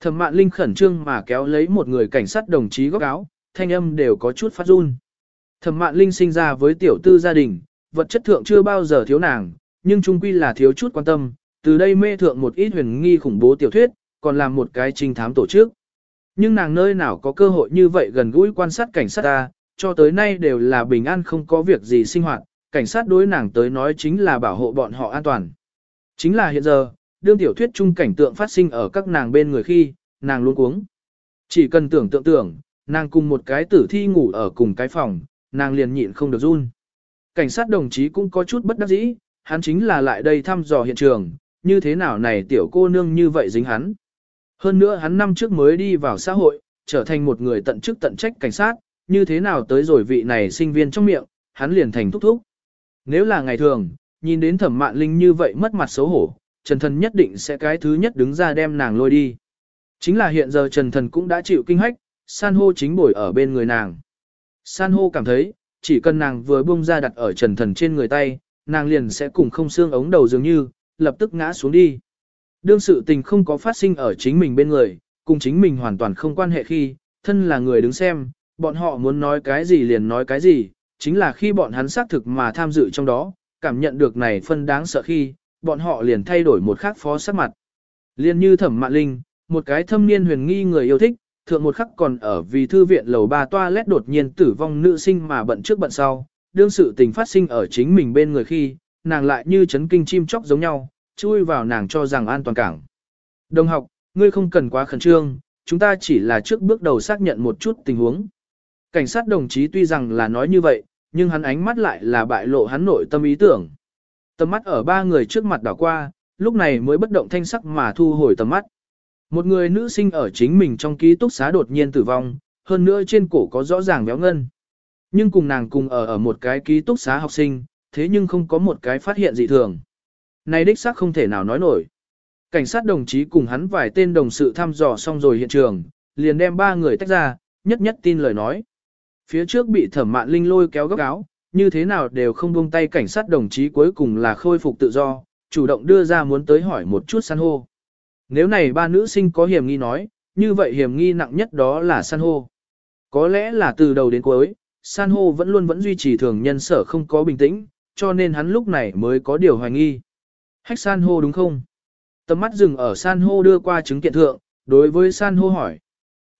Thẩm mạn linh khẩn trương mà kéo lấy một người cảnh sát đồng chí góc áo, thanh âm đều có chút phát run. Thẩm mạn linh sinh ra với tiểu tư gia đình, vật chất thượng chưa bao giờ thiếu nàng, nhưng trung quy là thiếu chút quan tâm, từ đây mê thượng một ít huyền nghi khủng bố tiểu thuyết, còn làm một cái trinh thám tổ chức. Nhưng nàng nơi nào có cơ hội như vậy gần gũi quan sát cảnh sát ta, cho tới nay đều là bình an không có việc gì sinh hoạt, cảnh sát đối nàng tới nói chính là bảo hộ bọn họ an toàn. Chính là hiện giờ, đương tiểu thuyết chung cảnh tượng phát sinh ở các nàng bên người khi, nàng luôn cuống. Chỉ cần tưởng tượng tưởng, nàng cùng một cái tử thi ngủ ở cùng cái phòng, nàng liền nhịn không được run. Cảnh sát đồng chí cũng có chút bất đắc dĩ, hắn chính là lại đây thăm dò hiện trường, như thế nào này tiểu cô nương như vậy dính hắn. Hơn nữa hắn năm trước mới đi vào xã hội, trở thành một người tận chức tận trách cảnh sát, như thế nào tới rồi vị này sinh viên trong miệng, hắn liền thành thúc thúc. Nếu là ngày thường, nhìn đến thẩm mạn linh như vậy mất mặt xấu hổ, Trần Thần nhất định sẽ cái thứ nhất đứng ra đem nàng lôi đi. Chính là hiện giờ Trần Thần cũng đã chịu kinh hách, san hô chính bồi ở bên người nàng. San hô cảm thấy, chỉ cần nàng vừa buông ra đặt ở Trần Thần trên người tay, nàng liền sẽ cùng không xương ống đầu dường như, lập tức ngã xuống đi. Đương sự tình không có phát sinh ở chính mình bên người, cùng chính mình hoàn toàn không quan hệ khi, thân là người đứng xem, bọn họ muốn nói cái gì liền nói cái gì, chính là khi bọn hắn xác thực mà tham dự trong đó, cảm nhận được này phân đáng sợ khi, bọn họ liền thay đổi một khác phó sắc mặt. Liên như thẩm mạn linh, một cái thâm niên huyền nghi người yêu thích, thượng một khắc còn ở vì thư viện lầu ba toa lét đột nhiên tử vong nữ sinh mà bận trước bận sau, đương sự tình phát sinh ở chính mình bên người khi, nàng lại như chấn kinh chim chóc giống nhau, chui vào nàng cho rằng an toàn cảng. Đồng học, ngươi không cần quá khẩn trương, chúng ta chỉ là trước bước đầu xác nhận một chút tình huống. Cảnh sát đồng chí tuy rằng là nói như vậy, nhưng hắn ánh mắt lại là bại lộ hắn nội tâm ý tưởng. Tầm mắt ở ba người trước mặt đảo qua, lúc này mới bất động thanh sắc mà thu hồi tầm mắt. Một người nữ sinh ở chính mình trong ký túc xá đột nhiên tử vong, hơn nữa trên cổ có rõ ràng béo ngân. Nhưng cùng nàng cùng ở ở một cái ký túc xá học sinh, thế nhưng không có một cái phát hiện dị thường. Này đích xác không thể nào nói nổi. Cảnh sát đồng chí cùng hắn vài tên đồng sự thăm dò xong rồi hiện trường, liền đem ba người tách ra, nhất nhất tin lời nói. Phía trước bị thẩm mạn linh lôi kéo góc áo, như thế nào đều không buông tay cảnh sát đồng chí cuối cùng là khôi phục tự do, chủ động đưa ra muốn tới hỏi một chút san hô. Nếu này ba nữ sinh có hiểm nghi nói, như vậy hiểm nghi nặng nhất đó là san hô. Có lẽ là từ đầu đến cuối, san hô vẫn luôn vẫn duy trì thường nhân sở không có bình tĩnh, cho nên hắn lúc này mới có điều hoài nghi. Hách san hô đúng không? Tầm mắt dừng ở san hô đưa qua chứng kiện thượng, đối với san hô hỏi.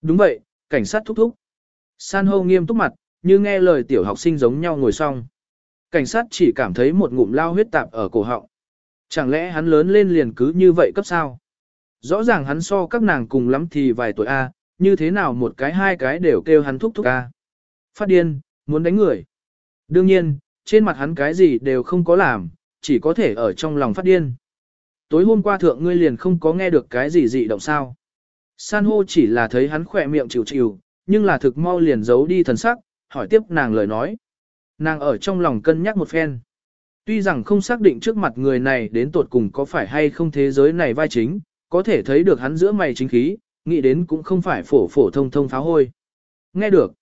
Đúng vậy, cảnh sát thúc thúc. San hô nghiêm túc mặt, như nghe lời tiểu học sinh giống nhau ngồi xong. Cảnh sát chỉ cảm thấy một ngụm lao huyết tạp ở cổ họng. Chẳng lẽ hắn lớn lên liền cứ như vậy cấp sao? Rõ ràng hắn so các nàng cùng lắm thì vài tuổi A, như thế nào một cái hai cái đều kêu hắn thúc thúc A. Phát điên, muốn đánh người. Đương nhiên, trên mặt hắn cái gì đều không có làm, chỉ có thể ở trong lòng phát điên. Tối hôm qua thượng ngươi liền không có nghe được cái gì dị động sao. San hô chỉ là thấy hắn khỏe miệng chịu chịu, nhưng là thực mau liền giấu đi thần sắc, hỏi tiếp nàng lời nói. Nàng ở trong lòng cân nhắc một phen. Tuy rằng không xác định trước mặt người này đến tột cùng có phải hay không thế giới này vai chính, có thể thấy được hắn giữa mày chính khí, nghĩ đến cũng không phải phổ phổ thông thông pháo hôi. Nghe được.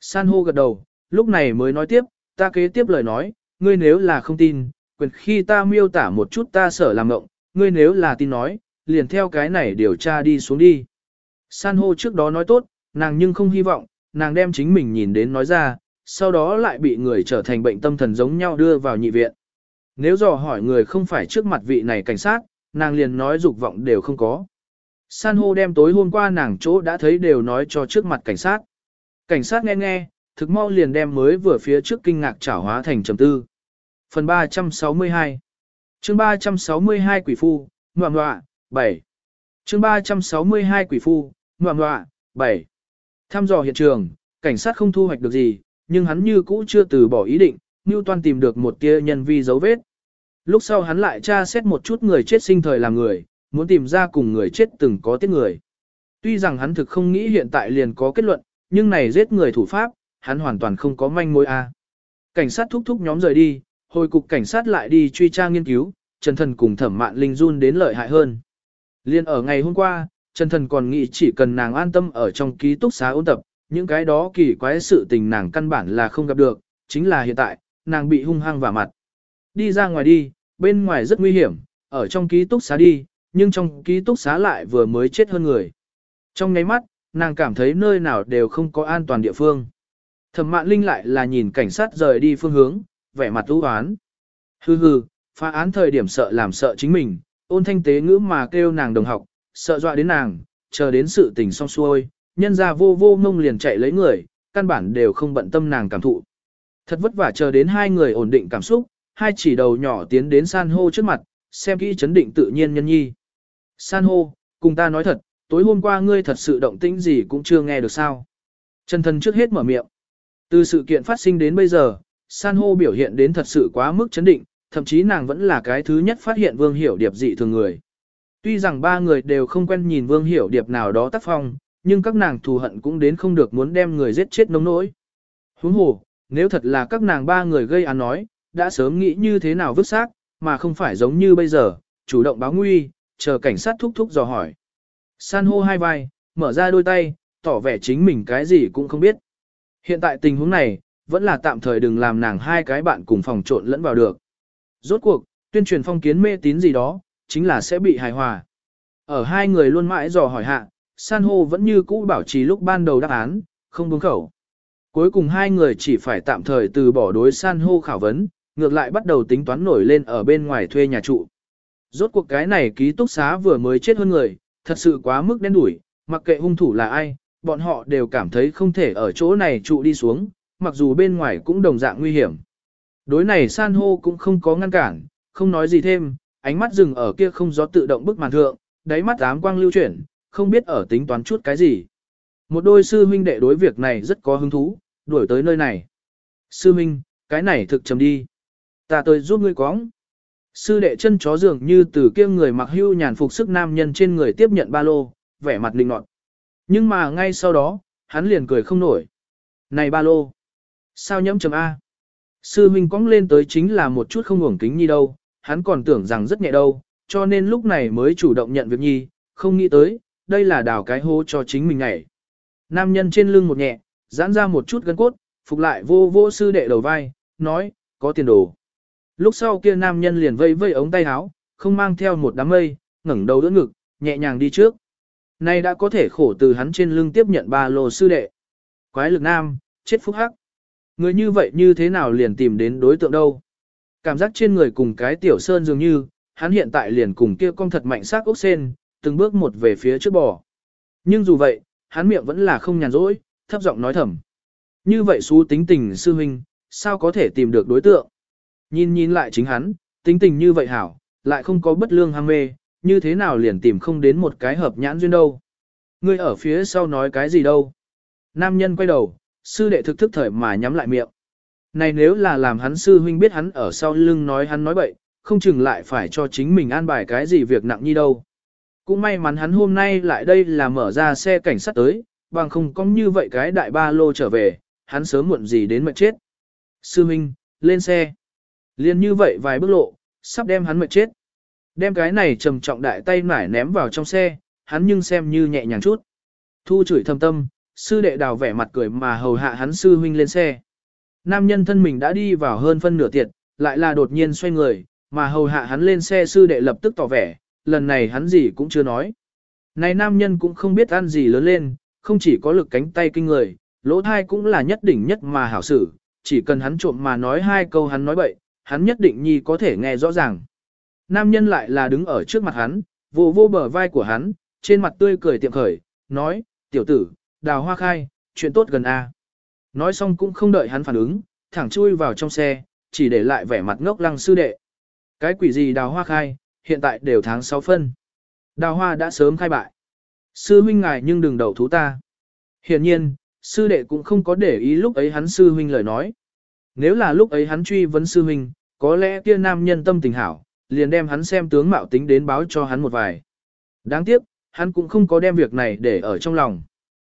San hô gật đầu, lúc này mới nói tiếp, ta kế tiếp lời nói, ngươi nếu là không tin, quyền khi ta miêu tả một chút ta sở làm ngộng, ngươi nếu là tin nói, liền theo cái này điều tra đi xuống đi. San hô trước đó nói tốt, nàng nhưng không hy vọng, nàng đem chính mình nhìn đến nói ra, sau đó lại bị người trở thành bệnh tâm thần giống nhau đưa vào nhị viện. Nếu dò hỏi người không phải trước mặt vị này cảnh sát, nàng liền nói dục vọng đều không có. San hô đem tối hôm qua nàng chỗ đã thấy đều nói cho trước mặt cảnh sát. Cảnh sát nghe nghe, thực mau liền đem mới vừa phía trước kinh ngạc trả hóa thành trầm tư. Phần 362 chương 362 quỷ phu, ngoạm ngoạ, 7 chương 362 quỷ phu, ngoạm ngoạ, 7 Thăm dò hiện trường, cảnh sát không thu hoạch được gì, nhưng hắn như cũ chưa từ bỏ ý định, Newton tìm được một tia nhân vi dấu vết. Lúc sau hắn lại tra xét một chút người chết sinh thời làm người, muốn tìm ra cùng người chết từng có tiết người. Tuy rằng hắn thực không nghĩ hiện tại liền có kết luận, nhưng này giết người thủ pháp, hắn hoàn toàn không có manh mối a. Cảnh sát thúc thúc nhóm rời đi, hồi cục cảnh sát lại đi truy tra nghiên cứu, Trần Thần cùng Thẩm Mạn Linh run đến lợi hại hơn. Liên ở ngày hôm qua, Trần Thần còn nghĩ chỉ cần nàng an tâm ở trong ký túc xá ôn tập, những cái đó kỳ quái sự tình nàng căn bản là không gặp được, chính là hiện tại, nàng bị hung hăng vào mặt. Đi ra ngoài đi, bên ngoài rất nguy hiểm, ở trong ký túc xá đi, nhưng trong ký túc xá lại vừa mới chết hơn người. Trong nháy mắt, nàng cảm thấy nơi nào đều không có an toàn địa phương. Thẩm mạn linh lại là nhìn cảnh sát rời đi phương hướng, vẻ mặt u hoán. Hừ hừ, phá án thời điểm sợ làm sợ chính mình, ôn thanh tế ngữ mà kêu nàng đồng học, sợ dọa đến nàng, chờ đến sự tình xong xuôi, nhân ra vô vô ngông liền chạy lấy người, căn bản đều không bận tâm nàng cảm thụ. Thật vất vả chờ đến hai người ổn định cảm xúc, hai chỉ đầu nhỏ tiến đến san hô trước mặt, xem kỹ chấn định tự nhiên nhân nhi. San hô, cùng ta nói thật, tối hôm qua ngươi thật sự động tĩnh gì cũng chưa nghe được sao. Trần thần trước hết mở miệng. Từ sự kiện phát sinh đến bây giờ, san hô biểu hiện đến thật sự quá mức chấn định, thậm chí nàng vẫn là cái thứ nhất phát hiện vương hiểu điệp dị thường người. Tuy rằng ba người đều không quen nhìn vương hiểu điệp nào đó tác phong, nhưng các nàng thù hận cũng đến không được muốn đem người giết chết nông nỗi. Huống hồ, nếu thật là các nàng ba người gây án nói, đã sớm nghĩ như thế nào vứt xác, mà không phải giống như bây giờ, chủ động báo nguy, chờ cảnh sát thúc thúc dò hỏi. San hô hai vai, mở ra đôi tay, tỏ vẻ chính mình cái gì cũng không biết. Hiện tại tình huống này, vẫn là tạm thời đừng làm nàng hai cái bạn cùng phòng trộn lẫn vào được. Rốt cuộc, tuyên truyền phong kiến mê tín gì đó, chính là sẽ bị hài hòa. Ở hai người luôn mãi dò hỏi hạ, san hô vẫn như cũ bảo trì lúc ban đầu đáp án, không buông khẩu. Cuối cùng hai người chỉ phải tạm thời từ bỏ đối san hô khảo vấn, ngược lại bắt đầu tính toán nổi lên ở bên ngoài thuê nhà trụ. Rốt cuộc cái này ký túc xá vừa mới chết hơn người, thật sự quá mức đen đủi, mặc kệ hung thủ là ai, bọn họ đều cảm thấy không thể ở chỗ này trụ đi xuống, mặc dù bên ngoài cũng đồng dạng nguy hiểm. Đối này san hô cũng không có ngăn cản, không nói gì thêm, ánh mắt dừng ở kia không gió tự động bức màn thượng, đáy mắt ám quang lưu chuyển, không biết ở tính toán chút cái gì. Một đôi sư huynh đệ đối việc này rất có hứng thú, đuổi tới nơi này. Sư huynh, cái này thực chấm đi. Ta tới giúp ngươi quóng. Sư đệ chân chó dường như từ kia người mặc hưu nhàn phục sức nam nhân trên người tiếp nhận ba lô, vẻ mặt linh nọt. Nhưng mà ngay sau đó, hắn liền cười không nổi. Này ba lô! Sao nhẫm chấm A? Sư huynh cong lên tới chính là một chút không ngủng kính nhi đâu, hắn còn tưởng rằng rất nhẹ đâu, cho nên lúc này mới chủ động nhận việc nhi, không nghĩ tới, đây là đào cái hố cho chính mình nhảy. Nam nhân trên lưng một nhẹ, giãn ra một chút gân cốt, phục lại vô vô sư đệ đầu vai, nói, có tiền đồ. Lúc sau kia nam nhân liền vây vây ống tay áo, không mang theo một đám mây, ngẩng đầu đỡ ngực, nhẹ nhàng đi trước. Nay đã có thể khổ từ hắn trên lưng tiếp nhận ba lô sư đệ. Quái lực nam, chết phúc hắc. Người như vậy như thế nào liền tìm đến đối tượng đâu? Cảm giác trên người cùng cái tiểu sơn dường như, hắn hiện tại liền cùng kia con thật mạnh xác ốc sen, từng bước một về phía trước bò. Nhưng dù vậy, hắn miệng vẫn là không nhàn rỗi, thấp giọng nói thầm. Như vậy xú tính tình sư huynh, sao có thể tìm được đối tượng? Nhìn nhìn lại chính hắn, tính tình như vậy hảo, lại không có bất lương ham mê, như thế nào liền tìm không đến một cái hợp nhãn duyên đâu. Ngươi ở phía sau nói cái gì đâu. Nam nhân quay đầu, sư đệ thực thức thời mà nhắm lại miệng. Này nếu là làm hắn sư huynh biết hắn ở sau lưng nói hắn nói bậy, không chừng lại phải cho chính mình an bài cái gì việc nặng như đâu. Cũng may mắn hắn hôm nay lại đây là mở ra xe cảnh sát tới, bằng không có như vậy cái đại ba lô trở về, hắn sớm muộn gì đến mệt chết. Sư huynh, lên xe. Liên như vậy vài bước lộ, sắp đem hắn mệt chết. Đem cái này trầm trọng đại tay nải ném vào trong xe, hắn nhưng xem như nhẹ nhàng chút. Thu chửi thầm tâm, sư đệ đào vẻ mặt cười mà hầu hạ hắn sư huynh lên xe. Nam nhân thân mình đã đi vào hơn phân nửa tiệt, lại là đột nhiên xoay người, mà hầu hạ hắn lên xe sư đệ lập tức tỏ vẻ, lần này hắn gì cũng chưa nói. Này nam nhân cũng không biết ăn gì lớn lên, không chỉ có lực cánh tay kinh người, lỗ thai cũng là nhất đỉnh nhất mà hảo xử, chỉ cần hắn trộm mà nói hai câu hắn nói bậy, hắn nhất định nhi có thể nghe rõ ràng. Nam nhân lại là đứng ở trước mặt hắn, vô vô bờ vai của hắn, trên mặt tươi cười tiệm khởi, nói, tiểu tử, đào hoa khai, chuyện tốt gần A. Nói xong cũng không đợi hắn phản ứng, thẳng chui vào trong xe, chỉ để lại vẻ mặt ngốc lăng sư đệ. Cái quỷ gì đào hoa khai, hiện tại đều tháng 6 phân. Đào hoa đã sớm khai bại. Sư huynh ngài nhưng đừng đầu thú ta. Hiện nhiên, sư đệ cũng không có để ý lúc ấy hắn sư huynh lời nói. Nếu là lúc ấy hắn truy vấn sư huynh, có lẽ kia nam nhân tâm tình hảo, liền đem hắn xem tướng mạo tính đến báo cho hắn một vài. Đáng tiếc, hắn cũng không có đem việc này để ở trong lòng.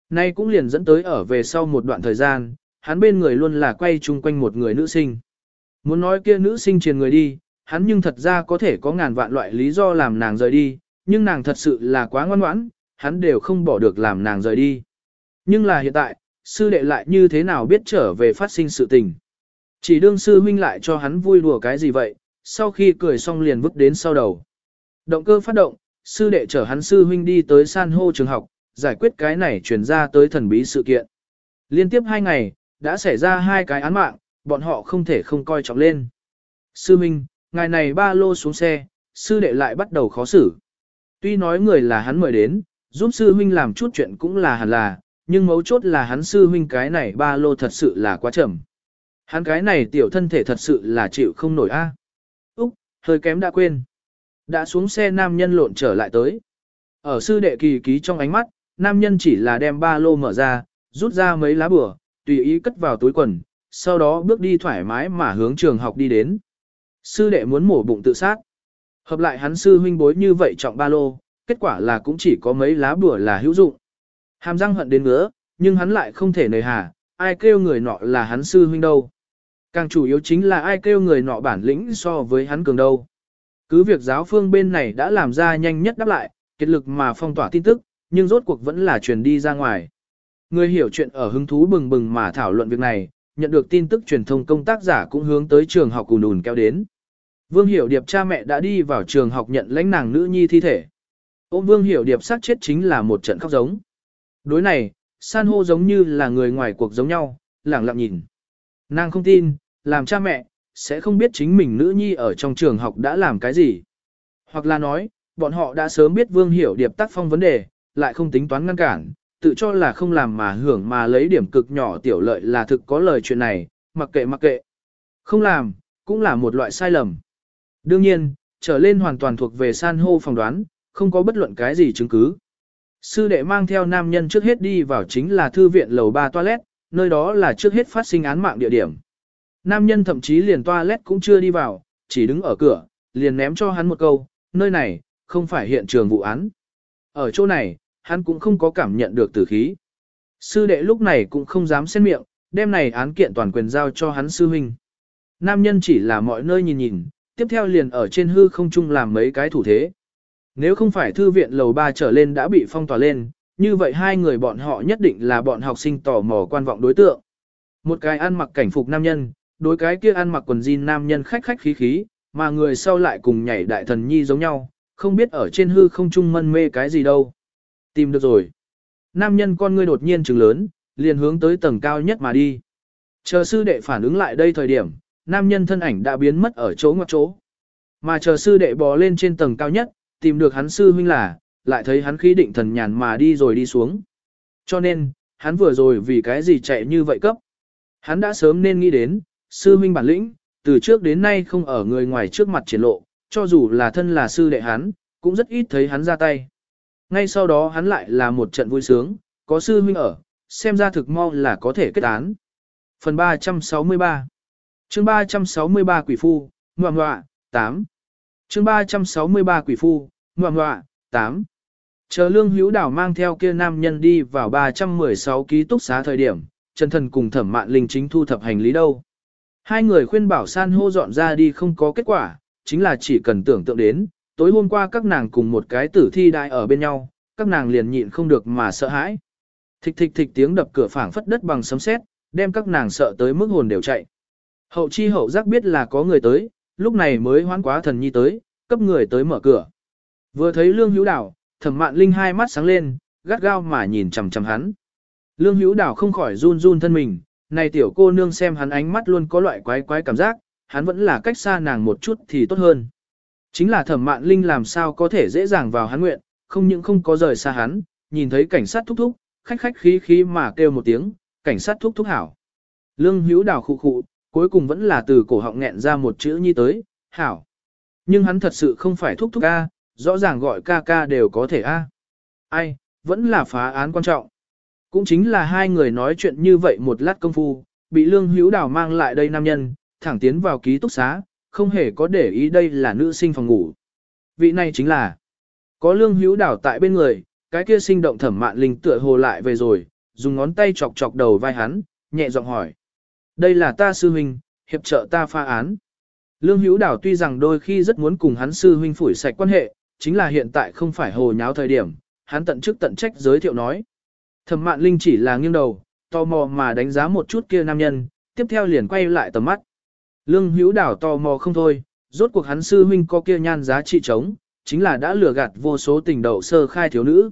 Nay cũng liền dẫn tới ở về sau một đoạn thời gian, hắn bên người luôn là quay chung quanh một người nữ sinh. Muốn nói kia nữ sinh truyền người đi, hắn nhưng thật ra có thể có ngàn vạn loại lý do làm nàng rời đi, nhưng nàng thật sự là quá ngoan ngoãn, hắn đều không bỏ được làm nàng rời đi. Nhưng là hiện tại, sư đệ lại như thế nào biết trở về phát sinh sự tình. Chỉ đương sư huynh lại cho hắn vui đùa cái gì vậy, sau khi cười xong liền vứt đến sau đầu. Động cơ phát động, sư đệ chở hắn sư huynh đi tới san hô trường học, giải quyết cái này chuyển ra tới thần bí sự kiện. Liên tiếp hai ngày, đã xảy ra hai cái án mạng, bọn họ không thể không coi trọng lên. Sư huynh, ngày này ba lô xuống xe, sư đệ lại bắt đầu khó xử. Tuy nói người là hắn mời đến, giúp sư huynh làm chút chuyện cũng là hẳn là, nhưng mấu chốt là hắn sư huynh cái này ba lô thật sự là quá chậm. Hắn cái này tiểu thân thể thật sự là chịu không nổi a. Úc, hơi kém đã quên. Đã xuống xe nam nhân lộn trở lại tới. Ở sư đệ kỳ ký trong ánh mắt, nam nhân chỉ là đem ba lô mở ra, rút ra mấy lá bửa, tùy ý cất vào túi quần, sau đó bước đi thoải mái mà hướng trường học đi đến. Sư đệ muốn mổ bụng tự sát. Hợp lại hắn sư huynh bối như vậy trọng ba lô, kết quả là cũng chỉ có mấy lá bửa là hữu dụng. Hàm răng hận đến ngứa, nhưng hắn lại không thể nề hà, ai kêu người nọ là hắn sư huynh đâu. Càng chủ yếu chính là ai kêu người nọ bản lĩnh so với hắn cường đâu. Cứ việc giáo phương bên này đã làm ra nhanh nhất đáp lại, kết lực mà phong tỏa tin tức, nhưng rốt cuộc vẫn là truyền đi ra ngoài. Người hiểu chuyện ở hứng thú bừng bừng mà thảo luận việc này, nhận được tin tức truyền thông công tác giả cũng hướng tới trường học cùn ùn kéo đến. Vương Hiểu Điệp cha mẹ đã đi vào trường học nhận lãnh nàng nữ nhi thi thể. Ôm Vương Hiểu Điệp sát chết chính là một trận khóc giống. Đối này, san hô giống như là người ngoài cuộc giống nhau, lẳng lặng nhìn. Nàng không tin, làm cha mẹ, sẽ không biết chính mình nữ nhi ở trong trường học đã làm cái gì. Hoặc là nói, bọn họ đã sớm biết Vương Hiểu Điệp tác phong vấn đề, lại không tính toán ngăn cản, tự cho là không làm mà hưởng mà lấy điểm cực nhỏ tiểu lợi là thực có lời chuyện này, mặc kệ mặc kệ. Không làm, cũng là một loại sai lầm. Đương nhiên, trở lên hoàn toàn thuộc về san hô phỏng đoán, không có bất luận cái gì chứng cứ. Sư đệ mang theo nam nhân trước hết đi vào chính là thư viện lầu 3 toilet, nơi đó là trước hết phát sinh án mạng địa điểm. Nam nhân thậm chí liền toilet cũng chưa đi vào, chỉ đứng ở cửa, liền ném cho hắn một câu, nơi này, không phải hiện trường vụ án. Ở chỗ này, hắn cũng không có cảm nhận được tử khí. Sư đệ lúc này cũng không dám xen miệng, đem này án kiện toàn quyền giao cho hắn sư huynh. Nam nhân chỉ là mọi nơi nhìn nhìn, tiếp theo liền ở trên hư không trung làm mấy cái thủ thế. Nếu không phải thư viện lầu 3 trở lên đã bị phong tỏa lên, như vậy hai người bọn họ nhất định là bọn học sinh tò mò quan vọng đối tượng. Một cái ăn mặc cảnh phục nam nhân, đối cái kia ăn mặc quần jean nam nhân khách khách khí khí, mà người sau lại cùng nhảy đại thần nhi giống nhau, không biết ở trên hư không trung mân mê cái gì đâu. Tìm được rồi. Nam nhân con ngươi đột nhiên trừng lớn, liền hướng tới tầng cao nhất mà đi. Chờ sư đệ phản ứng lại đây thời điểm, nam nhân thân ảnh đã biến mất ở chỗ ngoặc chỗ. Mà chờ sư đệ bò lên trên tầng cao nhất, tìm được hắn sư huynh là, lại thấy hắn khí định thần nhàn mà đi rồi đi xuống. Cho nên, hắn vừa rồi vì cái gì chạy như vậy cấp. Hắn đã sớm nên nghĩ đến, sư huynh bản lĩnh, từ trước đến nay không ở người ngoài trước mặt triển lộ, cho dù là thân là sư đệ hắn, cũng rất ít thấy hắn ra tay. Ngay sau đó hắn lại là một trận vui sướng, có sư huynh ở, xem ra thực mau là có thể kết án. Phần 363 chương 363 Quỷ Phu, Ngoà Ngoạ, 8 chương 363 Quỷ Phu, Ngoà Ngoạ, 8 Chờ lương hữu đảo mang theo kia nam nhân đi vào 316 ký túc xá thời điểm, Trần Thần cùng thẩm mạn linh chính thu thập hành lý đâu. Hai người khuyên bảo san hô dọn ra đi không có kết quả, chính là chỉ cần tưởng tượng đến, tối hôm qua các nàng cùng một cái tử thi đại ở bên nhau, các nàng liền nhịn không được mà sợ hãi. Thịch thịch thịch tiếng đập cửa phảng phất đất bằng sấm sét, đem các nàng sợ tới mức hồn đều chạy. Hậu chi hậu giác biết là có người tới, lúc này mới hoán quá thần nhi tới, cấp người tới mở cửa. Vừa thấy lương hữu đảo, thẩm mạn linh hai mắt sáng lên, gắt gao mà nhìn chằm chằm hắn. Lương hữu đảo không khỏi run run thân mình, này tiểu cô nương xem hắn ánh mắt luôn có loại quái quái cảm giác, hắn vẫn là cách xa nàng một chút thì tốt hơn. Chính là thẩm mạn linh làm sao có thể dễ dàng vào hắn nguyện, không những không có rời xa hắn, nhìn thấy cảnh sát thúc thúc, khách khách khí khí mà kêu một tiếng, cảnh sát thúc thúc hảo. Lương hữu đảo khụ khụ, cuối cùng vẫn là từ cổ họng nghẹn ra một chữ nhi tới, hảo. Nhưng hắn thật sự không phải thúc thúc A, rõ ràng gọi ca ca đều có thể A. Ai, vẫn là phá án quan trọng. Cũng chính là hai người nói chuyện như vậy một lát công phu, bị lương hữu đảo mang lại đây nam nhân, thẳng tiến vào ký túc xá, không hề có để ý đây là nữ sinh phòng ngủ. Vị này chính là có lương hữu đảo tại bên người, cái kia sinh động thẩm mạn linh tựa hồ lại về rồi, dùng ngón tay chọc chọc đầu vai hắn, nhẹ giọng hỏi. Đây là ta sư huynh, hiệp trợ ta pha án. Lương Hữu Đảo tuy rằng đôi khi rất muốn cùng hắn sư huynh phủi sạch quan hệ, chính là hiện tại không phải hồ nháo thời điểm, hắn tận chức tận trách giới thiệu nói. Thẩm mạn linh chỉ là nghiêng đầu, tò mò mà đánh giá một chút kia nam nhân, tiếp theo liền quay lại tầm mắt. Lương Hữu Đảo tò mò không thôi, rốt cuộc hắn sư huynh có kia nhan giá trị trống, chính là đã lừa gạt vô số tình đậu sơ khai thiếu nữ.